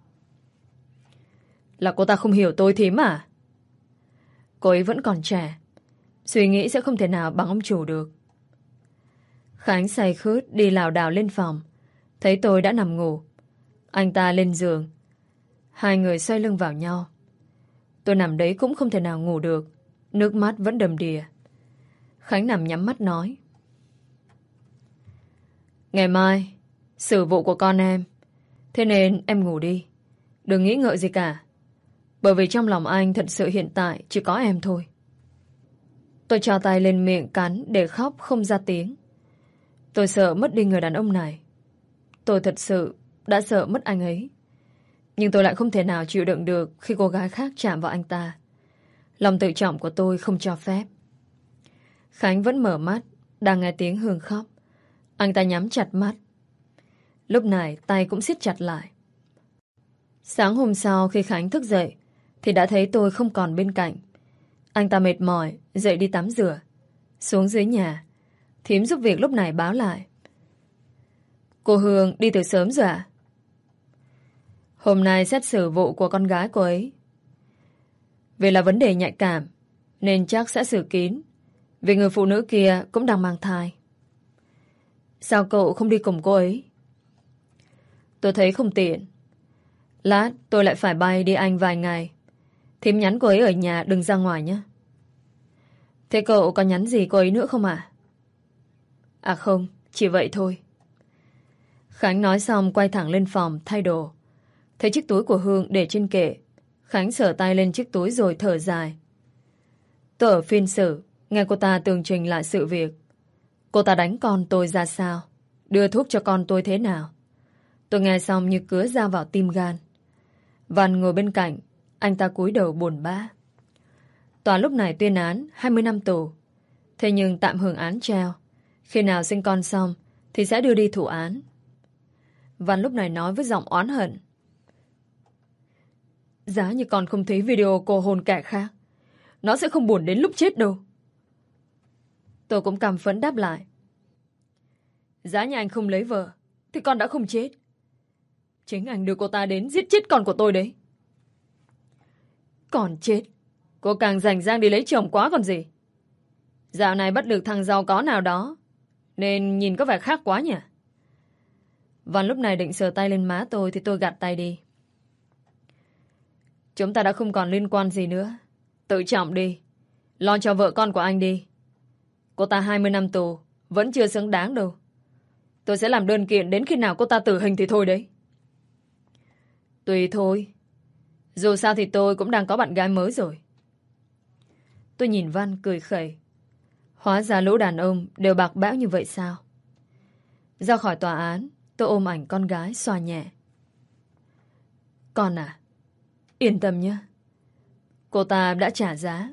Là cô ta không hiểu tôi thím à? Cô ấy vẫn còn trẻ. Suy nghĩ sẽ không thể nào bằng ông chủ được. Khánh say khướt đi lảo đảo lên phòng. Thấy tôi đã nằm ngủ. Anh ta lên giường. Hai người xoay lưng vào nhau. Tôi nằm đấy cũng không thể nào ngủ được. Nước mắt vẫn đầm đìa. Khánh nằm nhắm mắt nói. Ngày mai, xử vụ của con em. Thế nên em ngủ đi. Đừng nghĩ ngợi gì cả. Bởi vì trong lòng anh thật sự hiện tại chỉ có em thôi. Tôi cho tay lên miệng cắn để khóc không ra tiếng. Tôi sợ mất đi người đàn ông này. Tôi thật sự đã sợ mất anh ấy. Nhưng tôi lại không thể nào chịu đựng được khi cô gái khác chạm vào anh ta. Lòng tự trọng của tôi không cho phép. Khánh vẫn mở mắt, đang nghe tiếng Hương khóc. Anh ta nhắm chặt mắt. Lúc này tay cũng siết chặt lại. Sáng hôm sau khi Khánh thức dậy thì đã thấy tôi không còn bên cạnh. Anh ta mệt mỏi, dậy đi tắm rửa. Xuống dưới nhà. Thím giúp việc lúc này báo lại. Cô Hương đi từ sớm rồi ạ? Hôm nay xét xử vụ của con gái cô ấy. Vì là vấn đề nhạy cảm, nên chắc sẽ xử kín. Vì người phụ nữ kia cũng đang mang thai. Sao cậu không đi cùng cô ấy? Tôi thấy không tiện. Lát tôi lại phải bay đi Anh vài ngày. Thím nhắn cô ấy ở nhà đừng ra ngoài nhé. Thế cậu có nhắn gì cô ấy nữa không à? À không, chỉ vậy thôi. Khánh nói xong quay thẳng lên phòng thay đồ. Thấy chiếc túi của Hương để trên kệ. Khánh sờ tay lên chiếc túi rồi thở dài. Tôi ở phiên xử, nghe cô ta tường trình lại sự việc. Cô ta đánh con tôi ra sao? Đưa thuốc cho con tôi thế nào? Tôi nghe xong như cứa ra vào tim gan. Văn ngồi bên cạnh, anh ta cúi đầu buồn bã. Tòa lúc này tuyên án 20 năm tù. Thế nhưng tạm hưởng án treo. Khi nào sinh con xong thì sẽ đưa đi thủ án. Văn lúc này nói với giọng oán hận. Giá như con không thấy video cô hôn kẻ khác, nó sẽ không buồn đến lúc chết đâu. Tôi cũng cảm phẫn đáp lại. Giá như anh không lấy vợ, thì con đã không chết. Chính anh đưa cô ta đến giết chết con của tôi đấy. Còn chết. Cô càng rảnh rang đi lấy chồng quá còn gì. Dạo này bắt được thằng giàu có nào đó. Nên nhìn có vẻ khác quá nhỉ. Văn lúc này định sờ tay lên má tôi thì tôi gạt tay đi. Chúng ta đã không còn liên quan gì nữa. Tự trọng đi. Lo cho vợ con của anh đi. Cô ta 20 năm tù. Vẫn chưa xứng đáng đâu. Tôi sẽ làm đơn kiện đến khi nào cô ta tử hình thì thôi đấy. Tùy thôi. Dù sao thì tôi cũng đang có bạn gái mới rồi. Tôi nhìn Văn cười khẩy. Hóa ra lũ đàn ông đều bạc bẽo như vậy sao? Ra khỏi tòa án, tôi ôm ảnh con gái xoa nhẹ. Con à, yên tâm nhé. Cô ta đã trả giá.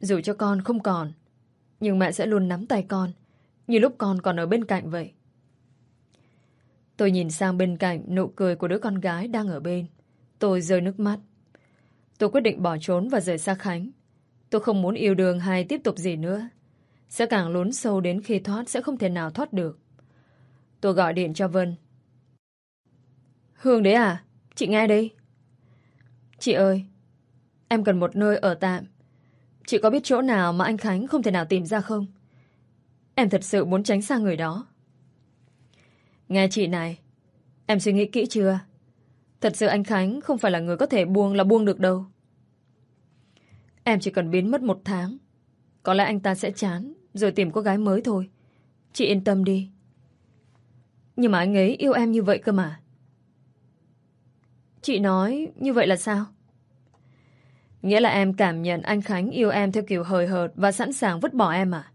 Dù cho con không còn, nhưng mẹ sẽ luôn nắm tay con, như lúc con còn ở bên cạnh vậy. Tôi nhìn sang bên cạnh nụ cười của đứa con gái đang ở bên. Tôi rơi nước mắt. Tôi quyết định bỏ trốn và rời xa Khánh. Tôi không muốn yêu đương hay tiếp tục gì nữa. Sẽ càng lún sâu đến khi thoát sẽ không thể nào thoát được. Tôi gọi điện cho Vân. Hương đấy à? Chị nghe đây. Chị ơi, em cần một nơi ở tạm. Chị có biết chỗ nào mà anh Khánh không thể nào tìm ra không? Em thật sự muốn tránh xa người đó. Nghe chị này, em suy nghĩ kỹ chưa? Thật sự anh Khánh không phải là người có thể buông là buông được đâu. Em chỉ cần biến mất một tháng. Có lẽ anh ta sẽ chán, rồi tìm cô gái mới thôi. Chị yên tâm đi. Nhưng mà anh ấy yêu em như vậy cơ mà. Chị nói như vậy là sao? Nghĩa là em cảm nhận anh Khánh yêu em theo kiểu hời hợt và sẵn sàng vứt bỏ em à?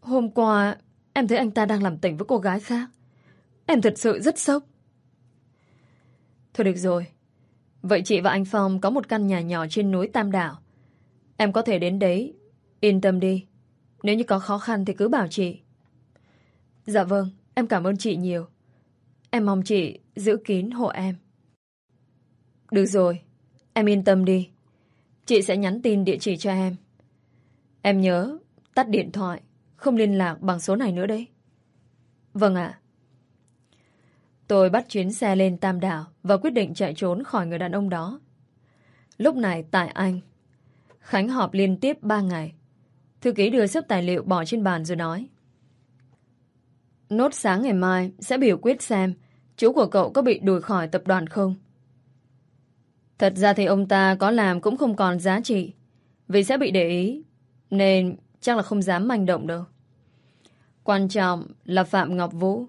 Hôm qua, em thấy anh ta đang làm tình với cô gái khác. Em thật sự rất sốc. Thôi được rồi. Vậy chị và anh Phong có một căn nhà nhỏ trên núi Tam Đảo. Em có thể đến đấy. Yên tâm đi. Nếu như có khó khăn thì cứ bảo chị. Dạ vâng, em cảm ơn chị nhiều. Em mong chị giữ kín hộ em. Được rồi, em yên tâm đi. Chị sẽ nhắn tin địa chỉ cho em. Em nhớ tắt điện thoại, không liên lạc bằng số này nữa đấy. Vâng ạ. Tôi bắt chuyến xe lên Tam Đảo và quyết định chạy trốn khỏi người đàn ông đó. Lúc này tại Anh, Khánh họp liên tiếp 3 ngày. Thư ký đưa sấp tài liệu bỏ trên bàn rồi nói. Nốt sáng ngày mai sẽ biểu quyết xem chú của cậu có bị đuổi khỏi tập đoàn không. Thật ra thì ông ta có làm cũng không còn giá trị vì sẽ bị để ý nên chắc là không dám manh động đâu. Quan trọng là Phạm Ngọc Vũ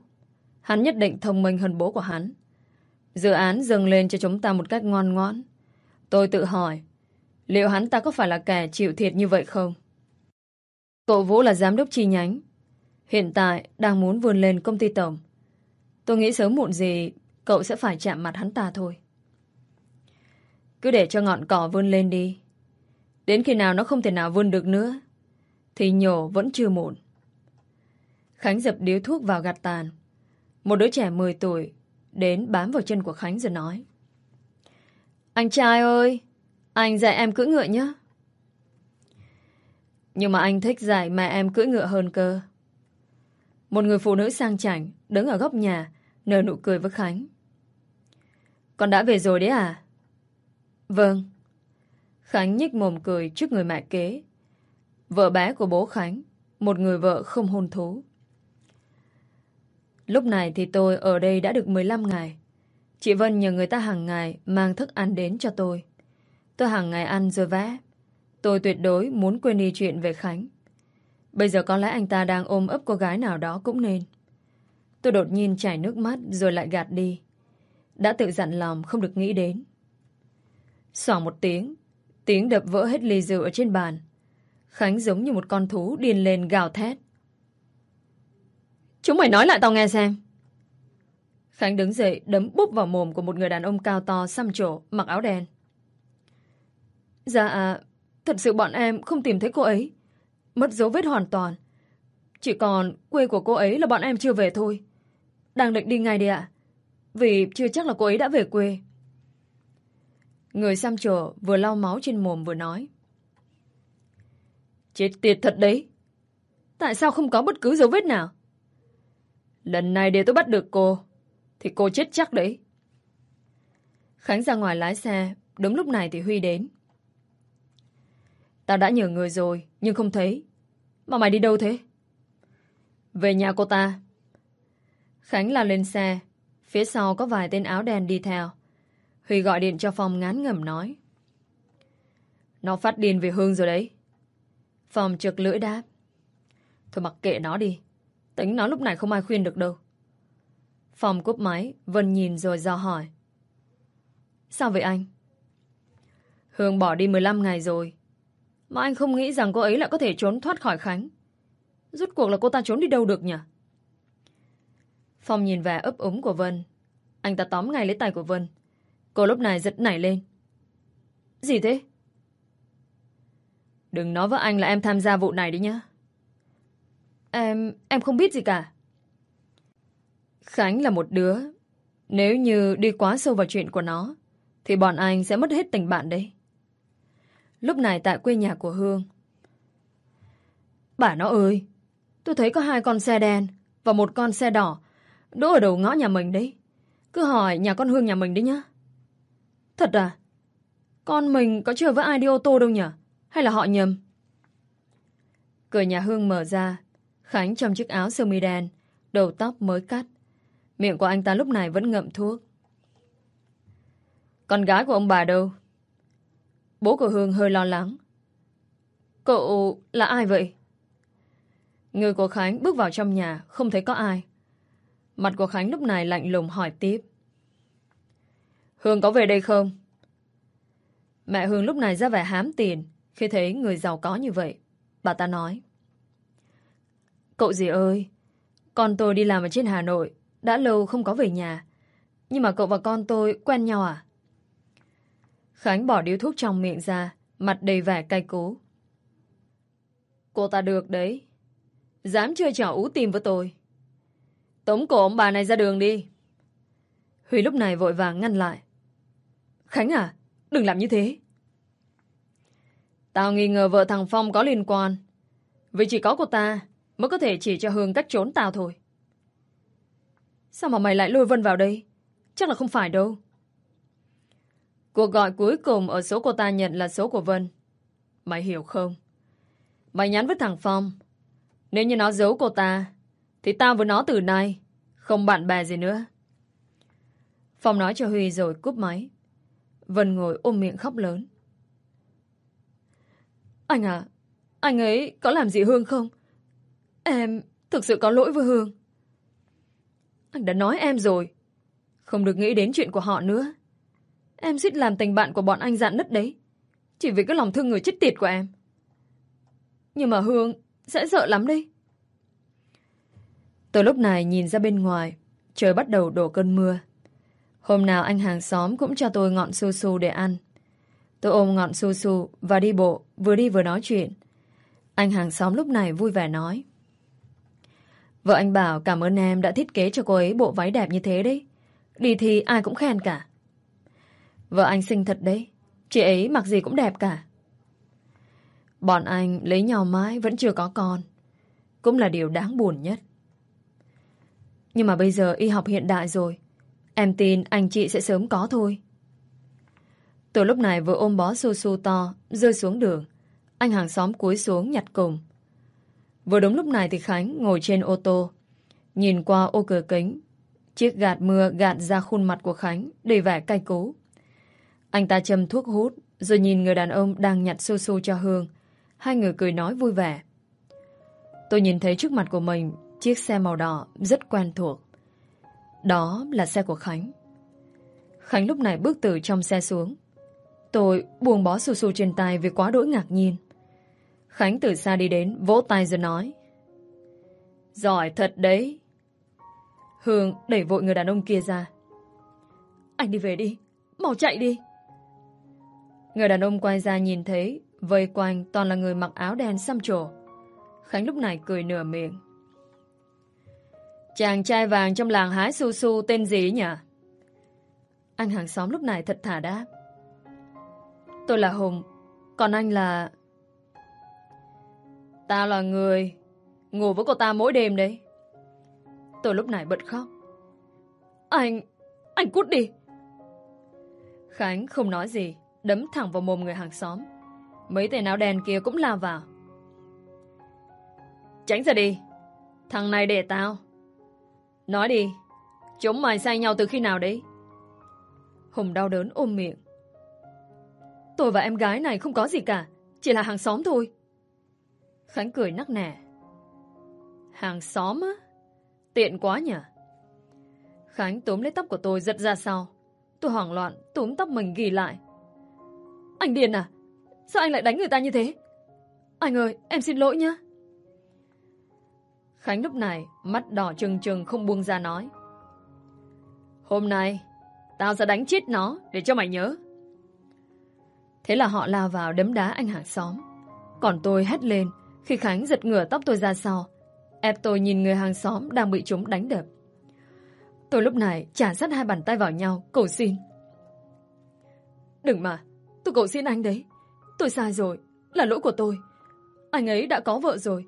Hắn nhất định thông minh hơn bố của hắn. Dự án dâng lên cho chúng ta một cách ngoan ngoãn. Tôi tự hỏi, liệu hắn ta có phải là kẻ chịu thiệt như vậy không? Cậu Vũ là giám đốc chi nhánh. Hiện tại đang muốn vươn lên công ty tổng. Tôi nghĩ sớm muộn gì cậu sẽ phải chạm mặt hắn ta thôi. Cứ để cho ngọn cỏ vươn lên đi. Đến khi nào nó không thể nào vươn được nữa thì nhổ vẫn chưa muộn. Khánh dập điếu thuốc vào gạt tàn. Một đứa trẻ 10 tuổi đến bám vào chân của Khánh rồi nói. Anh trai ơi, anh dạy em cưỡi ngựa nhé. Nhưng mà anh thích dạy mẹ em cưỡi ngựa hơn cơ. Một người phụ nữ sang chảnh đứng ở góc nhà nở nụ cười với Khánh. Con đã về rồi đấy à? Vâng. Khánh nhích mồm cười trước người mẹ kế. Vợ bé của bố Khánh, một người vợ không hôn thú. Lúc này thì tôi ở đây đã được 15 ngày. Chị Vân nhờ người ta hàng ngày mang thức ăn đến cho tôi. Tôi hàng ngày ăn rồi vẽ. Tôi tuyệt đối muốn quên đi chuyện về Khánh. Bây giờ có lẽ anh ta đang ôm ấp cô gái nào đó cũng nên. Tôi đột nhiên chảy nước mắt rồi lại gạt đi. Đã tự dặn lòng không được nghĩ đến. Xoảng một tiếng, tiếng đập vỡ hết ly rượu ở trên bàn. Khánh giống như một con thú điên lên gào thét. Chúng mày nói lại tao nghe xem. Khánh đứng dậy đấm búp vào mồm của một người đàn ông cao to xăm trổ mặc áo đen. Dạ, thật sự bọn em không tìm thấy cô ấy. Mất dấu vết hoàn toàn. Chỉ còn quê của cô ấy là bọn em chưa về thôi. Đang định đi ngay đi ạ. Vì chưa chắc là cô ấy đã về quê. Người xăm trổ vừa lau máu trên mồm vừa nói. Chết tiệt thật đấy. Tại sao không có bất cứ dấu vết nào? Lần này để tôi bắt được cô, Thì cô chết chắc đấy Khánh ra ngoài lái xe Đúng lúc này thì Huy đến Tao đã nhờ người rồi Nhưng không thấy. Mà mày đi đâu thế? Về nhà cô ta. Khánh là lên xe. Phía sau có vài tên áo đen đi theo. Huy gọi điện cho Phong ngán ngẩm nói. Nó phát điên về Hương rồi đấy. Phong trực lưỡi đáp. Thôi mặc kệ nó đi. Tính nó lúc này không ai khuyên được đâu. Phòng cúp máy, Vân nhìn rồi do hỏi. Sao vậy anh? Hương bỏ đi 15 ngày rồi. Mà anh không nghĩ rằng cô ấy lại có thể trốn thoát khỏi Khánh. Rốt cuộc là cô ta trốn đi đâu được nhỉ? Phong nhìn vẻ ấp úng của Vân. Anh ta tóm ngay lấy tay của Vân. Cô lúc này giật nảy lên. Gì thế? Đừng nói với anh là em tham gia vụ này đi nhá. Em... em không biết gì cả. Khánh là một đứa. Nếu như đi quá sâu vào chuyện của nó, thì bọn anh sẽ mất hết tình bạn đấy. Lúc này tại quê nhà của Hương. Bà nó ơi, tôi thấy có hai con xe đen và một con xe đỏ đỗ ở đầu ngõ nhà mình đấy. Cứ hỏi nhà con Hương nhà mình đấy nhá. Thật à? Con mình có chơi với ai đi ô tô đâu nhỉ? Hay là họ nhầm? Cửa nhà Hương mở ra Khánh trong chiếc áo sơ mi đen, đầu tóc mới cắt. Miệng của anh ta lúc này vẫn ngậm thuốc. Con gái của ông bà đâu? Bố của Hương hơi lo lắng. Cậu là ai vậy? Người của Khánh bước vào trong nhà, không thấy có ai. Mặt của Khánh lúc này lạnh lùng hỏi tiếp. Hương có về đây không? Mẹ Hương lúc này ra vẻ hám tiền khi thấy người giàu có như vậy. Bà ta nói. Cậu gì ơi, con tôi đi làm ở trên Hà Nội, đã lâu không có về nhà. Nhưng mà cậu và con tôi quen nhau à? Khánh bỏ điếu thuốc trong miệng ra, mặt đầy vẻ cay cú. Cô ta được đấy. Dám chơi trò ú tìm với tôi. Tống cổ ông bà này ra đường đi. Huy lúc này vội vàng ngăn lại. Khánh à, đừng làm như thế. Tao nghi ngờ vợ thằng Phong có liên quan. Vì chỉ có cô ta mới có thể chỉ cho Hương cách trốn tao thôi. Sao mà mày lại lôi Vân vào đây? Chắc là không phải đâu. Cuộc gọi cuối cùng ở số cô ta nhận là số của Vân. Mày hiểu không? Mày nhắn với thằng Phong. Nếu như nó giấu cô ta, thì tao với nó từ nay không bạn bè gì nữa. Phong nói cho Huy rồi cúp máy. Vân ngồi ôm miệng khóc lớn. Anh à, anh ấy có làm gì Hương không? Em thực sự có lỗi với Hương. Anh đã nói em rồi. Không được nghĩ đến chuyện của họ nữa. Em suýt làm tình bạn của bọn anh dạn nứt đấy. Chỉ vì cái lòng thương người chết tiệt của em. Nhưng mà Hương sẽ sợ lắm đấy. tôi lúc này nhìn ra bên ngoài, trời bắt đầu đổ cơn mưa. Hôm nào anh hàng xóm cũng cho tôi ngọn su su để ăn. Tôi ôm ngọn su su và đi bộ, vừa đi vừa nói chuyện. Anh hàng xóm lúc này vui vẻ nói. Vợ anh bảo cảm ơn em đã thiết kế cho cô ấy bộ váy đẹp như thế đấy. Đi thì ai cũng khen cả. Vợ anh xinh thật đấy. Chị ấy mặc gì cũng đẹp cả. Bọn anh lấy nhau mãi vẫn chưa có con. Cũng là điều đáng buồn nhất. Nhưng mà bây giờ y học hiện đại rồi. Em tin anh chị sẽ sớm có thôi. Từ lúc này vừa ôm bó su su to, rơi xuống đường. Anh hàng xóm cúi xuống nhặt cùng. Vừa đúng lúc này thì Khánh ngồi trên ô tô. Nhìn qua ô cửa kính. Chiếc gạt mưa gạt ra khuôn mặt của Khánh đầy vẻ cay cú. Anh ta châm thuốc hút rồi nhìn người đàn ông đang nhặt su su cho Hương. Hai người cười nói vui vẻ. Tôi nhìn thấy trước mặt của mình chiếc xe màu đỏ rất quen thuộc. Đó là xe của Khánh. Khánh lúc này bước từ trong xe xuống. Tôi buông bó su su trên tay vì quá đỗi ngạc nhiên. Khánh từ xa đi đến, vỗ tay rồi nói. Giỏi thật đấy. Hương đẩy vội người đàn ông kia ra. Anh đi về đi, mau chạy đi. Người đàn ông quay ra nhìn thấy, vây quanh toàn là người mặc áo đen xăm trổ. Khánh lúc này cười nửa miệng. Chàng trai vàng trong làng hái su su tên gì nhỉ? Anh hàng xóm lúc này thật thả đáp. Tôi là Hùng, còn anh là... Tao là người ngủ với cô ta mỗi đêm đấy. Tôi lúc này bật khóc. Anh... anh cút đi. Khánh không nói gì, đấm thẳng vào mồm người hàng xóm. Mấy tên áo đen kia cũng lao vào. Tránh ra đi. Thằng này để tao. Nói đi. Chúng mày sai nhau từ khi nào đấy? Hùng đau đớn ôm miệng. Tôi và em gái này không có gì cả. Chỉ là hàng xóm thôi. Khánh cười nắc nẻ. Hàng xóm á? Tiện quá nhỉ? Khánh túm lấy tóc của tôi giật ra sau. Tôi hoảng loạn, túm tóc mình ghi lại. Anh điên à? Sao anh lại đánh người ta như thế? Anh ơi, em xin lỗi nhá. Khánh lúc này, mắt đỏ trừng trừng không buông ra nói. Hôm nay, tao sẽ đánh chết nó để cho mày nhớ. Thế là họ lao vào đấm đá anh hàng xóm. Còn tôi hét lên khi Khánh giật ngửa tóc tôi ra sau. Ép tôi nhìn người hàng xóm đang bị chúng đánh đập. Tôi lúc này trả sát hai bàn tay vào nhau, cầu xin. Đừng mà, tôi cầu xin anh đấy. Tôi sai rồi, là lỗi của tôi. Anh ấy đã có vợ rồi.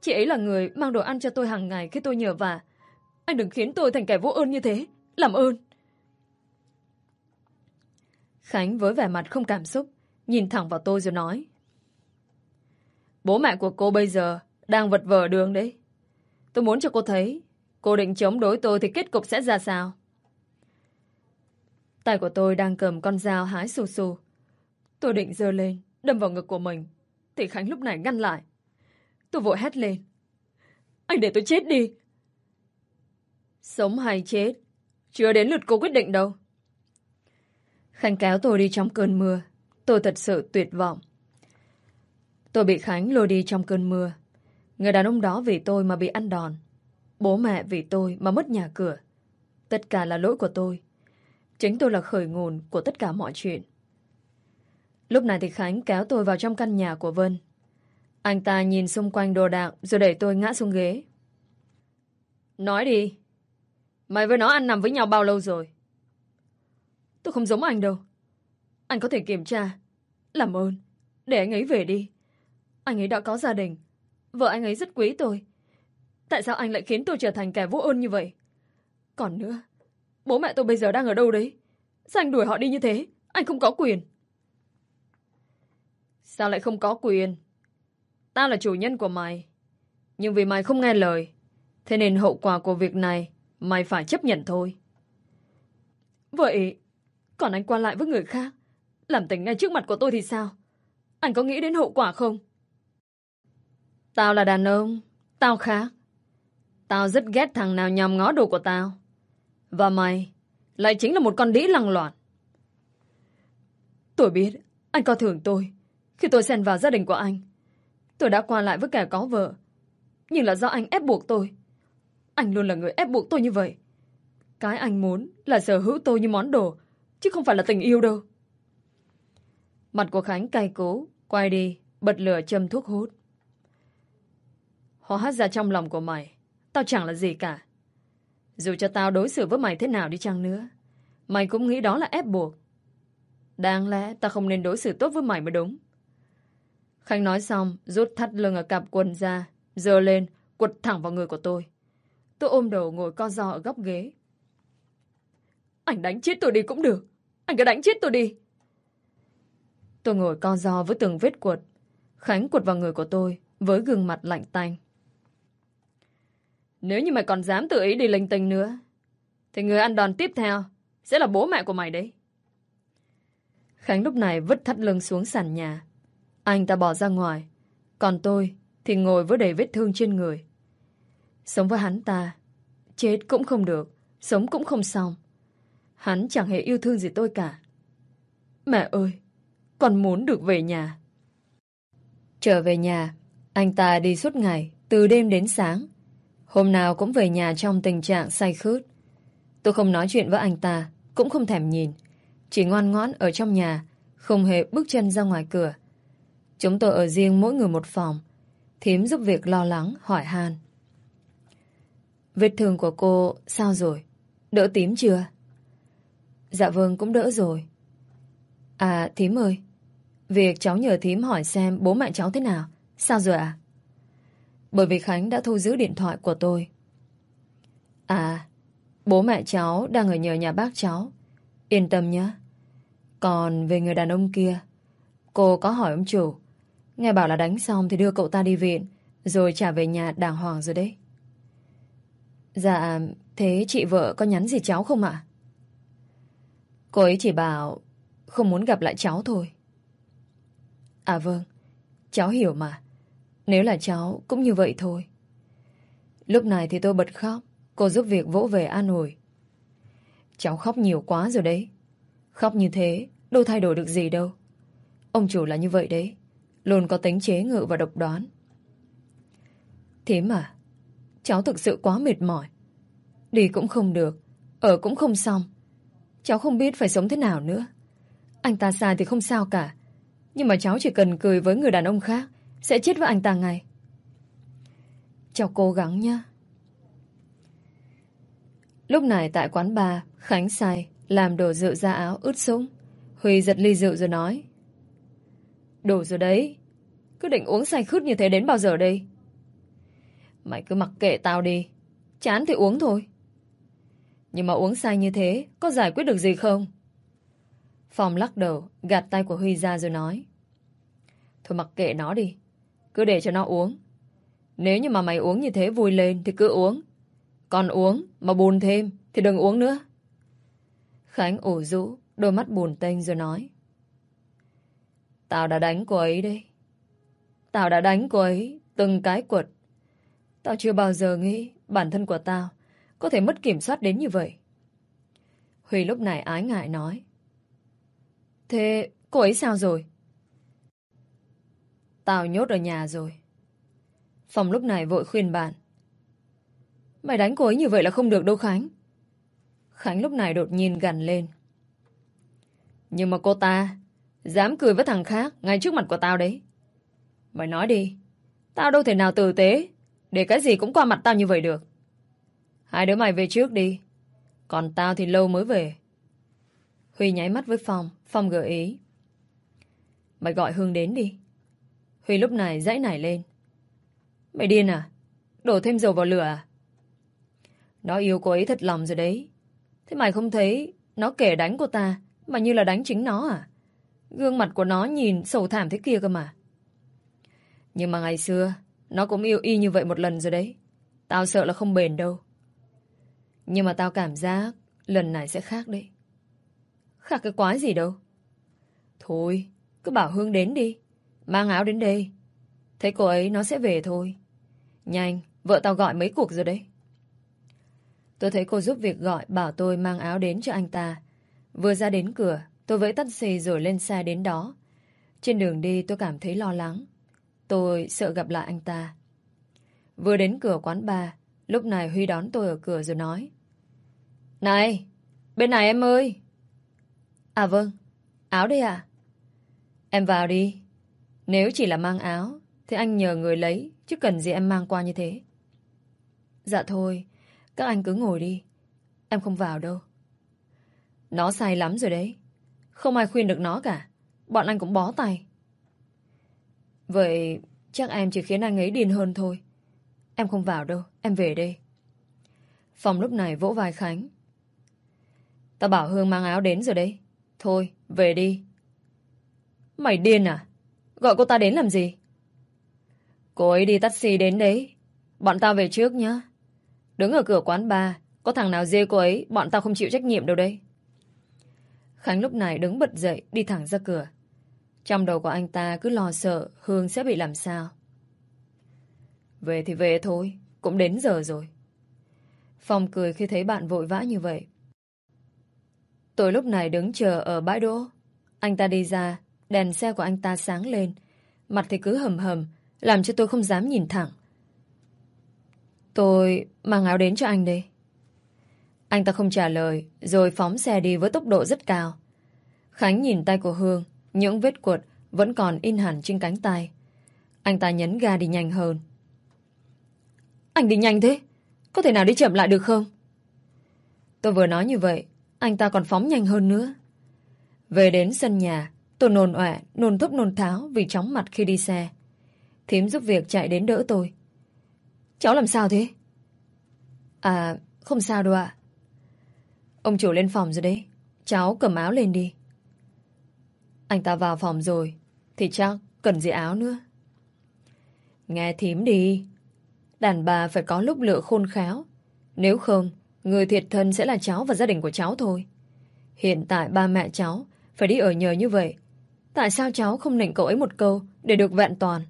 Chị ấy là người mang đồ ăn cho tôi hàng ngày khi tôi nhờ vả. Anh đừng khiến tôi thành kẻ vô ơn như thế. Làm ơn. Khánh với vẻ mặt không cảm xúc, nhìn thẳng vào tôi rồi nói. Bố mẹ của cô bây giờ đang vật vờ đường đấy. Tôi muốn cho cô thấy cô định chống đối tôi thì kết cục sẽ ra sao. Tay của tôi đang cầm con dao hái xù xù. Tôi định giơ lên, đâm vào ngực của mình. Thì Khánh lúc này ngăn lại. Tôi vội hét lên. Anh để tôi chết đi. Sống hay chết, chưa đến lượt cô quyết định đâu. Khánh kéo tôi đi trong cơn mưa. Tôi thật sự tuyệt vọng. Tôi bị Khánh lôi đi trong cơn mưa. Người đàn ông đó vì tôi mà bị ăn đòn. Bố mẹ vì tôi mà mất nhà cửa. Tất cả là lỗi của tôi. Chính tôi là khởi nguồn của tất cả mọi chuyện. Lúc này thì Khánh kéo tôi vào trong căn nhà của Vân. Anh ta nhìn xung quanh đồ đạc rồi đẩy tôi ngã xuống ghế. Nói đi. Mày với nó ăn nằm với nhau bao lâu rồi? Tôi không giống anh đâu. Anh có thể kiểm tra. Làm ơn. Để anh ấy về đi. Anh ấy đã có gia đình. Vợ anh ấy rất quý tôi. Tại sao anh lại khiến tôi trở thành kẻ vô ơn như vậy? Còn nữa, bố mẹ tôi bây giờ đang ở đâu đấy? Sao anh đuổi họ đi như thế? Anh không có quyền. Sao lại không có quyền? Tao là chủ nhân của mày. Nhưng vì mày không nghe lời, thế nên hậu quả của việc này mày phải chấp nhận thôi. Vậy, còn anh qua lại với người khác, làm tình ngay trước mặt của tôi thì sao? Anh có nghĩ đến hậu quả không? Tao là đàn ông, tao khác. Tao rất ghét thằng nào nhòm ngó đồ của tao. Và mày lại chính là một con đĩ lăng loạn. Tôi biết, anh coi thường tôi. Khi tôi xen vào gia đình của anh, tôi đã qua lại với kẻ có vợ. Nhưng là do anh ép buộc tôi. Anh luôn là người ép buộc tôi như vậy. Cái anh muốn là sở hữu tôi như món đồ, chứ không phải là tình yêu đâu. Mặt của Khánh cay cố, quay đi, bật lửa châm thuốc hút. Hóa ra trong lòng của mày, tao chẳng là gì cả. Dù cho tao đối xử với mày thế nào đi chăng nữa, mày cũng nghĩ đó là ép buộc. Đáng lẽ tao không nên đối xử tốt với mày mới đúng. Khánh nói xong, rút thắt lưng ở cặp quần ra, dơ lên, quật thẳng vào người của tôi. Tôi ôm đầu ngồi co ro ở góc ghế. Anh đánh chết tôi đi cũng được. Anh cứ đánh chết tôi đi. Tôi ngồi co ro với từng vết quật. Khánh quật vào người của tôi với gương mặt lạnh tanh. Nếu như mày còn dám tự ý đi linh tinh nữa, thì người ăn đòn tiếp theo sẽ là bố mẹ của mày đấy. Khánh lúc này vứt thắt lưng xuống sàn nhà. Anh ta bỏ ra ngoài. Còn tôi thì ngồi với đầy vết thương trên người. Sống với hắn ta, chết cũng không được, sống cũng không xong. Hắn chẳng hề yêu thương gì tôi cả. Mẹ ơi, con muốn được về nhà. Trở về nhà, anh ta đi suốt ngày, từ đêm đến sáng. Hôm nào cũng về nhà trong tình trạng say khướt. Tôi không nói chuyện với anh ta, cũng không thèm nhìn. Chỉ ngoan ngoãn ở trong nhà, không hề bước chân ra ngoài cửa. Chúng tôi ở riêng mỗi người một phòng. Thím giúp việc lo lắng, hỏi han. Vết thương của cô sao rồi? Đỡ tím chưa? Dạ vâng, cũng đỡ rồi. À, thím ơi. Việc cháu nhờ thím hỏi xem bố mẹ cháu thế nào. Sao rồi ạ? À? Bởi vì Khánh đã thu giữ điện thoại của tôi. À, bố mẹ cháu đang ở nhờ nhà bác cháu. Yên tâm nhé. Còn về người đàn ông kia, cô có hỏi ông chủ. Nghe bảo là đánh xong thì đưa cậu ta đi viện, rồi trả về nhà đàng hoàng rồi đấy. Dạ, thế chị vợ có nhắn gì cháu không ạ? Cô ấy chỉ bảo không muốn gặp lại cháu thôi. À vâng, cháu hiểu mà. Nếu là cháu cũng như vậy thôi. Lúc này thì tôi bật khóc, cô giúp việc vỗ về an ủi. Cháu khóc nhiều quá rồi đấy. Khóc như thế, đâu thay đổi được gì đâu. Ông chủ là như vậy đấy. Luôn có tính chế ngự và độc đoán. Thế mà, cháu thực sự quá mệt mỏi. Đi cũng không được, ở cũng không xong. Cháu không biết phải sống thế nào nữa. Anh ta sai thì không sao cả. Nhưng mà cháu chỉ cần cười với người đàn ông khác sẽ chết với anh ta ngay. Cháu cố gắng nhé. Lúc này tại quán bar, Khánh say, làm đổ rượu ra áo ướt sũng. Huy giật ly rượu rồi nói. Đủ rồi đấy. Cứ định uống say khướt như thế đến bao giờ đây? Mày cứ mặc kệ tao đi. Chán thì uống thôi. Nhưng mà uống say như thế, có giải quyết được gì không? Phong lắc đầu, gạt tay của Huy ra rồi nói. Thôi mặc kệ nó đi. Cứ để cho nó uống. Nếu như mà mày uống như thế vui lên thì cứ uống. Còn uống mà buồn thêm thì đừng uống nữa. Khánh ủ rũ, đôi mắt buồn tênh rồi nói. Tao đã đánh cô ấy đấy. Tao đã đánh cô ấy từng cái quật. Tao chưa bao giờ nghĩ bản thân của tao có thể mất kiểm soát đến như vậy. Huy lúc này ái ngại nói. Thế cô ấy sao rồi? Tao nhốt ở nhà rồi. Phòng lúc này vội khuyên bạn. Mày đánh cô ấy như vậy là không được đâu Khánh. Khánh lúc này đột nhiên gằn lên. Nhưng mà cô ta dám cười với thằng khác ngay trước mặt của tao đấy. Mày nói đi. Tao đâu thể nào tử tế để cái gì cũng qua mặt tao như vậy được. Hai đứa mày về trước đi. Còn tao thì lâu mới về. Huy nháy mắt với Phong. Phong gợi ý. Mày gọi Hương đến đi. Huy lúc này dãy nảy lên. Mày điên à? Đổ thêm dầu vào lửa à? Nó yêu cô ấy thật lòng rồi đấy. Thế mày không thấy nó kể đánh cô ta mà như là đánh chính nó à? Gương mặt của nó nhìn sầu thảm thế kia cơ mà. Nhưng mà ngày xưa nó cũng yêu y như vậy một lần rồi đấy. Tao sợ là không bền đâu. Nhưng mà tao cảm giác lần này sẽ khác đấy. Khác cái quái gì đâu. Thôi, cứ bảo Hương đến đi. Mang áo đến đây. Thấy cô ấy nó sẽ về thôi. Nhanh, vợ tao gọi mấy cuộc rồi đấy. Tôi thấy cô giúp việc gọi bảo tôi mang áo đến cho anh ta. Vừa ra đến cửa, tôi vẫy taxi rồi lên xe đến đó. Trên đường đi tôi cảm thấy lo lắng. Tôi sợ gặp lại anh ta. Vừa đến cửa quán bar, lúc này Huy đón tôi ở cửa rồi nói. Này, bên này em ơi. À vâng, áo đây à? Em vào đi. Nếu chỉ là mang áo, thì anh nhờ người lấy, chứ cần gì em mang qua như thế. Dạ thôi, các anh cứ ngồi đi. Em không vào đâu. Nó sai lắm rồi đấy. Không ai khuyên được nó cả. Bọn anh cũng bó tay. Vậy chắc em chỉ khiến anh ấy điên hơn thôi. Em không vào đâu, em về đây. Phòng lúc này vỗ vai Khánh. Ta bảo Hương mang áo đến rồi đấy. Thôi, về đi. Mày điên à? Gọi cô ta đến làm gì? Cô ấy đi taxi đến đấy. Bọn tao về trước nhá. Đứng ở cửa quán bar, có thằng nào dê cô ấy, bọn tao không chịu trách nhiệm đâu đấy. Khánh lúc này đứng bật dậy, đi thẳng ra cửa. Trong đầu của anh ta cứ lo sợ Hương sẽ bị làm sao. Về thì về thôi, cũng đến giờ rồi. Phong cười khi thấy bạn vội vã như vậy. Tôi lúc này đứng chờ ở bãi đỗ. Anh ta đi ra, đèn xe của anh ta sáng lên. Mặt thì cứ hầm hầm, làm cho tôi không dám nhìn thẳng. Tôi mang áo đến cho anh đây. Anh ta không trả lời, rồi phóng xe đi với tốc độ rất cao. Khánh nhìn tay của Hương, những vết cuột vẫn còn in hẳn trên cánh tay. Anh ta nhấn ga đi nhanh hơn. Anh đi nhanh thế? Có thể nào đi chậm lại được không? Tôi vừa nói như vậy, anh ta còn phóng nhanh hơn nữa. Về đến sân nhà, tôi nôn ọe, nôn thúc nôn tháo vì chóng mặt khi đi xe. Thím giúp việc chạy đến đỡ tôi. Cháu làm sao thế? À, không sao đâu ạ. Ông chủ lên phòng rồi đấy. Cháu cầm áo lên đi. Anh ta vào phòng rồi, thì chắc cần gì áo nữa. Nghe thím đi. Đàn bà phải có lúc lựa khôn khéo. Nếu không, người thiệt thân sẽ là cháu và gia đình của cháu thôi. Hiện tại ba mẹ cháu phải đi ở nhờ như vậy. Tại sao cháu không nịnh cậu ấy một câu để được vẹn toàn?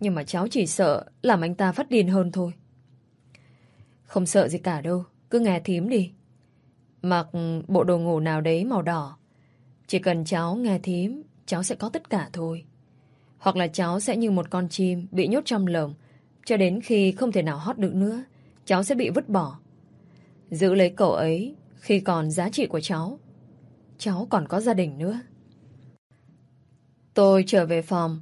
Nhưng mà cháu chỉ sợ làm anh ta phát điên hơn thôi. Không sợ gì cả đâu, cứ nghe thím đi. Mặc bộ đồ ngủ nào đấy màu đỏ. Chỉ cần cháu nghe thím, cháu sẽ có tất cả thôi. Hoặc là cháu sẽ như một con chim bị nhốt trong lồng, cho đến khi không thể nào hót được nữa, cháu sẽ bị vứt bỏ. Giữ lấy cậu ấy khi còn giá trị của cháu. Cháu còn có gia đình nữa. Tôi trở về phòng,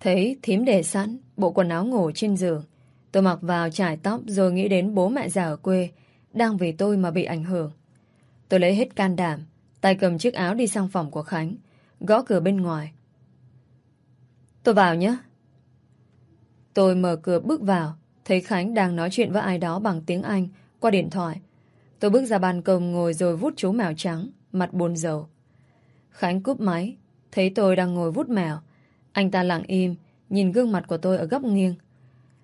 Thấy thím để sẵn bộ quần áo ngủ trên giường. Tôi mặc vào trải tóc rồi nghĩ đến bố mẹ già ở quê đang vì tôi mà bị ảnh hưởng. Tôi lấy hết can đảm, tay cầm chiếc áo đi sang phòng của Khánh, gõ cửa bên ngoài. Tôi vào nhé. Tôi mở cửa bước vào, thấy Khánh đang nói chuyện với ai đó bằng tiếng Anh qua điện thoại. Tôi bước ra ban công ngồi rồi vút chú mèo trắng, mặt buồn rầu. Khánh cúp máy, thấy tôi đang ngồi vút mèo, anh ta lặng im, nhìn gương mặt của tôi ở góc nghiêng.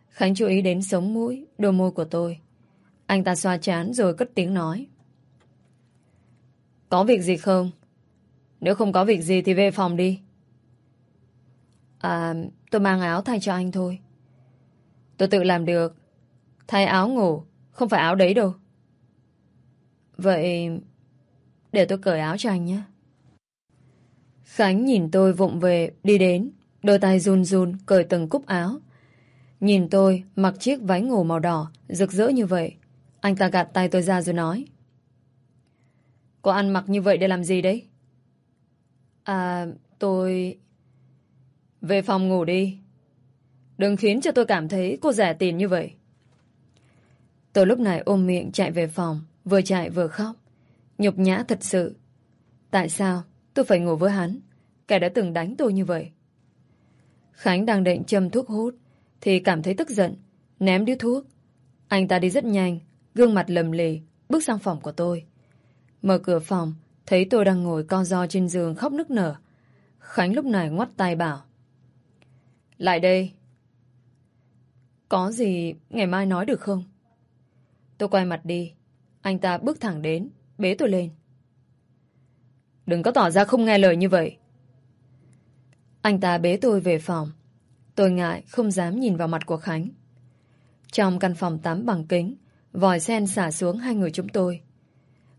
Khánh chú ý đến sống mũi, đôi môi của tôi. Anh ta xoa chán rồi cất tiếng nói. Có việc gì không? Nếu không có việc gì thì về phòng đi. À, tôi mang áo thay cho anh thôi. Tôi tự làm được. Thay áo ngủ, Không phải áo đấy đâu. Vậy... Để tôi cởi áo cho anh nhé. Khánh nhìn tôi vụng về, đi đến. Đôi tay run run, cởi từng cúc áo. Nhìn tôi, mặc chiếc váy ngủ màu đỏ, rực rỡ như vậy. Anh ta gạt tay tôi ra rồi nói. Cô ăn mặc như vậy để làm gì đấy? À, tôi... Về phòng ngủ đi. Đừng khiến cho tôi cảm thấy cô rẻ tiền như vậy. Tôi lúc này ôm miệng chạy về phòng, vừa chạy vừa khóc. Nhục nhã thật sự. Tại sao tôi phải ngủ với hắn? Kẻ đã từng đánh tôi như vậy. Khánh đang định châm thuốc hút, thì cảm thấy tức giận, ném điếu thuốc. Anh ta đi rất nhanh, gương mặt lầm lì, bước sang phòng của tôi. Mở cửa phòng, thấy tôi đang ngồi co ro trên giường khóc nức nở. Khánh lúc này ngoắt tay bảo. Lại đây. Có gì ngày mai nói được không? Tôi quay mặt đi. Anh ta bước thẳng đến, bế tôi lên. Đừng có tỏ ra không nghe lời như vậy. Anh ta bế tôi về phòng. Tôi ngại, không dám nhìn vào mặt của Khánh. Trong căn phòng tắm bằng kính, vòi sen xả xuống hai người chúng tôi.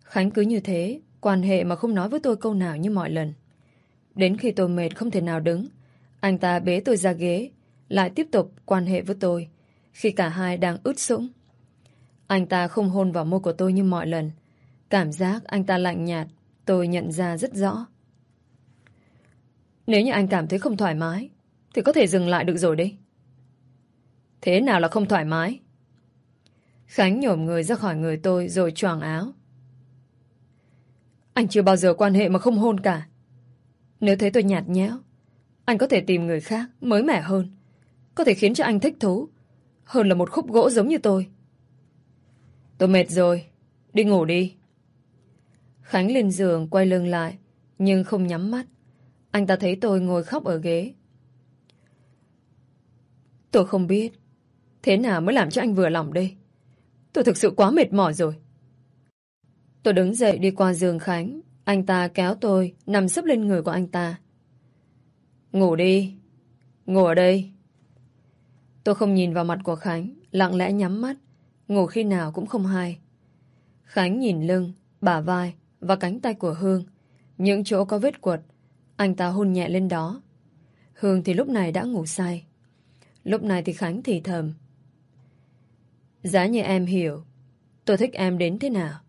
Khánh cứ như thế, quan hệ mà không nói với tôi câu nào như mọi lần. Đến khi tôi mệt không thể nào đứng, anh ta bế tôi ra ghế, lại tiếp tục quan hệ với tôi, khi cả hai đang ướt sũng. Anh ta không hôn vào môi của tôi như mọi lần. Cảm giác anh ta lạnh nhạt, tôi nhận ra rất rõ. Nếu như anh cảm thấy không thoải mái, thì có thể dừng lại được rồi đấy. Thế nào là không thoải mái? Khánh nhổm người ra khỏi người tôi rồi choàng áo. Anh chưa bao giờ quan hệ mà không hôn cả. Nếu thấy tôi nhạt nhẽo, anh có thể tìm người khác mới mẻ hơn. Có thể khiến cho anh thích thú. Hơn là một khúc gỗ giống như tôi. Tôi mệt rồi. Đi ngủ đi. Khánh lên giường quay lưng lại, nhưng không nhắm mắt. Anh ta thấy tôi ngồi khóc ở ghế. Tôi không biết thế nào mới làm cho anh vừa lòng đây. Tôi thực sự quá mệt mỏi rồi. Tôi đứng dậy đi qua giường Khánh. Anh ta kéo tôi nằm sấp lên người của anh ta. Ngủ đi. Ngủ ở đây. Tôi không nhìn vào mặt của Khánh, lặng lẽ nhắm mắt. Ngủ khi nào cũng không hay. Khánh nhìn lưng, bả vai và cánh tay của Hương. Những chỗ có vết quật, anh ta hôn nhẹ lên đó. Hương thì lúc này đã ngủ say. Lúc này thì Khánh thì thầm. Giá như em hiểu, tôi thích em đến thế nào,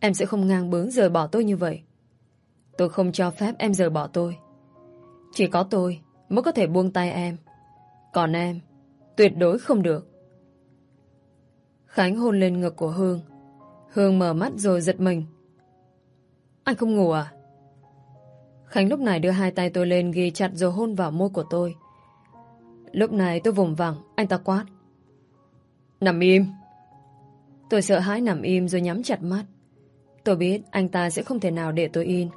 em sẽ không ngang bướng rời bỏ tôi như vậy. Tôi không cho phép em rời bỏ tôi. Chỉ có tôi mới có thể buông tay em. Còn em, tuyệt đối không được. Khánh hôn lên ngực của Hương. Hương mở mắt rồi giật mình. Anh không ngủ à? Khánh lúc này đưa hai tay tôi lên ghi chặt rồi hôn vào môi của tôi. Lúc này tôi vùng vằng, anh ta quát. Nằm im. Tôi sợ hãi nằm im rồi nhắm chặt mắt. Tôi biết anh ta sẽ không thể nào để tôi in.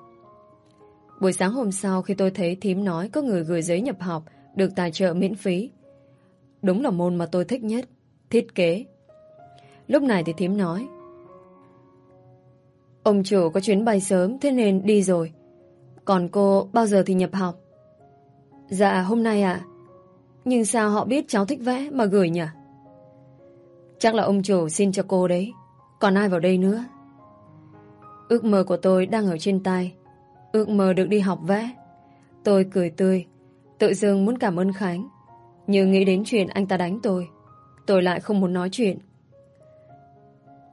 Buổi sáng hôm sau khi tôi thấy thím nói có người gửi giấy nhập học được tài trợ miễn phí. Đúng là môn mà tôi thích nhất, thiết kế. Lúc này thì thím nói Ông chủ có chuyến bay sớm thế nên đi rồi. Còn cô bao giờ thì nhập học? Dạ hôm nay ạ. Nhưng sao họ biết cháu thích vẽ mà gửi nhỉ? Chắc là ông chủ xin cho cô đấy. Còn ai vào đây nữa? Ước mơ của tôi đang ở trên tay. Ước mơ được đi học vẽ. Tôi cười tươi. Tự dưng muốn cảm ơn Khánh. Nhưng nghĩ đến chuyện anh ta đánh tôi. Tôi lại không muốn nói chuyện.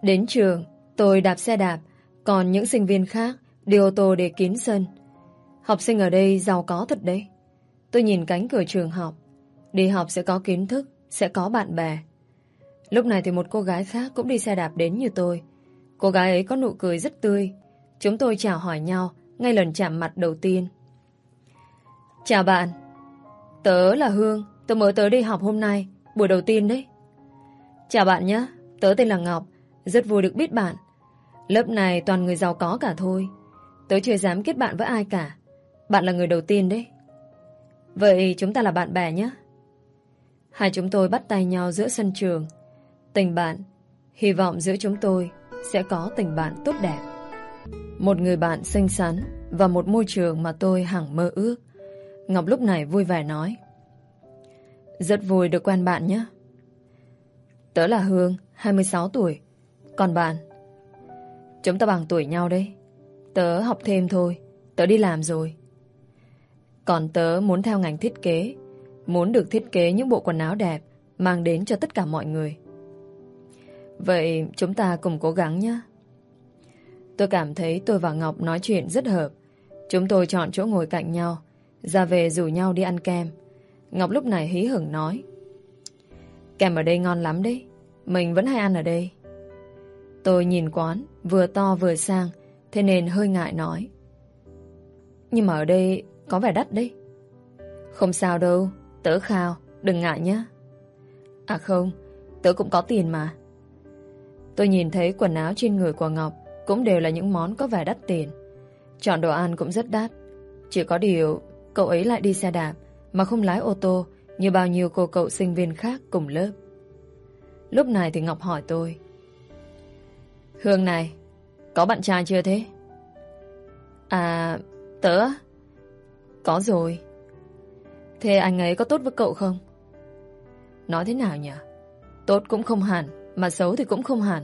Đến trường, tôi đạp xe đạp. Còn những sinh viên khác đi ô tô để kín sân. Học sinh ở đây giàu có thật đấy. Tôi nhìn cánh cửa trường học. Đi học sẽ có kiến thức, sẽ có bạn bè. Lúc này thì một cô gái khác cũng đi xe đạp đến như tôi. Cô gái ấy có nụ cười rất tươi. Chúng tôi chào hỏi nhau ngay lần chạm mặt đầu tiên. Chào bạn. Tớ là Hương. Tớ mới tới đi học hôm nay, buổi đầu tiên đấy. Chào bạn nhé. Tớ tên là Ngọc. Rất vui được biết bạn. Lớp này toàn người giàu có cả thôi. Tớ chưa dám kết bạn với ai cả. Bạn là người đầu tiên đấy. Vậy chúng ta là bạn bè nhé. Hai chúng tôi bắt tay nhau giữa sân trường. Tình bạn, hy vọng giữa chúng tôi sẽ có tình bạn tốt đẹp. Một người bạn xinh xắn và một môi trường mà tôi hằng mơ ước. Ngọc lúc này vui vẻ nói. Rất vui được quen bạn nhé. Tớ là Hương, 26 tuổi, Còn bạn? Chúng ta bằng tuổi nhau đấy. Tớ học thêm thôi. Tớ đi làm rồi. Còn tớ muốn theo ngành thiết kế. Muốn được thiết kế những bộ quần áo đẹp mang đến cho tất cả mọi người. Vậy chúng ta cùng cố gắng nhé. Tôi cảm thấy tôi và Ngọc nói chuyện rất hợp. Chúng tôi chọn chỗ ngồi cạnh nhau, ra về rủ nhau đi ăn kem. Ngọc lúc này hí hửng nói. Kem ở đây ngon lắm đấy. Mình vẫn hay ăn ở đây. Tôi nhìn quán, vừa to vừa sang, thế nên hơi ngại nói. Nhưng mà ở đây có vẻ đắt đấy. Không sao đâu, tớ khao, đừng ngại nhé. À không, tớ cũng có tiền mà. Tôi nhìn thấy quần áo trên người của Ngọc cũng đều là những món có vẻ đắt tiền. Chọn đồ ăn cũng rất đắt. Chỉ có điều, cậu ấy lại đi xe đạp mà không lái ô tô như bao nhiêu cô cậu sinh viên khác cùng lớp. Lúc này thì Ngọc hỏi tôi. Hương này, có bạn trai chưa thế? À, tớ Có rồi. Thế anh ấy có tốt với cậu không? Nói thế nào nhỉ? Tốt cũng không hẳn, mà xấu thì cũng không hẳn.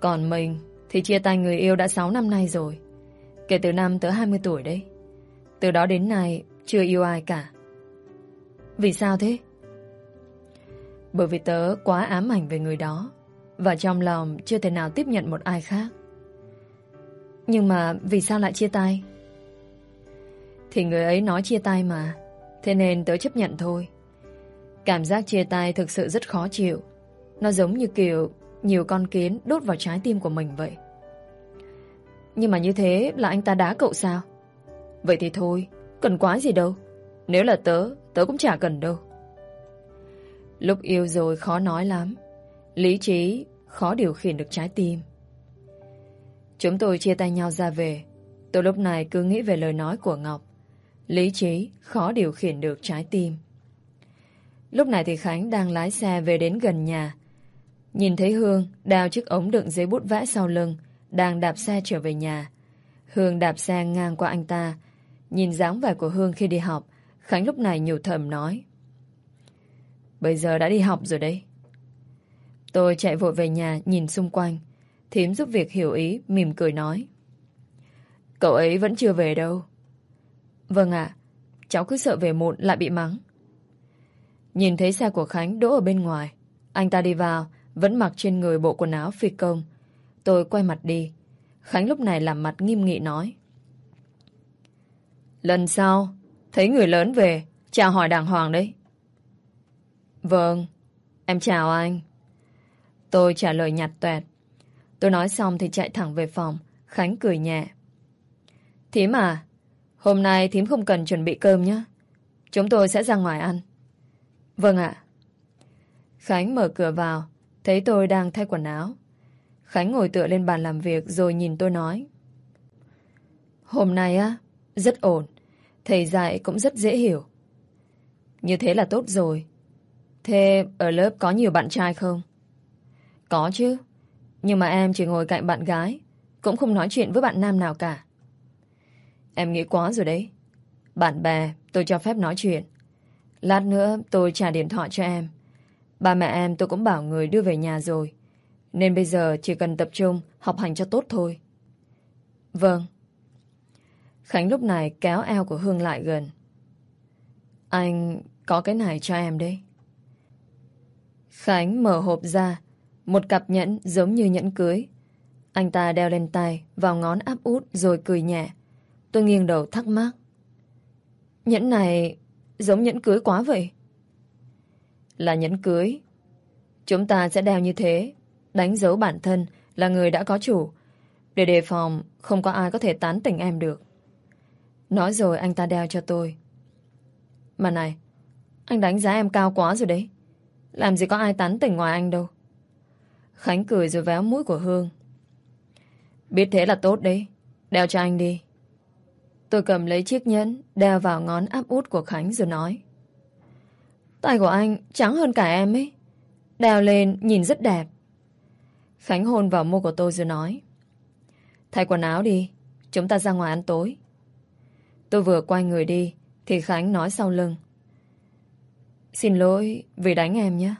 Còn mình thì chia tay người yêu đã 6 năm nay rồi. Kể từ năm tớ 20 tuổi đấy. Từ đó đến nay chưa yêu ai cả. Vì sao thế? Bởi vì tớ quá ám ảnh về người đó, và trong lòng chưa thể nào tiếp nhận một ai khác. Nhưng mà vì sao lại chia tay? Thì người ấy nói chia tay mà, Thế nên tớ chấp nhận thôi Cảm giác chia tay thực sự rất khó chịu nó giống như kiểu Nhiều con kiến đốt vào trái tim của mình vậy. Nhưng mà như thế là anh ta đá cậu sao? Vậy thì thôi, Cần quá gì đâu. Nếu là tớ Tớ cũng chả cần đâu. Lúc yêu rồi khó nói lắm. Lý trí khó điều khiển được trái tim. Chúng tôi chia tay nhau ra về. Tôi lúc này cứ nghĩ về lời nói của Ngọc. Lý trí khó điều khiển được trái tim. Lúc này thì Khánh đang lái xe về đến gần nhà. Nhìn thấy Hương, đào chiếc ống đựng giấy bút vẽ sau lưng, Đang đạp xe trở về nhà. Hương đạp xe ngang qua anh ta. Nhìn dáng vẻ của Hương khi đi học, Khánh lúc này nhiều thầm nói. Bây giờ đã đi học rồi đấy. Tôi chạy vội về nhà nhìn xung quanh. Thím giúp việc hiểu ý, Mỉm cười nói. Cậu ấy vẫn chưa về đâu. Vâng ạ, Cháu cứ sợ về muộn lại bị mắng. Nhìn thấy xe của Khánh đỗ ở bên ngoài, Anh ta đi vào vẫn mặc trên người bộ quần áo phi công. Tôi quay mặt đi. Khánh lúc này làm mặt nghiêm nghị nói. Lần sau, Thấy người lớn về, Chào hỏi đàng hoàng đấy. Vâng Em chào anh. Tôi trả lời nhạt tuẹt Tôi nói xong thì chạy thẳng về phòng. Khánh cười nhẹ. Thím à Hôm nay thím không cần chuẩn bị cơm nhé. Chúng tôi sẽ ra ngoài ăn. Vâng ạ. Khánh mở cửa vào. Thấy tôi đang thay quần áo. Khánh ngồi tựa lên bàn làm việc Rồi nhìn tôi nói. Hôm nay á, Rất ổn. Thầy dạy cũng rất dễ hiểu. Như thế là tốt rồi. Thế ở lớp có nhiều bạn trai không? Có chứ. Nhưng mà em chỉ ngồi cạnh bạn gái, Cũng không nói chuyện với bạn nam nào cả. Em nghĩ quá rồi đấy. Bạn bè, tôi cho phép nói chuyện. Lát nữa tôi trả điện thoại cho em. Ba mẹ em tôi cũng bảo người đưa về nhà rồi. Nên bây giờ chỉ cần tập trung, Học hành cho tốt thôi. Vâng. Khánh lúc này kéo eo của Hương lại gần. Anh có cái này cho em đấy. Khánh mở hộp ra, Một cặp nhẫn giống như nhẫn cưới. Anh ta đeo lên tay Vào ngón áp út rồi cười nhẹ. Tôi nghiêng đầu thắc mắc. Nhẫn này giống nhẫn cưới quá vậy. Là nhẫn cưới. Chúng ta sẽ đeo như thế, đánh dấu bản thân là người đã có chủ, để đề phòng không có ai có thể tán tỉnh em được. Nói rồi anh ta đeo cho tôi. Mà này, anh đánh giá em cao quá rồi đấy. Làm gì có ai tán tỉnh ngoài anh đâu. Khánh cười rồi véo mũi của Hương. Biết thế là tốt đấy. Đeo cho anh đi. Tôi cầm lấy chiếc nhẫn đeo vào ngón áp út của Khánh rồi nói. Tay của anh trắng hơn cả em ấy. Đeo lên nhìn rất đẹp. Khánh hôn vào môi của tôi rồi nói. Thay quần áo đi, chúng ta ra ngoài ăn tối. Tôi vừa quay người đi, thì Khánh nói sau lưng. Xin lỗi vì đánh em nhé.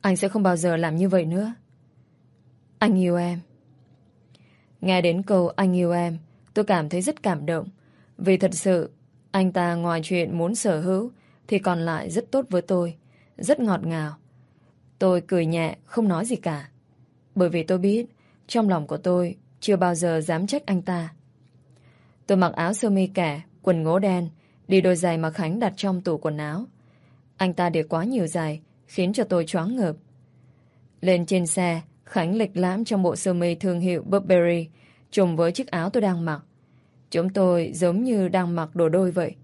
Anh sẽ không bao giờ làm như vậy nữa. Anh yêu em. Nghe đến câu anh yêu em, tôi cảm thấy rất cảm động. Vì thật sự, anh ta ngoài chuyện muốn sở hữu, thì còn lại rất tốt với tôi, rất ngọt ngào. Tôi cười nhẹ, không nói gì cả. Bởi vì tôi biết, trong lòng của tôi chưa bao giờ dám trách anh ta. Tôi mặc áo sơ mi kẻ, quần ngố đen, đi đôi giày mà Khánh đặt trong tủ quần áo. Anh ta để quá nhiều giày, khiến cho tôi choáng ngợp. Lên trên xe, Khánh lịch lãm trong bộ sơ mi thương hiệu Burberry, trùng với chiếc áo tôi đang mặc. Chúng tôi giống như đang mặc đồ đôi vậy.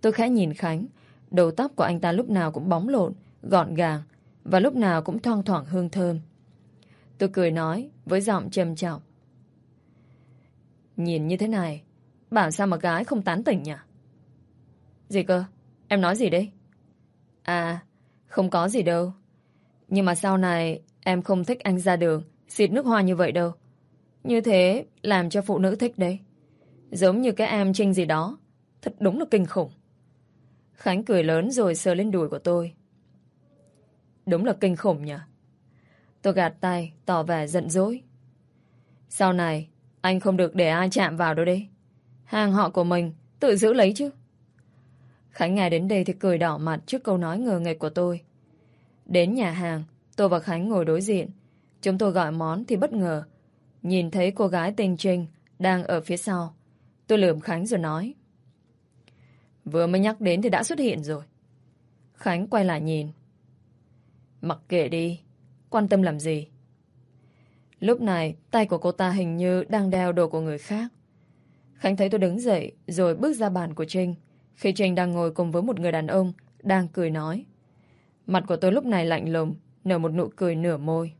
Tôi khẽ nhìn Khánh, đầu tóc của anh ta lúc nào cũng bóng lộn, gọn gàng, và lúc nào cũng thoang thoảng hương thơm. Tôi cười nói với giọng trầm trọng. Nhìn như thế này, bảo sao mà gái không tán tỉnh nhỉ? Gì cơ? Em nói gì đấy? À, không có gì đâu. Nhưng mà sau này em không thích anh ra đường xịt nước hoa như vậy đâu. Như thế làm cho phụ nữ thích đấy. Giống như cái em trinh gì đó. Thật đúng là kinh khủng. Khánh cười lớn rồi sờ lên đùi của tôi. Đúng là kinh khủng nhỉ? Tôi gạt tay, tỏ vẻ giận dỗi. Sau này, anh không được để ai chạm vào đâu đấy. Hàng họ của mình, tự giữ lấy chứ. Khánh nghe đến đây thì cười đỏ mặt trước câu nói ngờ nghịch của tôi. Đến nhà hàng, tôi và Khánh ngồi đối diện. Chúng tôi gọi món thì bất ngờ. Nhìn thấy cô gái tên Trinh đang ở phía sau. Tôi lườm Khánh rồi nói. Vừa mới nhắc đến thì đã xuất hiện rồi. Khánh quay lại nhìn. Mặc kệ đi, quan tâm làm gì? Lúc này, tay của cô ta hình như đang đeo đồ của người khác. Khánh thấy tôi đứng dậy rồi bước ra bàn của Trinh. Khi Trinh đang ngồi cùng với một người đàn ông đang cười nói. Mặt của tôi lúc này lạnh lùng, nở một nụ cười nửa môi.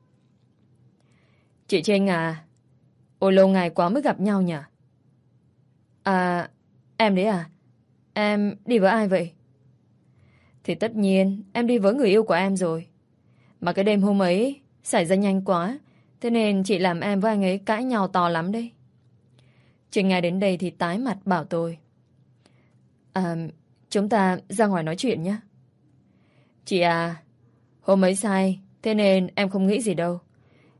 Chị Trinh à, ôi lâu ngày quá mới gặp nhau nhỉ? À, em đấy à? Em đi với ai vậy? Thì tất nhiên, em đi với người yêu của em rồi. Mà cái đêm hôm ấy xảy ra nhanh quá, thế nên chị làm em với anh ấy cãi nhau to lắm đấy. Trinh nghe đến đây thì tái mặt bảo tôi. À, chúng ta ra ngoài nói chuyện nhé. Chị à, hôm ấy sai, thế nên em không nghĩ gì đâu.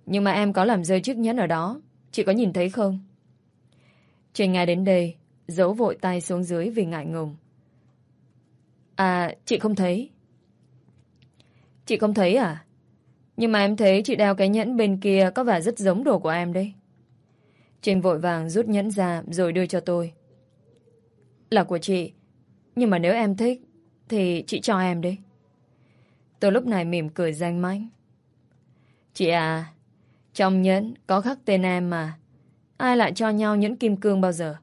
Nhưng mà em có làm rơi chiếc nhẫn ở đó, chị có nhìn thấy không? Trình nghe đến đây, giấu vội tay xuống dưới vì ngại ngùng. À, chị không thấy. Chị không thấy à? Nhưng mà em thấy chị đeo cái nhẫn bên kia có vẻ rất giống đồ của em đấy. Trình vội vàng rút nhẫn ra rồi đưa cho tôi. Là của chị, nhưng mà nếu em thích Thì chị cho em đi Tôi lúc này mỉm cười danh mãnh Chị à Trong nhẫn có khắc tên em mà Ai lại cho nhau nhẫn kim cương bao giờ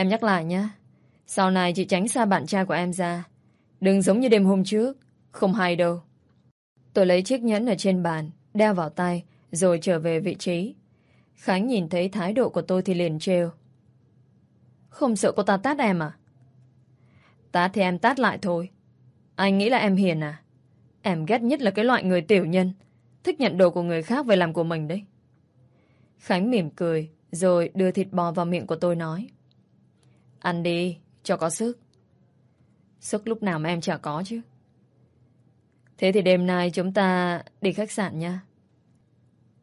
Em nhắc lại nhé Sau này chị tránh xa bạn trai của em ra Đừng giống như đêm hôm trước Không hay đâu Tôi lấy chiếc nhẫn ở trên bàn Đeo vào tay Rồi trở về vị trí Khánh nhìn thấy thái độ của tôi thì liền trêu Không sợ cô ta tát em à Tát thì em tát lại thôi. Anh nghĩ là em hiền à? Em ghét nhất là cái loại người tiểu nhân. Thích nhận đồ của người khác về làm của mình đấy. Khánh mỉm cười, rồi đưa thịt bò vào miệng của tôi nói. Ăn đi, cho có sức. Sức lúc nào mà em chả có chứ. Thế thì đêm nay chúng ta đi khách sạn nha.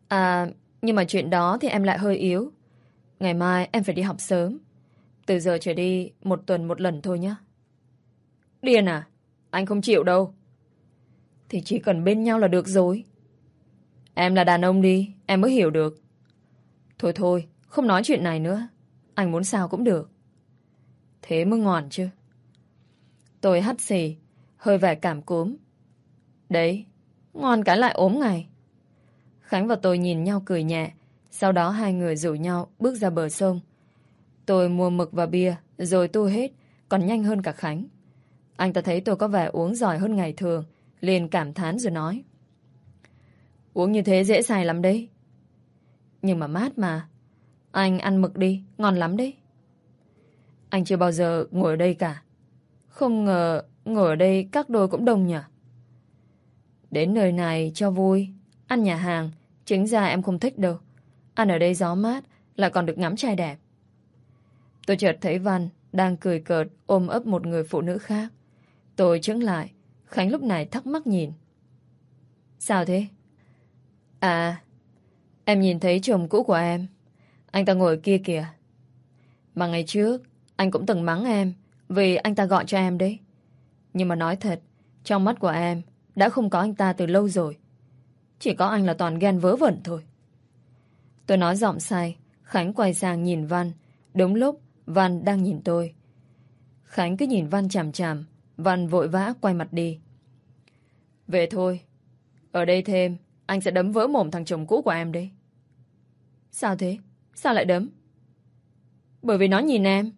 À, nhưng mà chuyện đó thì em lại hơi yếu. Ngày mai em phải đi học sớm. Từ giờ trở đi một tuần một lần thôi nhé. Điên à? Anh không chịu đâu. Thì chỉ cần bên nhau là được rồi. Em là đàn ông đi, em mới hiểu được. Thôi thôi, không nói chuyện này nữa. Anh muốn sao cũng được. Thế mới ngon chứ. Tôi hắt xì, hơi vẻ cảm cúm. Đấy, ngon cái lại ốm ngày. Khánh và tôi nhìn nhau cười nhẹ, sau đó hai người rủ nhau bước ra bờ sông. Tôi mua mực và bia, rồi tu hết, còn nhanh hơn cả Khánh. Anh ta thấy tôi có vẻ uống giỏi hơn ngày thường, liền cảm thán rồi nói. Uống như thế dễ xài lắm đấy. Nhưng mà mát mà. Anh ăn mực đi, ngon lắm đấy. Anh chưa bao giờ ngồi ở đây cả. Không ngờ ngồi ở đây các đôi cũng đông nhỉ. Đến nơi này cho vui. Ăn nhà hàng, chính ra em không thích đâu. Ăn ở đây gió mát, lại còn được ngắm trai đẹp. Tôi chợt thấy Văn đang cười cợt ôm ấp một người phụ nữ khác. Tôi chứng lại. Khánh lúc này thắc mắc nhìn. Sao thế? À, Em nhìn thấy chồng cũ của em. Anh ta ngồi kia kìa. Mà ngày trước, anh cũng từng mắng em vì anh ta gọi cho em đấy. Nhưng mà nói thật, trong mắt của em đã không có anh ta từ lâu rồi. Chỉ có anh là toàn ghen vớ vẩn thôi. Tôi nói giọng sai. Khánh quay sang nhìn Văn. Đúng lúc Văn đang nhìn tôi. Khánh cứ nhìn Văn chằm chằm. Văn vội vã quay mặt đi. Về thôi. Ở đây thêm, anh sẽ đấm vỡ mồm thằng chồng cũ của em đấy. Sao thế? Sao lại đấm? Bởi vì nó nhìn em.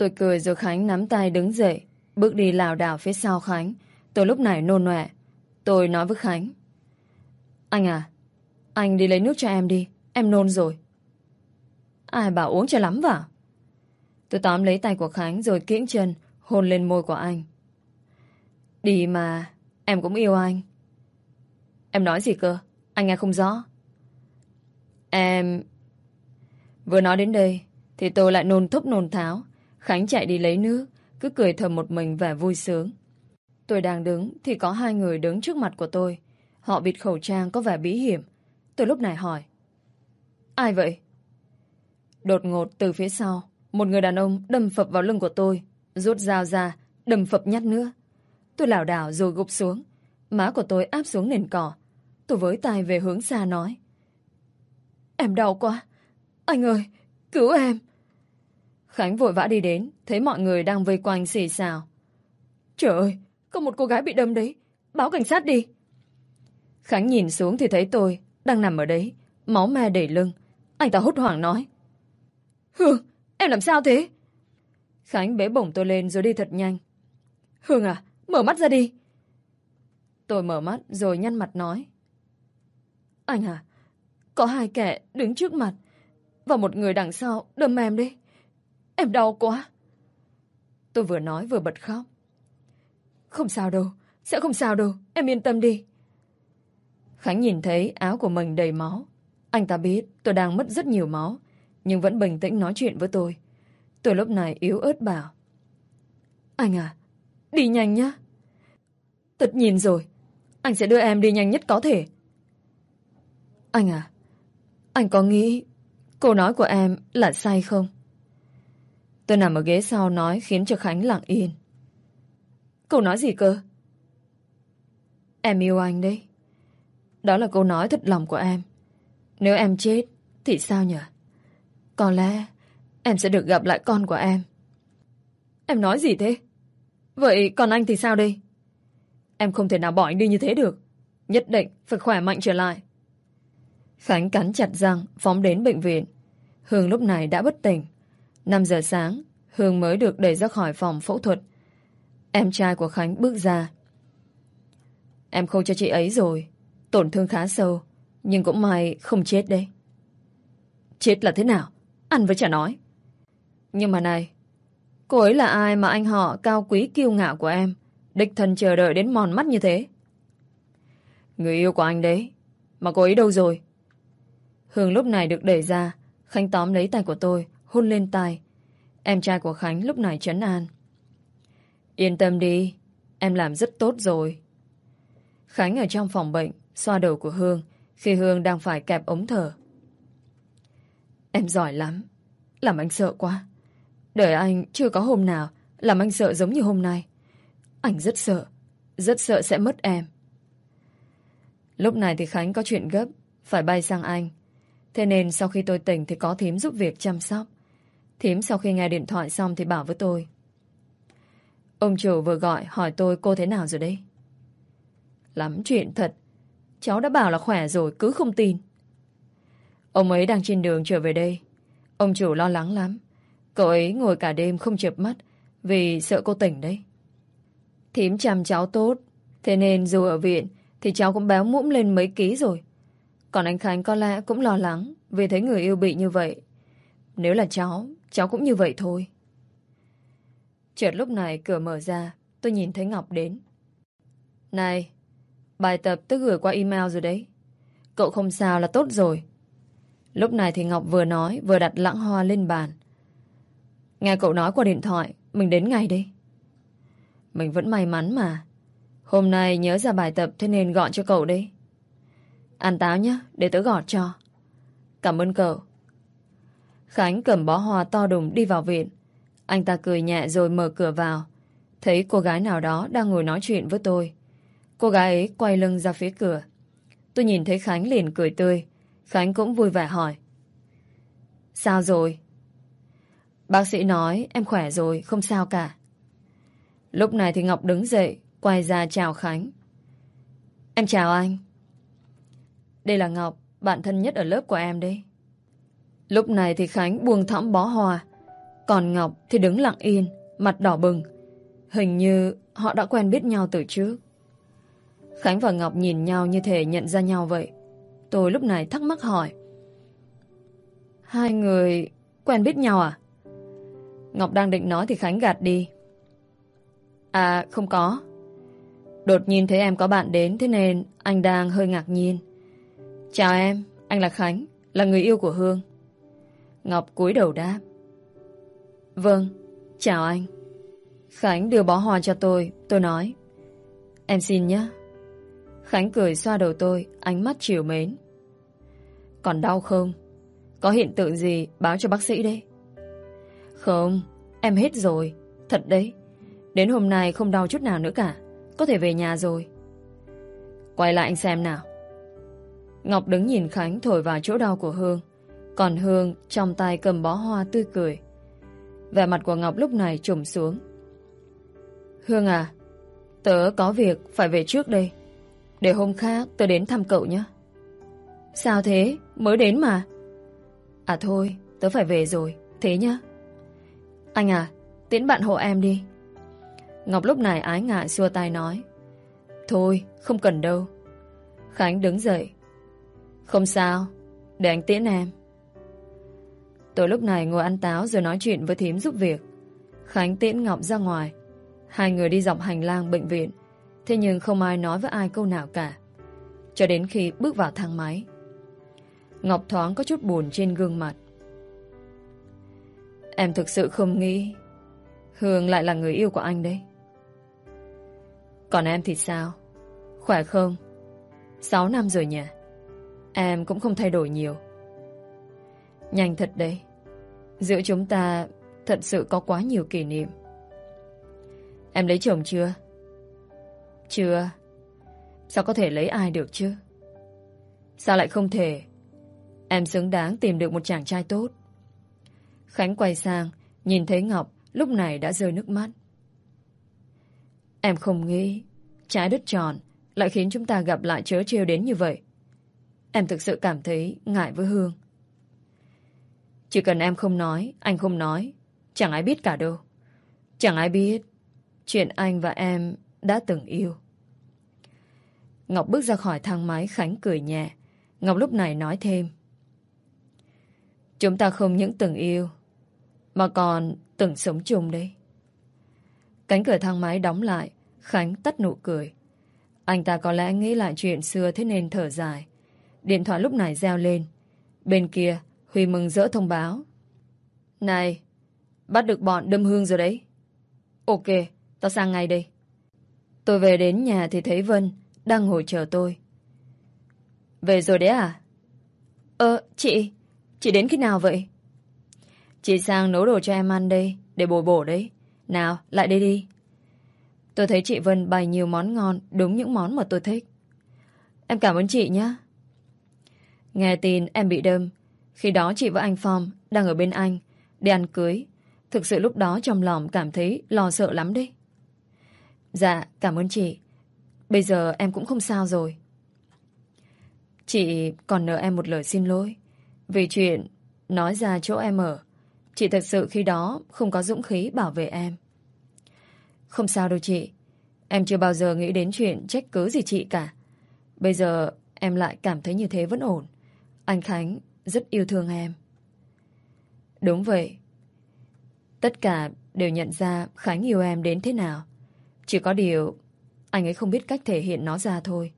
Tôi cười rồi Khánh nắm tay đứng dậy, bước đi lảo đảo phía sau Khánh. Tôi lúc này nôn nọe. Tôi nói với Khánh. Anh à, anh đi lấy nước cho em đi. Em nôn rồi. Ai bảo uống cho lắm vào? Tôi tóm lấy tay của Khánh rồi kiễng chân, hôn lên môi của anh. Đi mà, em cũng yêu anh. Em nói gì cơ? Anh nghe không rõ. Em... Vừa nói đến đây, thì tôi lại nôn thúc nôn tháo. Khánh chạy đi lấy nước, cứ cười thầm một mình vẻ vui sướng. Tôi đang đứng, thì có hai người đứng trước mặt của tôi. Họ bịt khẩu trang có vẻ bí hiểm. Tôi lúc này hỏi. Ai vậy? Đột ngột từ phía sau, một người đàn ông đâm phập vào lưng của tôi, rút dao ra, đâm phập nhát nữa. Tôi lảo đảo rồi gục xuống. Má của tôi áp xuống nền cỏ. Tôi với tay về hướng xa nói. Em đau quá. Anh ơi, cứu em. Khánh vội vã đi đến, thấy mọi người đang vây quanh xì xào. Trời ơi, có một cô gái bị đâm đấy. Báo cảnh sát đi. Khánh nhìn xuống thì thấy tôi đang nằm ở đấy, máu me đầy lưng. Anh ta hốt hoảng nói. Hương, em làm sao thế? Khánh bế bổng tôi lên rồi đi thật nhanh. Hương à, mở mắt ra đi. Tôi mở mắt rồi nhăn mặt nói. Anh à, có hai kẻ đứng trước mặt và một người đằng sau đâm em đấy. Em đau quá. Tôi vừa nói vừa bật khóc. Không sao đâu, sẽ không sao đâu, em yên tâm đi. Khánh nhìn thấy áo của mình đầy máu. Anh ta biết tôi đang mất rất nhiều máu, nhưng vẫn bình tĩnh nói chuyện với tôi. Tôi lúc này yếu ớt bảo. Anh à, đi nhanh nhá. Tật nhìn rồi, anh sẽ đưa em đi nhanh nhất có thể. Anh à, anh có nghĩ câu nói của em là sai không? Tôi nằm ở ghế sau nói khiến cho Khánh lặng yên. cậu nói gì cơ? Em yêu anh đấy. Đó là câu nói thật lòng của em. Nếu em chết, thì sao nhỉ? Có lẽ em sẽ được gặp lại con của em. Em nói gì thế? Vậy còn anh thì sao đây? Em không thể nào bỏ anh đi như thế được. Nhất định phải khỏe mạnh trở lại. Khánh cắn chặt răng, phóng đến bệnh viện. Hương lúc này đã bất tỉnh. 5 giờ sáng, Hương mới được đẩy ra khỏi phòng phẫu thuật. Em trai của Khánh bước ra. Em không cho chị ấy rồi. Tổn thương khá sâu, nhưng cũng may không chết đấy. Chết là thế nào? Ăn với chả nói. Nhưng mà này, cô ấy là ai mà anh họ cao quý kiêu ngạo của em, địch thần chờ đợi đến mòn mắt như thế? Người yêu của anh đấy, mà cô ấy đâu rồi? Hương lúc này được đẩy ra, Khánh tóm lấy tay của tôi, hôn lên tay. Em trai của Khánh lúc này chấn an. Yên tâm đi, em làm rất tốt rồi. Khánh ở trong phòng bệnh, xoa đầu của Hương, khi Hương đang phải kẹp ống thở. Em giỏi lắm, làm anh sợ quá. Đời anh chưa có hôm nào làm anh sợ giống như hôm nay. Anh rất sợ, rất sợ sẽ mất em. Lúc này thì Khánh có chuyện gấp, phải bay sang Anh. Thế nên sau khi tôi tỉnh thì có thím giúp việc chăm sóc. Thím sau khi nghe điện thoại xong thì bảo với tôi. Ông chủ vừa gọi hỏi tôi cô thế nào rồi đấy. Lắm chuyện thật. Cháu đã bảo là khỏe rồi cứ không tin. Ông ấy đang trên đường trở về đây. Ông chủ lo lắng lắm. Cậu ấy ngồi cả đêm không chợp mắt vì sợ cô tỉnh đấy. Thím chăm cháu tốt. Thế nên dù ở viện thì cháu cũng béo mũm lên mấy ký rồi. Còn anh Khánh có lẽ cũng lo lắng vì thấy người yêu bị như vậy. Nếu là cháu, cháu cũng như vậy thôi. Chợt lúc này cửa mở ra, tôi nhìn thấy Ngọc đến. Này, bài tập tôi gửi qua email rồi đấy. Cậu không sao là tốt rồi. Lúc này thì Ngọc vừa nói vừa đặt lãng hoa lên bàn. Nghe cậu nói qua điện thoại, mình đến ngay đi Mình vẫn may mắn mà. Hôm nay nhớ ra bài tập thế nên gọn cho cậu đấy. Ăn táo nhé, để tớ gọt cho. Cảm ơn cậu. Khánh cầm bó hoa to đùng đi vào viện. Anh ta cười nhẹ rồi mở cửa vào. Thấy cô gái nào đó đang ngồi nói chuyện với tôi. Cô gái ấy quay lưng ra phía cửa. Tôi nhìn thấy Khánh liền cười tươi. Khánh cũng vui vẻ hỏi. Sao rồi? Bác sĩ nói em khỏe rồi, không sao cả. Lúc này thì Ngọc đứng dậy, quay ra chào Khánh. Em chào anh. Đây là Ngọc, bạn thân nhất ở lớp của em đấy. Lúc này thì Khánh buông thõng bó hoa. Còn Ngọc thì đứng lặng yên, mặt đỏ bừng. Hình như họ đã quen biết nhau từ trước. Khánh và Ngọc nhìn nhau như thể nhận ra nhau vậy. Tôi lúc này thắc mắc hỏi. Hai người quen biết nhau à? Ngọc đang định nói thì Khánh gạt đi. À, không có. Đột nhiên thấy em có bạn đến thế nên anh đang hơi ngạc nhiên. Chào em, anh là Khánh, là người yêu của Hương. Ngọc cúi đầu đáp. Vâng, chào anh. Khánh đưa bó hoa cho tôi, tôi nói. Em xin nhé. Khánh cười xoa đầu tôi, ánh mắt chiều mến. Còn đau không? Có hiện tượng gì báo cho bác sĩ đấy? Không, em hết rồi. Thật đấy. Đến hôm nay không đau chút nào nữa cả. Có thể về nhà rồi. Quay lại anh xem nào. Ngọc đứng nhìn Khánh thổi vào chỗ đau của Hương. Còn Hương trong tay cầm bó hoa tươi cười. Vẻ mặt của Ngọc lúc này trùm xuống. Hương à, tớ có việc phải về trước đây. Để hôm khác tớ đến thăm cậu nhé. Sao thế? Mới đến mà. À thôi, tớ phải về rồi. Thế nhá. Anh à, tiễn bạn hộ em đi. Ngọc lúc này ái ngại xua tay nói. Thôi, không cần đâu. Khánh đứng dậy. Không sao, để anh tiễn em. Tôi lúc này ngồi ăn táo rồi nói chuyện với thím giúp việc. Khánh tiễn Ngọc ra ngoài. Hai người đi dọc hành lang bệnh viện. Thế nhưng không ai nói với ai câu nào cả. Cho đến khi bước vào thang máy. Ngọc thoáng có chút buồn trên gương mặt. Em thực sự không nghĩ Hương lại là người yêu của anh đấy. Còn em thì sao? Khỏe không? Sáu năm rồi nhỉ? Em cũng không thay đổi nhiều. Nhanh thật đấy. Giữa chúng ta thật sự có quá nhiều kỷ niệm. Em lấy chồng chưa? Chưa. Sao có thể lấy ai được chứ? Sao lại không thể? Em xứng đáng tìm được một chàng trai tốt. Khánh quay sang, nhìn thấy Ngọc lúc này đã rơi nước mắt. Em không nghĩ trái đất tròn lại khiến chúng ta gặp lại chớ trêu đến như vậy. Em thực sự cảm thấy ngại với Hương. Chỉ cần em không nói, anh không nói, chẳng ai biết cả đâu. Chẳng ai biết chuyện anh và em đã từng yêu. Ngọc bước ra khỏi thang máy Khánh cười nhẹ. Ngọc lúc này nói thêm. Chúng ta không những từng yêu, mà còn từng sống chung đấy. Cánh cửa thang máy đóng lại, Khánh tắt nụ cười. Anh ta có lẽ nghĩ lại chuyện xưa thế nên thở dài. Điện thoại lúc này reo lên. Bên kia, Huy mừng rỡ thông báo. Này, bắt được bọn đâm hương rồi đấy. Ok, tao sang ngay đây. Tôi về đến nhà thì thấy Vân đang ngồi chờ tôi. Về rồi đấy à? Ờ, chị, chị đến khi nào vậy? Chị sang nấu đồ cho em ăn đây, để bồi bổ đấy. Nào, lại đây đi. Tôi thấy chị Vân bày nhiều món ngon, đúng những món mà tôi thích. Em cảm ơn chị nhé. Nghe tin em bị đâm. Khi đó chị và anh Phong đang ở bên anh, đi ăn cưới. Thực sự lúc đó trong lòng cảm thấy lo sợ lắm đấy. Dạ, cảm ơn chị. Bây giờ em cũng không sao rồi. Chị còn nợ em một lời xin lỗi. Vì chuyện nói ra chỗ em ở. Chị thật sự khi đó không có dũng khí bảo vệ em. Không sao đâu chị. Em chưa bao giờ nghĩ đến chuyện trách cứ gì chị cả. Bây giờ em lại cảm thấy như thế vẫn ổn. Anh Khánh rất yêu thương em. Đúng vậy. Tất cả đều nhận ra Khánh yêu em đến thế nào. Chỉ có điều, anh ấy không biết cách thể hiện nó ra thôi.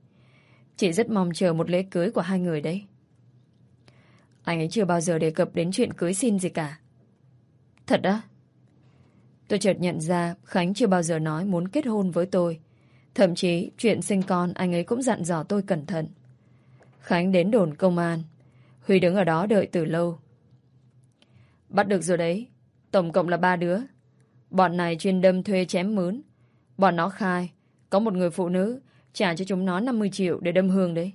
Chị rất mong chờ một lễ cưới của hai người đấy. Anh ấy chưa bao giờ đề cập đến chuyện cưới xin gì cả. Thật á? Tôi chợt nhận ra Khánh chưa bao giờ nói muốn kết hôn với tôi. Thậm chí chuyện sinh con anh ấy cũng dặn dò tôi cẩn thận. Khánh đến đồn công an. Huy đứng ở đó đợi từ lâu. Bắt được rồi đấy. Tổng cộng là ba đứa. Bọn này chuyên đâm thuê chém mướn. Bọn nó khai. Có một người phụ nữ trả cho chúng nó 50 triệu để đâm hương đấy.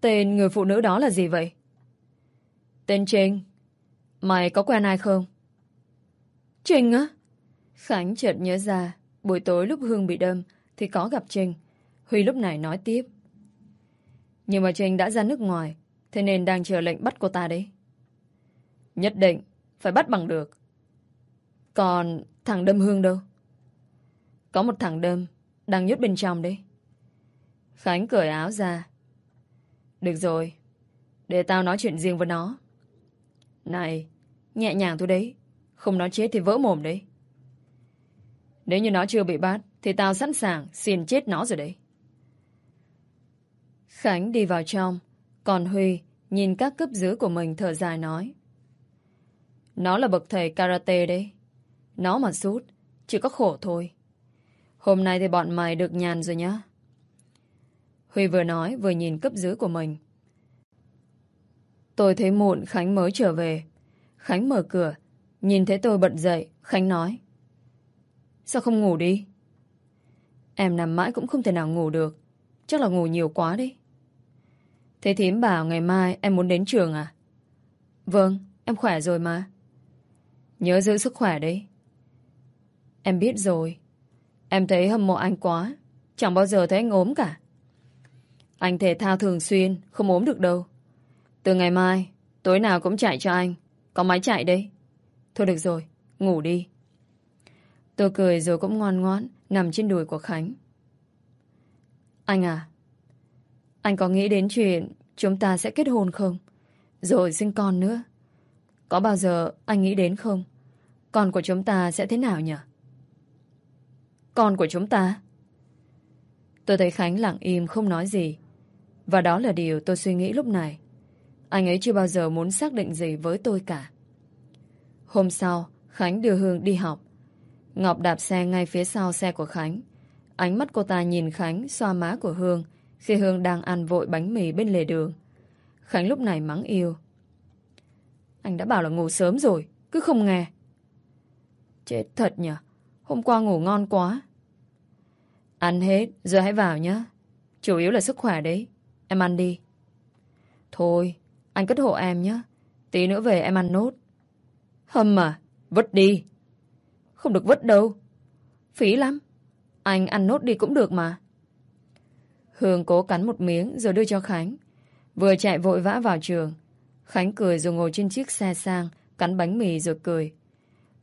Tên người phụ nữ đó là gì vậy? Tên Trinh. Mày có quen ai không? Trinh á? Khánh chợt nhớ ra, buổi tối lúc Hương bị đâm thì có gặp Trinh. Huy lúc này nói tiếp. Nhưng mà Trinh đã ra nước ngoài, thế nên đang chờ lệnh bắt cô ta đấy. Nhất định, phải bắt bằng được. Còn thằng đâm Hương đâu? Có một thằng đâm, đang nhốt bên trong đấy. Khánh cởi áo ra. Được rồi, để tao nói chuyện riêng với nó. Này, nhẹ nhàng thôi đấy. Không nói chết thì vỡ mồm đấy. Nếu như nó chưa bị bắt, thì tao sẵn sàng xin chết nó rồi đấy. Khánh đi vào trong, còn Huy nhìn các cấp dưới của mình thở dài nói. Nó là bậc thầy karate đấy. Nó mà sút, chỉ có khổ thôi. Hôm nay thì bọn mày được nhàn rồi nhá. Huy vừa nói vừa nhìn cấp dưới của mình. Tôi thấy muộn Khánh mới trở về. Khánh mở cửa, nhìn thấy tôi bật dậy, Khánh nói. Sao không ngủ đi? Em nằm mãi cũng không thể nào ngủ được. Chắc là ngủ nhiều quá đi. Thế thím bảo ngày mai em muốn đến trường à? Vâng, em khỏe rồi mà. Nhớ giữ sức khỏe đấy. Em biết rồi. Em thấy hâm mộ anh quá. Chẳng bao giờ thấy anh ốm cả. Anh thể thao thường xuyên, không ốm được đâu. Từ ngày mai, tối nào cũng chạy cho anh. Có máy chạy đấy. Thôi được rồi, ngủ đi. Tôi cười rồi cũng ngoan ngoãn nằm trên đùi của Khánh. Anh à, anh có nghĩ đến chuyện chúng ta sẽ kết hôn không? Rồi sinh con nữa. Có bao giờ anh nghĩ đến không? Con của chúng ta sẽ thế nào nhỉ? Con của chúng ta? Tôi thấy Khánh lặng im không nói gì. Và đó là điều tôi suy nghĩ lúc này. Anh ấy chưa bao giờ muốn xác định gì với tôi cả. Hôm sau, Khánh đưa Hương đi học. Ngọc đạp xe ngay phía sau xe của Khánh. Ánh mắt cô ta nhìn Khánh xoa má của Hương khi Hương đang ăn vội bánh mì bên lề đường. Khánh lúc này mắng yêu. Anh đã bảo là ngủ sớm rồi, cứ không nghe. Chết thật nhỉ, hôm qua ngủ ngon quá. Ăn hết, giờ hãy vào nhé. Chủ yếu là sức khỏe đấy. Em ăn đi. Thôi, anh cất hộ em nhé. Tí nữa về em ăn nốt. Hâm mà, vứt đi. Không được vứt đâu. Phí lắm. Anh ăn nốt đi cũng được mà. Hương cố cắn một miếng rồi đưa cho Khánh. Vừa chạy vội vã vào trường. Khánh cười rồi ngồi trên chiếc xe sang, cắn bánh mì rồi cười.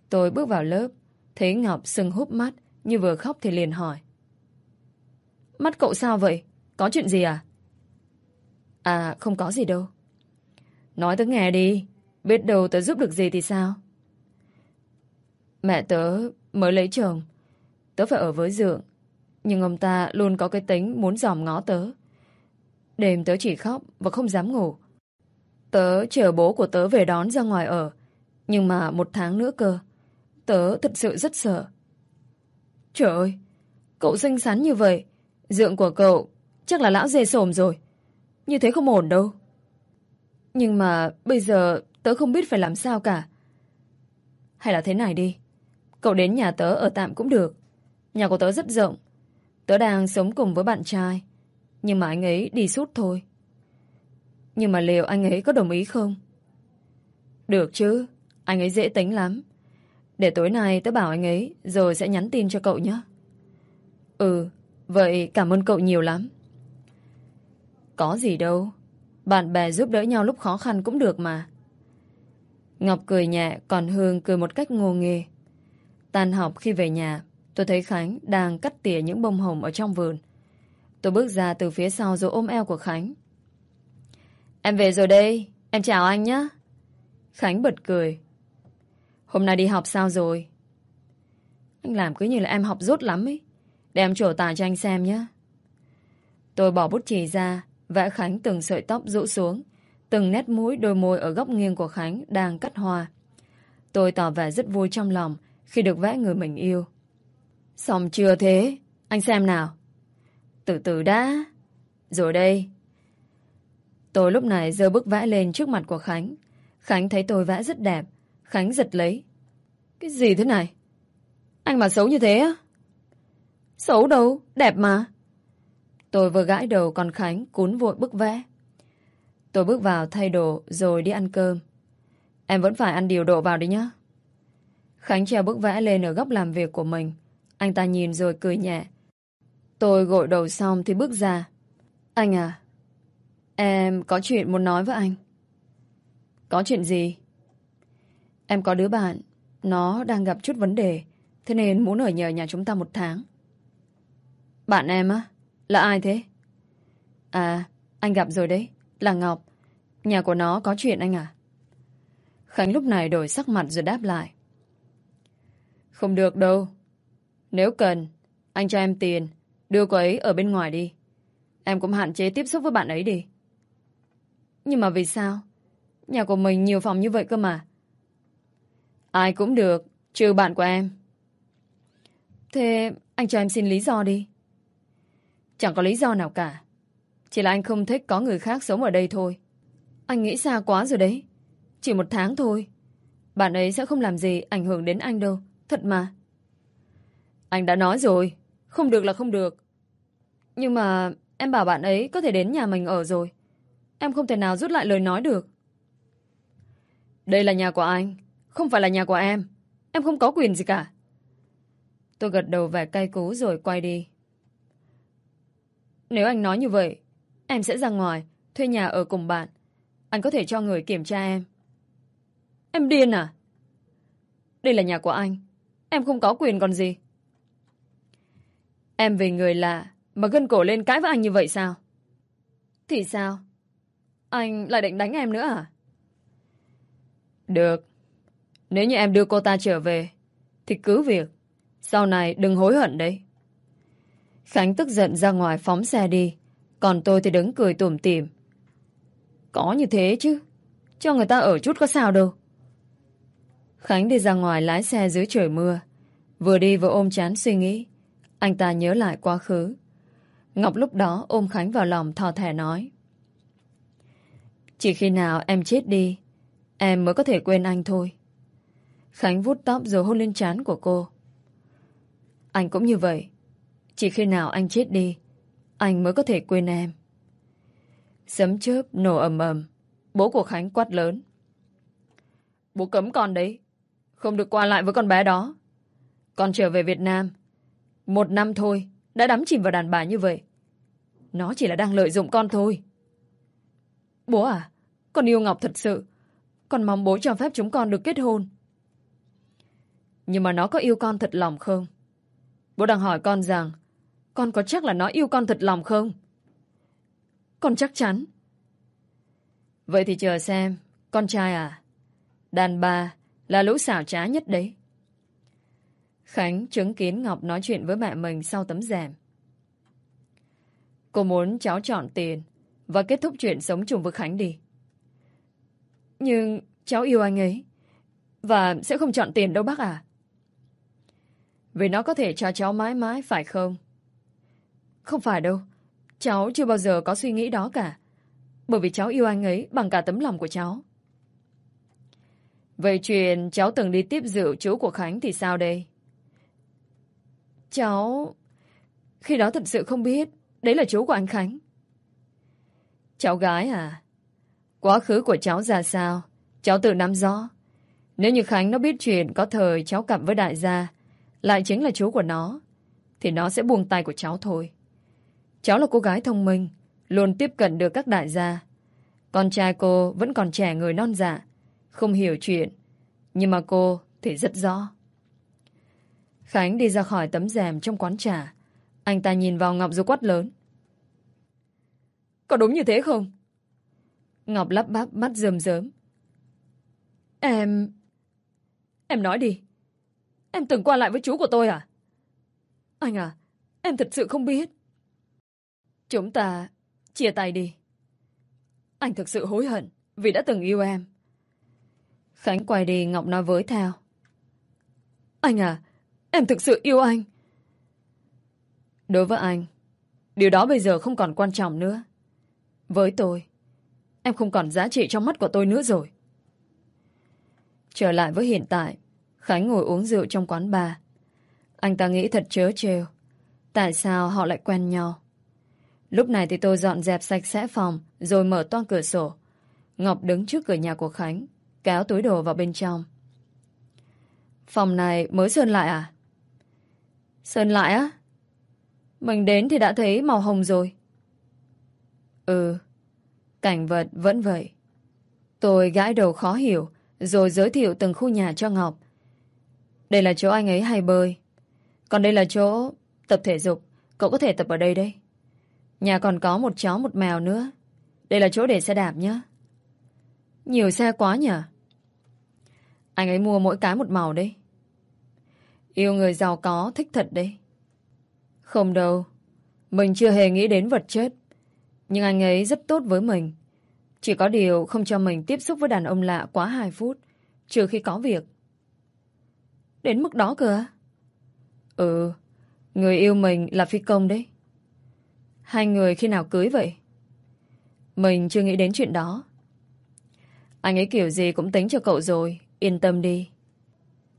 Tôi bước vào lớp, thấy Ngọc sưng húp mắt, như vừa khóc thì liền hỏi. Mắt cậu sao vậy? Có chuyện gì à? À, không có gì đâu. Nói tớ nghe đi, biết đâu tớ giúp được gì thì sao? Mẹ tớ mới lấy chồng, tớ phải ở với Dượng, nhưng ông ta luôn có cái tính muốn dòm ngó tớ. Đêm tớ chỉ khóc và không dám ngủ. Tớ chờ bố của tớ về đón ra ngoài ở, nhưng mà một tháng nữa cơ. Tớ thật sự rất sợ. Trời ơi, cậu xinh xắn như vậy, dượng của cậu chắc là lão dê sồm rồi. Như thế không ổn đâu. Nhưng mà bây giờ tớ không biết phải làm sao cả. Hay là thế này đi. Cậu đến nhà tớ ở tạm cũng được. Nhà của tớ rất rộng. Tớ đang sống cùng với bạn trai. Nhưng mà anh ấy đi suốt thôi. Nhưng mà liệu anh ấy có đồng ý không? Được chứ. Anh ấy dễ tính lắm. Để tối nay tớ bảo anh ấy rồi sẽ nhắn tin cho cậu nhé. Ừ, vậy cảm ơn cậu nhiều lắm. Có gì đâu. Bạn bè giúp đỡ nhau lúc khó khăn cũng được mà. Ngọc cười nhẹ, còn Hương cười một cách ngô nghê. Tan học khi về nhà, tôi thấy Khánh đang cắt tỉa những bông hồng ở trong vườn. Tôi bước ra từ phía sau rồi ôm eo của Khánh. Em về rồi đây, em chào anh nhé. Khánh bật cười. Hôm nay đi học sao rồi? Anh làm cứ như là em học rốt lắm ấy. Để em trổ tài cho anh xem nhé. Tôi bỏ bút chì ra, vẽ Khánh từng sợi tóc rũ xuống, từng nét mũi đôi môi ở góc nghiêng của Khánh đang cắt hoa. Tôi tỏ vẻ rất vui trong lòng khi được vẽ người mình yêu. Xong chưa thế? Anh xem nào. Từ từ đã. Rồi đây. Tôi lúc này giơ bức vẽ lên trước mặt của Khánh. Khánh thấy tôi vẽ rất đẹp. Khánh giật lấy. Cái gì thế này? Anh mà xấu như thế á? Xấu đâu, đẹp mà. Tôi vừa gãi đầu còn Khánh cún vội bức vẽ. Tôi bước vào thay đồ rồi đi ăn cơm. Em vẫn phải ăn điều độ vào đi nhá. Khánh treo bức vẽ lên ở góc làm việc của mình. Anh ta nhìn rồi cười nhẹ. Tôi gội đầu xong thì bước ra. Anh à, em có chuyện muốn nói với anh. Có chuyện gì? Em có đứa bạn, nó đang gặp chút vấn đề, thế nên muốn ở nhờ nhà chúng ta một tháng. Bạn em á? Là ai thế? À, anh gặp rồi đấy, là Ngọc. Nhà của nó có chuyện anh à? Khánh lúc này đổi sắc mặt rồi đáp lại. Không được đâu. Nếu cần, anh cho em tiền, đưa cô ấy ở bên ngoài đi. Em cũng hạn chế tiếp xúc với bạn ấy đi. Nhưng mà vì sao? Nhà của mình nhiều phòng như vậy cơ mà. Ai cũng được, trừ bạn của em. Thế anh cho em xin lý do đi. Chẳng có lý do nào cả. Chỉ là anh không thích có người khác sống ở đây thôi. Anh nghĩ xa quá rồi đấy. Chỉ một tháng thôi. Bạn ấy sẽ không làm gì ảnh hưởng đến anh đâu. Thật mà. Anh đã nói rồi. Không được là không được. Nhưng mà em bảo bạn ấy có thể đến nhà mình ở rồi. Em không thể nào rút lại lời nói được. Đây là nhà của anh. Không phải là nhà của em. Em không có quyền gì cả. Tôi gật đầu vẻ cay cú rồi quay đi. Nếu anh nói như vậy, em sẽ ra ngoài, thuê nhà ở cùng bạn. Anh có thể cho người kiểm tra em. Em điên à? Đây là nhà của anh. Em không có quyền còn gì. Em vì người lạ mà gân cổ lên cãi với anh như vậy sao? Thì sao? Anh lại định đánh em nữa à? Được. Nếu như em đưa cô ta trở về, thì cứ việc. Sau này đừng hối hận đấy. Khánh tức giận ra ngoài phóng xe đi. Còn tôi thì đứng cười tủm tỉm. Có như thế chứ. Cho người ta ở chút có sao đâu. Khánh đi ra ngoài lái xe dưới trời mưa. Vừa đi vừa ôm chán suy nghĩ. Anh ta nhớ lại quá khứ. Ngọc lúc đó ôm Khánh vào lòng thò thẻ nói. Chỉ khi nào em chết đi, em mới có thể quên anh thôi. Khánh vút tóc rồi hôn lên trán của cô. Anh cũng như vậy. Chỉ khi nào anh chết đi, anh mới có thể quên em. Sấm chớp nổ ầm ầm. Bố của Khánh quát lớn. Bố cấm con đấy. Không được qua lại với con bé đó. Con trở về Việt Nam. Một năm thôi, đã đắm chìm vào đàn bà như vậy. Nó chỉ là đang lợi dụng con thôi. Bố à, con yêu Ngọc thật sự. Con mong bố cho phép chúng con được kết hôn. Nhưng mà nó có yêu con thật lòng không? Bố đang hỏi con rằng con có chắc là nó yêu con thật lòng không? Con chắc chắn. Vậy thì chờ xem, con trai à? Đàn bà là lũ xảo trá nhất đấy. Khánh chứng kiến Ngọc nói chuyện với mẹ mình sau tấm rèm. Cô muốn cháu chọn tiền và kết thúc chuyện sống chung với Khánh đi. Nhưng cháu yêu anh ấy và sẽ không chọn tiền đâu bác à? Vì nó có thể cho cháu mãi mãi, phải không? Không phải đâu. Cháu chưa bao giờ có suy nghĩ đó cả. Bởi vì cháu yêu anh ấy bằng cả tấm lòng của cháu. Vậy chuyện cháu từng đi tiếp rượu chú của Khánh thì sao đây? Cháu... Khi đó thật sự không biết. Đấy là chú của anh Khánh. Cháu gái à? Quá khứ của cháu ra sao? Cháu tự nắm rõ. Nếu như Khánh nó biết chuyện có thời cháu cặp với đại gia, lại chính là chú của nó, thì nó sẽ buông tay của cháu thôi. Cháu là cô gái thông minh, luôn tiếp cận được các đại gia. Con trai cô vẫn còn trẻ người non dạ, không hiểu chuyện. Nhưng mà cô thì rất rõ. Khánh đi ra khỏi tấm rèm trong quán trà. Anh ta nhìn vào Ngọc rồi quát lớn. Có đúng như thế không? Ngọc lắp bắp mắt rơm rớm. Em... Em nói đi. Em từng qua lại với chú của tôi à? Anh à, em thật sự không biết. Chúng ta chia tay đi. Anh thực sự hối hận vì đã từng yêu em. Khánh quay đi Ngọc nói với Thao. Anh à, em thực sự yêu anh. Đối với anh, điều đó bây giờ không còn quan trọng nữa. Với tôi, em không còn giá trị trong mắt của tôi nữa rồi. Trở lại với hiện tại, Khánh ngồi uống rượu trong quán bar. Anh ta nghĩ thật chớ trêu. Tại sao họ lại quen nhau? Lúc này thì tôi dọn dẹp sạch sẽ phòng, rồi mở toang cửa sổ. Ngọc đứng trước cửa nhà của Khánh, kéo túi đồ vào bên trong. Phòng này mới sơn lại à? Sơn lại á? Mình đến thì đã thấy màu hồng rồi. Ừ, cảnh vật vẫn vậy. Tôi gãi đầu khó hiểu, rồi giới thiệu từng khu nhà cho Ngọc. Đây là chỗ anh ấy hay bơi. Còn đây là chỗ tập thể dục. Cậu có thể tập ở đây đấy. Nhà còn có một chó một mèo nữa. Đây là chỗ để xe đạp nhé. Nhiều xe quá nhỉ? Anh ấy mua mỗi cái một màu đấy. Yêu người giàu có, thích thật đấy. Không đâu. Mình chưa hề nghĩ đến vật chất. Nhưng anh ấy rất tốt với mình. Chỉ có điều không cho mình tiếp xúc với đàn ông lạ quá 2 phút. Trừ khi có việc. Đến mức đó cơ à? Ừ. Người yêu mình là phi công đấy. Hai người khi nào cưới vậy? Mình chưa nghĩ đến chuyện đó. Anh ấy kiểu gì cũng tính cho cậu rồi. Yên tâm đi.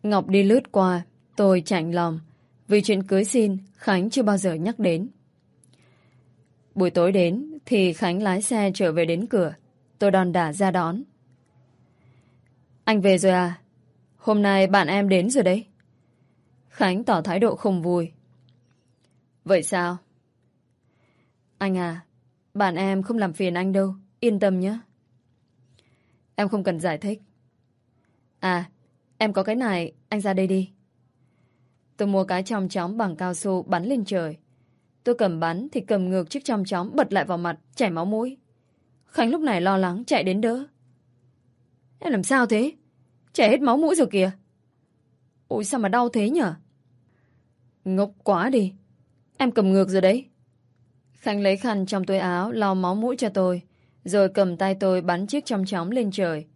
Ngọc đi lướt qua. Tôi chạnh lòng. Vì chuyện cưới xin, Khánh chưa bao giờ nhắc đến. Buổi tối đến, thì Khánh lái xe trở về đến cửa. Tôi đòn đả ra đón. Anh về rồi à? Hôm nay bạn em đến rồi đấy. Khánh tỏ thái độ không vui. Vậy sao? Anh à, bạn em không làm phiền anh đâu. Yên tâm nhé. Em không cần giải thích. À, em có cái này, anh ra đây đi. Tôi mua cái trong chóng bằng cao su bắn lên trời. Tôi cầm bắn thì cầm ngược chiếc trong chóng bật lại vào mặt, chảy máu mũi. Khánh lúc này lo lắng chạy đến đỡ. Em làm sao thế? Chảy hết máu mũi rồi kìa. Ôi sao mà đau thế nhở? Ngốc quá đi. Em cầm ngược rồi đấy. Khánh lấy khăn trong túi áo lau máu mũi cho tôi, rồi cầm tay tôi bắn chiếc trong chóng lên trời.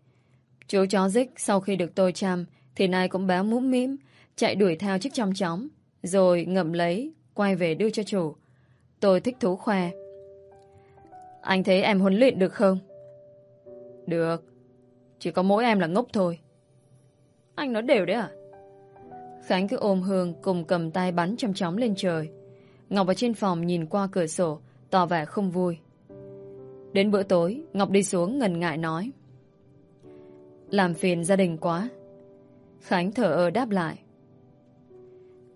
Chú chó dích sau khi được tôi chăm thì nay cũng béo mũm mĩm, chạy đuổi theo chiếc trong chóng, rồi ngậm lấy, quay về đưa cho chủ. Tôi thích thú khoe. Anh thấy em huấn luyện được không? Được. Chỉ có mỗi em là ngốc thôi. Anh nói đều đấy à? Khánh cứ ôm Hương cùng cầm tay bắn chăm chóng lên trời. Ngọc ở trên phòng nhìn qua cửa sổ, tỏ vẻ không vui. Đến bữa tối, Ngọc đi xuống ngần ngại nói. Làm phiền gia đình quá. Khánh thở ơ đáp lại.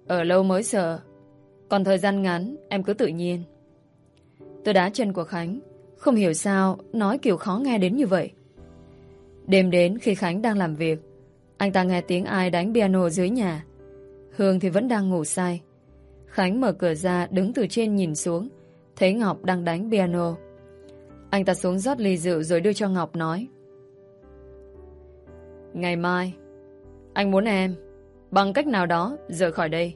Ở lâu mới sợ. Còn thời gian ngắn, em cứ tự nhiên. Tôi đá chân của Khánh. Không hiểu sao, nói kiểu khó nghe đến như vậy. Đêm đến khi Khánh đang làm việc, anh ta nghe tiếng ai đánh piano dưới nhà. Hương thì vẫn đang ngủ say. Khánh mở cửa ra đứng từ trên nhìn xuống, thấy Ngọc đang đánh piano. Anh ta xuống rót ly rượu rồi đưa cho Ngọc nói. Ngày mai, anh muốn em, bằng cách nào đó, rời khỏi đây.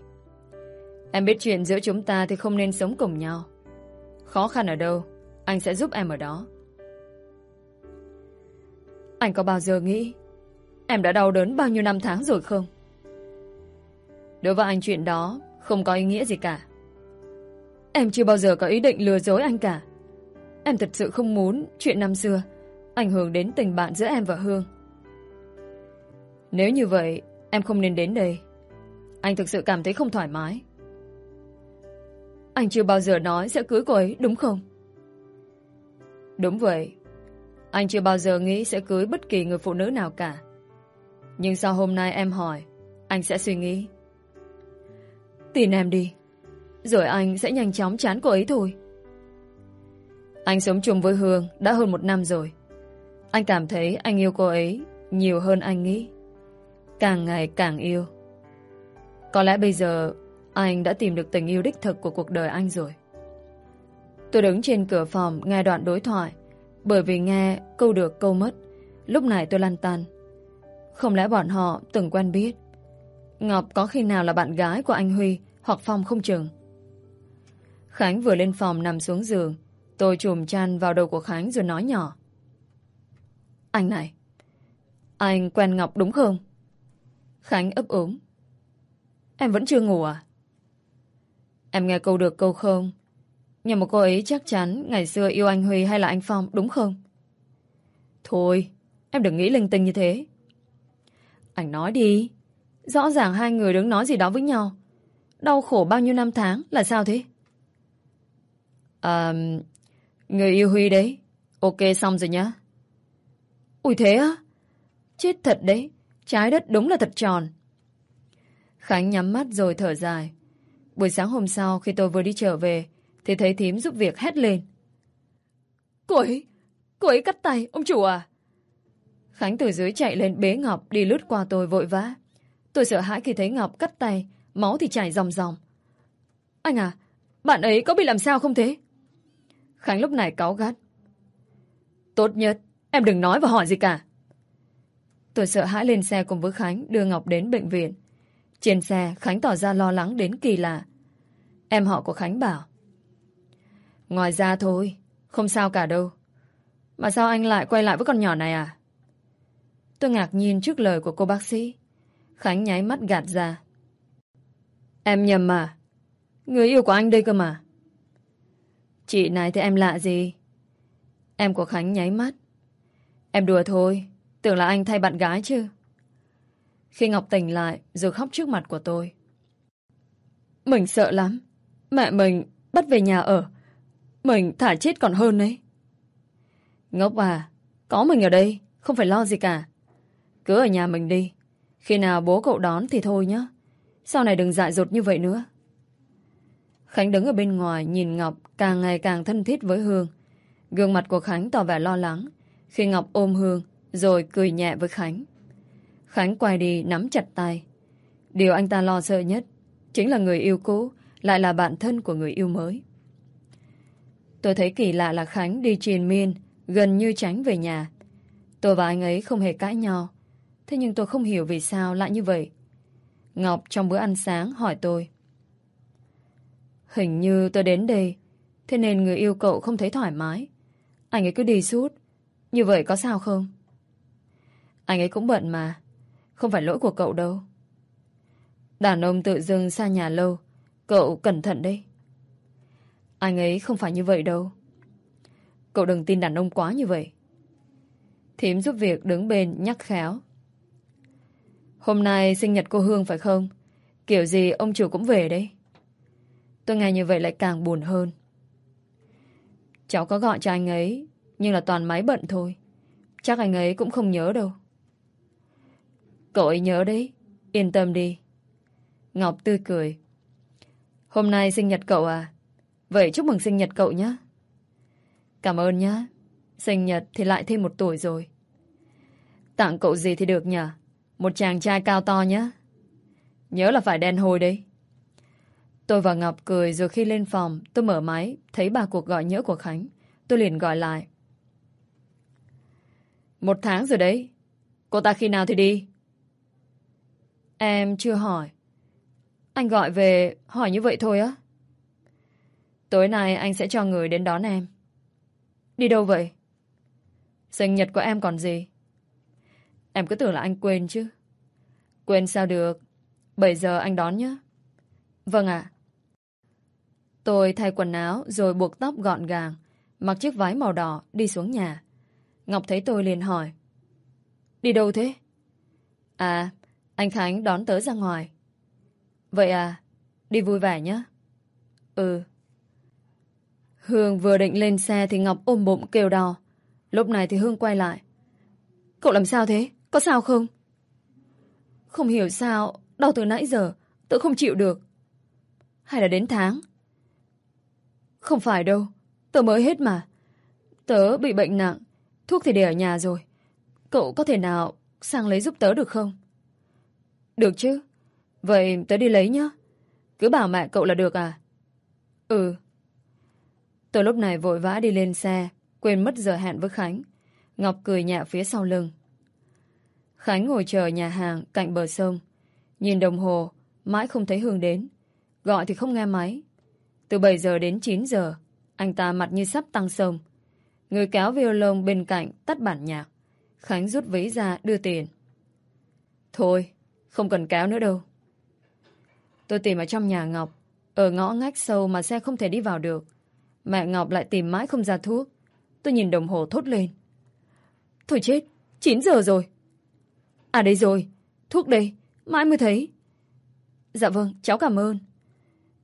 Em biết chuyện giữa chúng ta thì không nên sống cùng nhau. Khó khăn ở đâu, anh sẽ giúp em ở đó. Anh có bao giờ nghĩ em đã đau đớn bao nhiêu năm tháng rồi không? Đối với anh chuyện đó không có ý nghĩa gì cả. Em chưa bao giờ có ý định lừa dối anh cả. Em thật sự không muốn chuyện năm xưa ảnh hưởng đến tình bạn giữa em và Hương. Nếu như vậy, em không nên đến đây. Anh thực sự cảm thấy không thoải mái. Anh chưa bao giờ nói sẽ cưới cô ấy, đúng không? Đúng vậy. Anh chưa bao giờ nghĩ sẽ cưới bất kỳ người phụ nữ nào cả. Nhưng sau hôm nay em hỏi, anh sẽ suy nghĩ. Tin em đi. Rồi anh sẽ nhanh chóng chán cô ấy thôi. Anh sống chung với Hương đã hơn một năm rồi. Anh cảm thấy anh yêu cô ấy nhiều hơn anh nghĩ. Càng ngày càng yêu. Có lẽ bây giờ anh đã tìm được tình yêu đích thực của cuộc đời anh rồi. Tôi đứng trên cửa phòng nghe đoạn đối thoại. Bởi vì nghe câu được câu mất. Lúc này tôi lăn tăn. Không lẽ bọn họ từng quen biết. Ngọc có khi nào là bạn gái của anh Huy hoặc Phong không chừng. Khánh vừa lên phòng nằm xuống giường. Tôi chùm chăn vào đầu của Khánh rồi nói nhỏ. Anh này, anh quen Ngọc đúng không? Khánh ấp ốm. Em vẫn chưa ngủ à? Em nghe câu được câu không? Nhưng mà cô ấy chắc chắn ngày xưa yêu anh Huy hay là anh Phong đúng không? Thôi, em đừng nghĩ linh tinh như thế. Anh nói đi. Rõ ràng hai người đứng nói gì đó với nhau. Đau khổ bao nhiêu năm tháng là sao thế? À, người yêu Huy đấy. Ok xong rồi nhá. Ui thế á? Chết thật đấy. Trái đất đúng là thật tròn. Khánh nhắm mắt rồi thở dài. Buổi sáng hôm sau khi tôi vừa đi trở về thì thấy thím giúp việc hét lên. Cô ấy, cô ấy cắt tay, ông chủ à? Khánh từ dưới chạy lên bế Ngọc đi lướt qua tôi vội vã. Tôi sợ hãi khi thấy Ngọc cắt tay, máu thì chảy ròng ròng. Anh à, bạn ấy có bị làm sao không thế? Khánh lúc này cáu gắt. Tốt nhất, em đừng nói và hỏi gì cả. Tôi sợ hãi lên xe cùng với Khánh đưa Ngọc đến bệnh viện. Trên xe, Khánh tỏ ra lo lắng đến kỳ lạ. Em họ của Khánh bảo. Ngoài ra thôi, không sao cả đâu. Mà sao anh lại quay lại với con nhỏ này à? Tôi ngạc nhiên trước lời của cô bác sĩ. Khánh nháy mắt gạt ra. Em nhầm mà. Người yêu của anh đây cơ mà. Chị này thì em lạ gì? Em của Khánh nháy mắt. Em đùa thôi. Tưởng là anh thay bạn gái chứ. Khi Ngọc tỉnh lại rồi khóc trước mặt của tôi. Mình sợ lắm. Mẹ mình bắt về nhà ở. Mình thả chết còn hơn đấy. Ngốc à, có mình ở đây, không phải lo gì cả. Cứ ở nhà mình đi. Khi nào bố cậu đón thì thôi nhé. Sau này đừng dại dột như vậy nữa. Khánh đứng ở bên ngoài nhìn Ngọc càng ngày càng thân thiết với Hương. Gương mặt của Khánh tỏ vẻ lo lắng khi Ngọc ôm Hương rồi cười nhẹ với Khánh. Khánh quay đi nắm chặt tay. Điều anh ta lo sợ nhất chính là người yêu cũ lại là bạn thân của người yêu mới. Tôi thấy kỳ lạ là Khánh đi triền miên gần như tránh về nhà. Tôi và anh ấy không hề cãi nhau. Thế nhưng tôi không hiểu vì sao lại như vậy. Ngọc trong bữa ăn sáng hỏi tôi. Hình như tôi đến đây, thế nên người yêu cậu không thấy thoải mái. Anh ấy cứ đi suốt. Như vậy có sao không? Anh ấy cũng bận mà. Không phải lỗi của cậu đâu. Đàn ông tự dưng xa nhà lâu. Cậu cẩn thận đấy. Anh ấy không phải như vậy đâu. Cậu đừng tin đàn ông quá như vậy. Thím giúp việc đứng bên nhắc khéo. Hôm nay sinh nhật cô Hương phải không? Kiểu gì ông chủ cũng về đấy. Tôi nghe như vậy lại càng buồn hơn. Cháu có gọi cho anh ấy, nhưng là toàn máy bận thôi. Chắc anh ấy cũng không nhớ đâu. Cậu ấy nhớ đấy, yên tâm đi. Ngọc tươi cười. Hôm nay sinh nhật cậu à? Vậy chúc mừng sinh nhật cậu nhé. Cảm ơn nhé. Sinh nhật thì lại thêm một tuổi rồi. Tặng cậu gì thì được nhỉ? Một chàng trai cao to nhé. Nhớ là phải đen hồi đấy. Tôi và Ngọc cười rồi khi lên phòng tôi mở máy thấy ba cuộc gọi nhớ của Khánh. Tôi liền gọi lại. Một tháng rồi đấy. Cô ta khi nào thì đi? Em chưa hỏi. Anh gọi về hỏi như vậy thôi á. Tối nay anh sẽ cho người đến đón em. Đi đâu vậy? Sinh nhật của em còn gì? Em cứ tưởng là anh quên chứ. Quên sao được. 7 giờ anh đón nhé. Vâng ạ. Tôi thay quần áo rồi buộc tóc gọn gàng, mặc chiếc váy màu đỏ đi xuống nhà. Ngọc thấy tôi liền hỏi. Đi đâu thế? À, anh Khánh đón tớ ra ngoài. Vậy à, đi vui vẻ nhé. Ừ. Hương vừa định lên xe thì Ngọc ôm bụng kêu đau. Lúc này thì Hương quay lại. Cậu làm sao thế? Có sao không? Không hiểu sao, đau từ nãy giờ, tớ không chịu được. Hay là đến tháng? Không phải đâu, tớ mới hết mà. Tớ bị bệnh nặng, thuốc thì để ở nhà rồi. Cậu có thể nào sang lấy giúp tớ được không? Được chứ. Vậy tớ đi lấy nhá. Cứ bảo mẹ cậu là được à? Ừ. Tôi lúc này vội vã đi lên xe, quên mất giờ hẹn với Khánh. Ngọc cười nhẹ phía sau lưng. Khánh ngồi chờ nhà hàng cạnh bờ sông. Nhìn đồng hồ, mãi không thấy Hương đến. Gọi thì không nghe máy. Từ 7 giờ đến 9 giờ, anh ta mặt như sắp tăng sông. Người kéo violon bên cạnh tắt bản nhạc. Khánh rút ví ra đưa tiền. Thôi, không cần kéo nữa đâu. Tôi tìm ở trong nhà Ngọc, ở ngõ ngách sâu mà xe không thể đi vào được. Mẹ Ngọc lại tìm mãi không ra thuốc. Tôi nhìn đồng hồ thốt lên. Thôi chết, 9 giờ rồi. À đây rồi, thuốc đây, mãi mới thấy. Dạ vâng, cháu cảm ơn.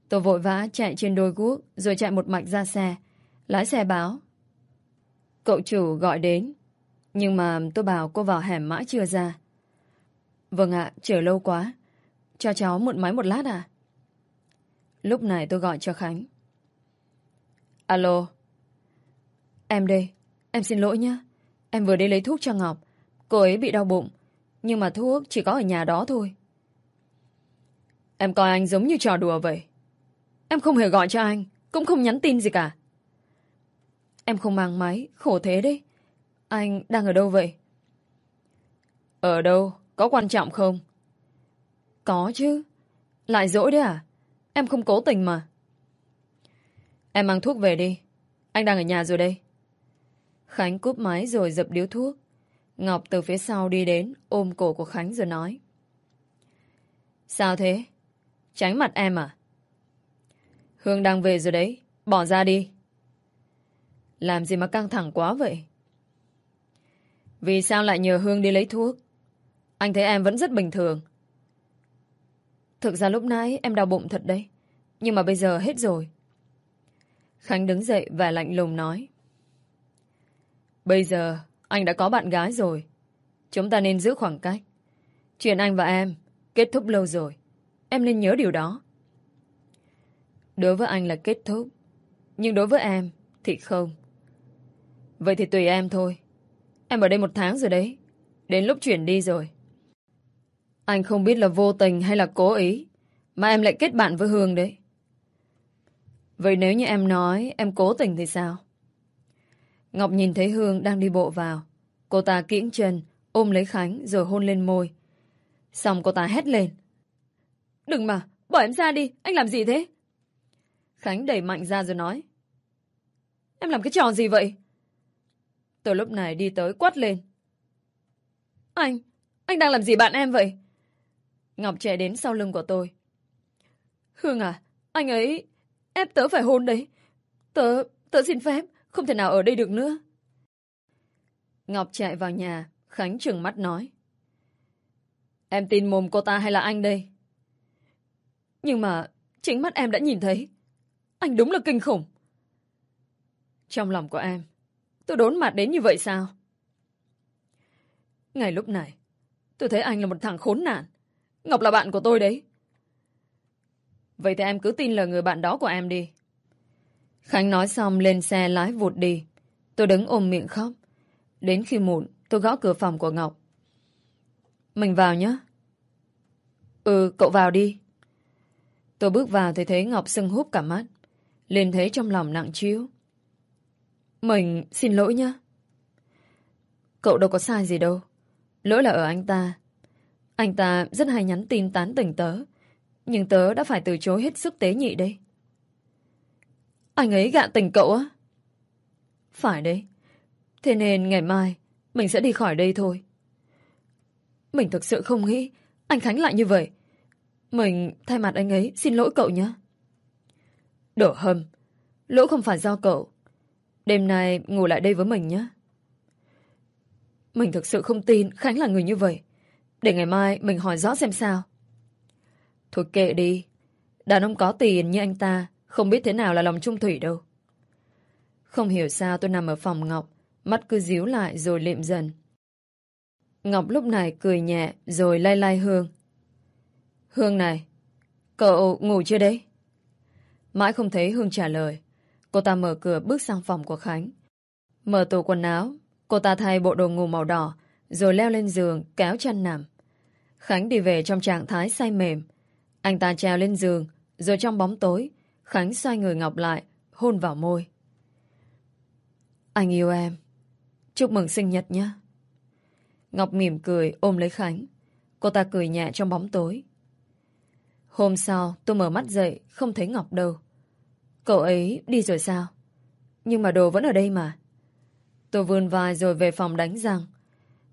Tôi vội vã chạy trên đôi guốc rồi chạy một mạch ra xe. Lái xe báo. Cậu chủ gọi đến. Nhưng mà tôi bảo cô vào hẻm mãi chưa ra. Vâng ạ, chờ lâu quá. Cho cháu mượn máy một lát à? Lúc này tôi gọi cho Khánh. Alo. Em đây. Em xin lỗi nhé. Em vừa đi lấy thuốc cho Ngọc. Cô ấy bị đau bụng. Nhưng mà thuốc chỉ có ở nhà đó thôi. Em coi anh giống như trò đùa vậy. Em không hề gọi cho anh. Cũng không nhắn tin gì cả. Em không mang máy. Khổ thế đấy. Anh đang ở đâu vậy? Ở đâu? Có quan trọng không? Có chứ. Lại dỗi đấy à? Em không cố tình mà. Em mang thuốc về đi. Anh đang ở nhà rồi đây. Khánh cúp máy rồi dập điếu thuốc. Ngọc từ phía sau đi đến, ôm cổ của Khánh rồi nói. Sao thế? Tránh mặt em à? Hương đang về rồi đấy. Bỏ ra đi. Làm gì mà căng thẳng quá vậy? Vì sao lại nhờ Hương đi lấy thuốc? Anh thấy em vẫn rất bình thường. Thực ra lúc nãy em đau bụng thật đấy. Nhưng mà bây giờ hết rồi. Khánh đứng dậy và lạnh lùng nói. Bây giờ anh đã có bạn gái rồi. Chúng ta nên giữ khoảng cách. Chuyện anh và em kết thúc lâu rồi. Em nên nhớ điều đó. Đối với anh là kết thúc. Nhưng đối với em thì không. Vậy thì tùy em thôi. Em ở đây một tháng rồi đấy. Đến lúc chuyển đi rồi. Anh không biết là vô tình hay là cố ý. Mà em lại kết bạn với Hương đấy. Vậy nếu như em nói em cố tình thì sao? Ngọc nhìn thấy Hương đang đi bộ vào. Cô ta kiễng chân, ôm lấy Khánh rồi hôn lên môi. Xong cô ta hét lên. Đừng mà, bỏ em ra đi, anh làm gì thế? Khánh đẩy mạnh ra rồi nói. Em làm cái trò gì vậy? Tôi lúc này đi tới quát lên. Anh, anh đang làm gì bạn em vậy? Ngọc chạy đến sau lưng của tôi. Hương à, anh ấy ép tớ phải hôn đấy. Tớ, tớ xin phép, không thể nào ở đây được nữa. Ngọc chạy vào nhà, Khánh trừng mắt nói. Em tin mồm cô ta hay là anh đây? Nhưng mà chính mắt em đã nhìn thấy. Anh đúng là kinh khủng. Trong lòng của em, tôi đốn mặt đến như vậy sao? Ngày lúc này, tôi thấy anh là một thằng khốn nạn. Ngọc là bạn của tôi đấy. Vậy thì em cứ tin lời người bạn đó của em đi. Khánh nói xong lên xe lái vụt đi. Tôi đứng ôm miệng khóc. Đến khi muộn, tôi gõ cửa phòng của Ngọc. Mình vào nhé. Ừ, cậu vào đi. Tôi bước vào thì thấy Ngọc sưng húp cả mắt. Liền thấy trong lòng nặng chiếu. Mình xin lỗi nhé. Cậu đâu có sai gì đâu. Lỗi là ở anh ta. Anh ta rất hay nhắn tin tán tỉnh tớ. Nhưng tớ đã phải từ chối hết sức tế nhị đây. Anh ấy gạn tình cậu á? Phải đấy. Thế nên ngày mai, mình sẽ đi khỏi đây thôi. Mình thực sự không nghĩ anh Khánh lại như vậy. Mình thay mặt anh ấy xin lỗi cậu nhé. Đổ hầm. Lỗi không phải do cậu. Đêm nay ngủ lại đây với mình nhé. Mình thực sự không tin Khánh là người như vậy. Để ngày mai mình hỏi rõ xem sao. Thôi kệ đi. Đàn ông có tiền như anh ta không biết thế nào là lòng trung thủy đâu. Không hiểu sao tôi nằm ở phòng Ngọc mắt cứ díu lại rồi liệm dần. Ngọc lúc này cười nhẹ rồi lay lay Hương. Hương này, cậu ngủ chưa đấy? Mãi không thấy Hương trả lời. Cô ta mở cửa bước sang phòng của Khánh. Mở tủ quần áo, cô ta thay bộ đồ ngủ màu đỏ rồi leo lên giường, kéo chăn nằm. Khánh đi về trong trạng thái say mềm. Anh ta treo lên giường, rồi trong bóng tối, Khánh xoay người Ngọc lại, hôn vào môi. Anh yêu em. Chúc mừng sinh nhật nhé. Ngọc mỉm cười ôm lấy Khánh. Cô ta cười nhẹ trong bóng tối. Hôm sau, tôi mở mắt dậy, không thấy Ngọc đâu. Cậu ấy đi rồi sao? Nhưng mà đồ vẫn ở đây mà. Tôi vươn vai rồi về phòng đánh răng.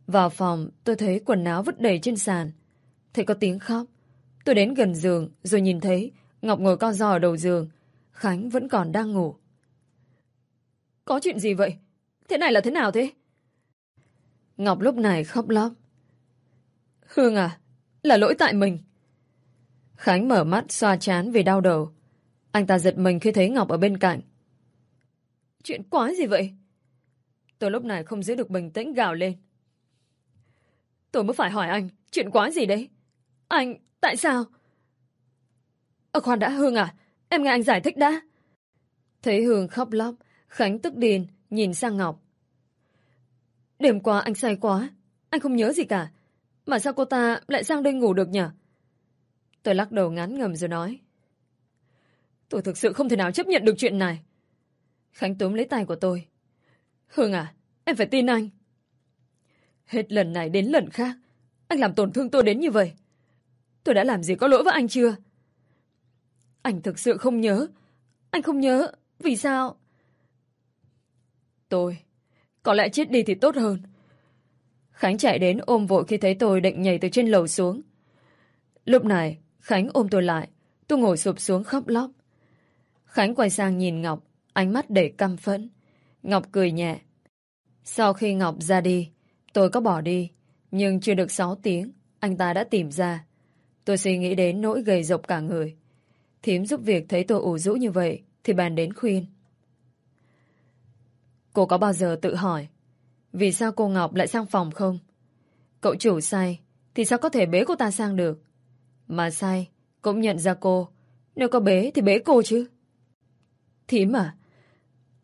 Vào phòng tôi thấy quần áo vứt đầy trên sàn. Thấy có tiếng khóc. Tôi đến gần giường rồi nhìn thấy Ngọc ngồi co giò ở đầu giường. Khánh vẫn còn đang ngủ. Có chuyện gì vậy? Thế này là thế nào thế? Ngọc lúc này khóc lóc. Hương à, là lỗi tại mình. Khánh mở mắt xoa chán vì đau đầu. Anh ta giật mình khi thấy Ngọc ở bên cạnh. Chuyện quá gì vậy? Tôi lúc này không giữ được bình tĩnh gào lên. Tôi mới phải hỏi anh, chuyện quá gì đấy? Anh, tại sao? Ờ khoan đã, Hương à, em nghe anh giải thích đã. Thấy Hương khóc lóc, Khánh tức điên, nhìn sang Ngọc. Đêm qua anh say quá, anh không nhớ gì cả. Mà sao cô ta lại sang đây ngủ được nhỉ? Tôi lắc đầu ngán ngầm rồi nói. Tôi thực sự không thể nào chấp nhận được chuyện này. Khánh túm lấy tay của tôi. Hương à, em phải tin anh. Hết lần này đến lần khác, anh làm tổn thương tôi đến như vậy. Tôi đã làm gì có lỗi với anh chưa? Anh thực sự không nhớ. Anh không nhớ. Vì sao? Tôi. Có lẽ chết đi thì tốt hơn. Khánh chạy đến ôm vội khi thấy tôi định nhảy từ trên lầu xuống. Lúc này, Khánh ôm tôi lại. Tôi ngồi sụp xuống khóc lóc. Khánh quay sang nhìn Ngọc, ánh mắt đầy căm phẫn. Ngọc cười nhẹ. Sau khi Ngọc ra đi, tôi có bỏ đi. Nhưng chưa được 6 tiếng, anh ta đã tìm ra. Tôi suy nghĩ đến nỗi gầy rộc cả người. Thím giúp việc thấy tôi ủ rũ như vậy, thì bàn đến khuyên. Cô có bao giờ tự hỏi vì sao cô Ngọc lại sang phòng không? Cậu chủ sai thì sao có thể bế cô ta sang được? Mà sai cũng nhận ra cô nếu có bế thì bế cô chứ. Thím à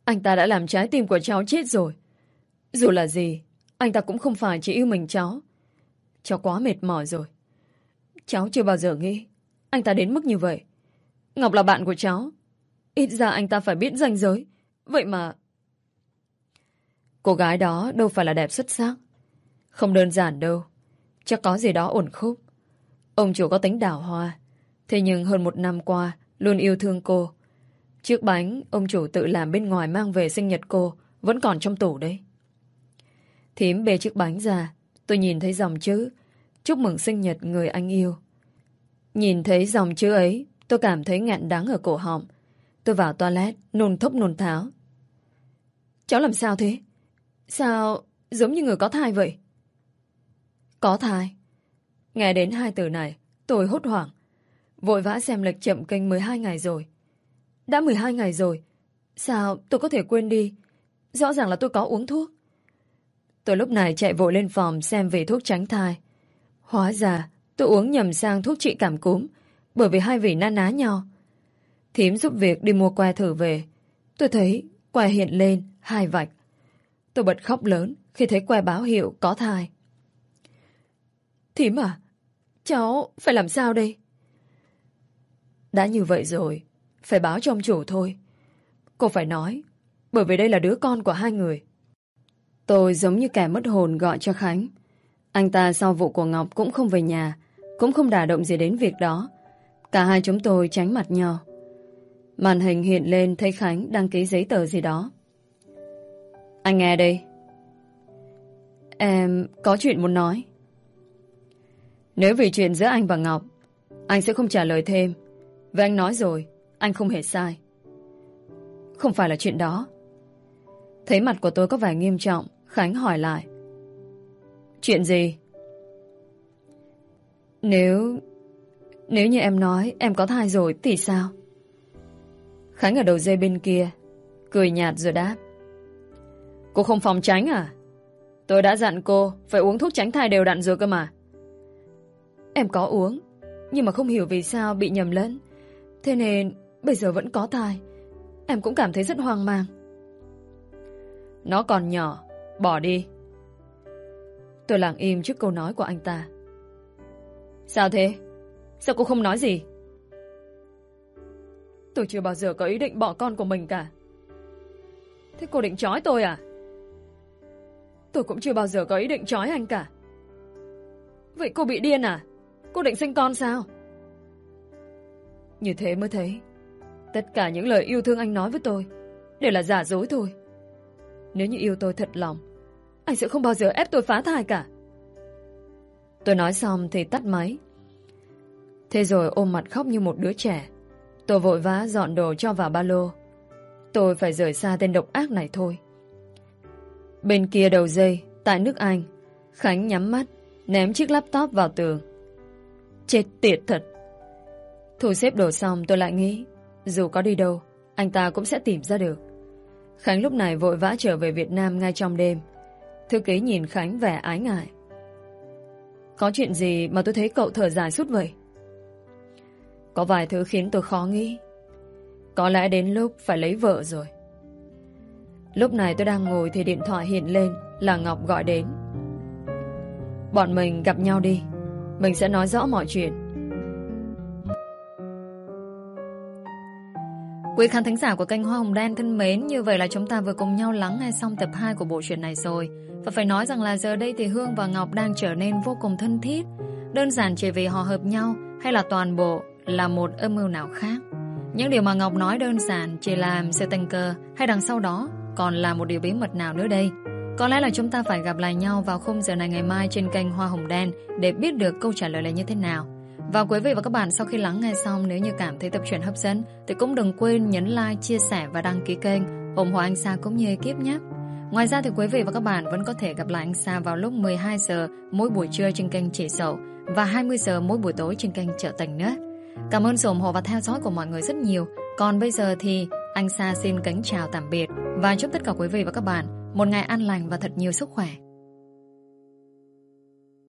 anh ta đã làm trái tim của cháu chết rồi. Dù là gì anh ta cũng không phải chỉ yêu mình cháu. Cháu quá mệt mỏi rồi. Cháu chưa bao giờ nghĩ anh ta đến mức như vậy. Ngọc là bạn của cháu. Ít ra anh ta phải biết ranh giới. Vậy mà Cô gái đó đâu phải là đẹp xuất sắc. Không đơn giản đâu. Chắc có gì đó ổn khúc. Ông chủ có tính đảo hoa. Thế nhưng hơn một năm qua, luôn yêu thương cô. Chiếc bánh ông chủ tự làm bên ngoài mang về sinh nhật cô vẫn còn trong tủ đấy. Thím bê chiếc bánh ra, tôi nhìn thấy dòng chữ Chúc mừng sinh nhật người anh yêu. Nhìn thấy dòng chữ ấy, tôi cảm thấy ngạn đắng ở cổ họng. Tôi vào toilet, nôn thốc nôn tháo. Cháu làm sao thế? Sao giống như người có thai vậy? Có thai. Nghe đến hai từ này, tôi hốt hoảng. Vội vã xem lịch chậm kênh 12 ngày rồi. Đã 12 ngày rồi. Sao tôi có thể quên đi? Rõ ràng là tôi có uống thuốc. Tôi lúc này chạy vội lên phòng xem về thuốc tránh thai. Hóa ra tôi uống nhầm sang thuốc trị cảm cúm bởi vì hai vị na ná nhau. Thím giúp việc đi mua que thử về. Tôi thấy que hiện lên hai vạch. Tôi bật khóc lớn khi thấy que báo hiệu có thai. Thím à, cháu phải làm sao đây? Đã như vậy rồi, phải báo cho ông chủ thôi. Cô phải nói, bởi vì đây là đứa con của hai người. Tôi giống như kẻ mất hồn gọi cho Khánh. Anh ta sau vụ của Ngọc cũng không về nhà, cũng không đả động gì đến việc đó. Cả hai chúng tôi tránh mặt nhau. Màn hình hiện lên thấy Khánh đăng ký giấy tờ gì đó. Anh nghe đây. Em có chuyện muốn nói. Nếu vì chuyện giữa anh và Ngọc, anh sẽ không trả lời thêm. Và anh nói rồi, anh không hề sai. Không phải là chuyện đó. Thấy mặt của tôi có vẻ nghiêm trọng, Khánh hỏi lại. Chuyện gì? Nếu... Nếu như em nói em có thai rồi thì sao? Khánh ở đầu dây bên kia, cười nhạt rồi đáp. Cô không phòng tránh à? Tôi đã dặn cô phải uống thuốc tránh thai đều đặn rồi cơ mà. Em có uống, nhưng mà không hiểu vì sao bị nhầm lẫn. Thế nên bây giờ vẫn có thai. Em cũng cảm thấy rất hoang mang. Nó còn nhỏ, bỏ đi. Tôi lặng im trước câu nói của anh ta. Sao thế? Sao cô không nói gì? Tôi chưa bao giờ có ý định bỏ con của mình cả. Thế cô định trói tôi à? Tôi cũng chưa bao giờ có ý định trói anh cả. Vậy cô bị điên à? Cô định sinh con sao? Như thế mới thấy, Tất cả những lời yêu thương anh nói với tôi Đều là giả dối thôi Nếu như yêu tôi thật lòng anh sẽ không bao giờ ép tôi phá thai cả Tôi nói xong thì tắt máy Thế rồi ôm mặt khóc như một đứa trẻ Tôi vội vã dọn đồ cho vào ba lô Tôi phải rời xa tên độc ác này thôi Bên kia đầu dây Tại nước Anh Khánh nhắm mắt, ném chiếc laptop vào tường. Chết tiệt thật. Thu xếp đồ xong tôi lại nghĩ, dù có đi đâu, anh ta cũng sẽ tìm ra được. Khánh lúc này vội vã trở về Việt Nam ngay trong đêm. Thư ký nhìn Khánh vẻ ái ngại. Có chuyện gì mà tôi thấy cậu thở dài suốt vậy? Có vài thứ khiến tôi khó nghĩ. Có lẽ đến lúc phải lấy vợ rồi. Lúc này tôi đang ngồi thì điện thoại hiện lên là Ngọc gọi đến. Bọn mình gặp nhau đi. Mình sẽ nói rõ mọi chuyện. Quý khán thính giả của kênh Hoa Hồng Đen thân mến, như vậy là chúng ta vừa cùng nhau lắng nghe xong tập 2 của bộ truyện này rồi. Và phải nói rằng là giờ đây thì Hương và Ngọc đang trở nên vô cùng thân thiết. Đơn giản chỉ vì họ hợp nhau hay là toàn bộ là một âm mưu nào khác. Những điều mà Ngọc nói đơn giản chỉ làm sự tình cờ hay đằng sau đó còn là một điều bí mật nào nữa đây. Có lẽ là chúng ta phải gặp lại nhau vào khung giờ này ngày mai trên kênh Hoa Hồng Đen để biết được câu trả lời là như thế nào. Và quý vị và các bạn sau khi lắng nghe xong nếu như cảm thấy tập truyện hấp dẫn thì cũng đừng quên nhấn like, chia sẻ và đăng ký kênh ủng hộ anh Sa cũng như ekip nhé. Ngoài ra thì quý vị và các bạn vẫn có thể gặp lại anh Sa vào lúc 12 giờ mỗi buổi trưa trên kênh Chỉ Sầu và 20 giờ mỗi buổi tối trên kênh Trợ Tình nữa. Cảm ơn sự ủng hộ và theo dõi của mọi người rất nhiều. Còn bây giờ thì anh Sa xin kính chào tạm biệt và chúc tất cả quý vị và các bạn một ngày an lành và thật nhiều sức khỏe.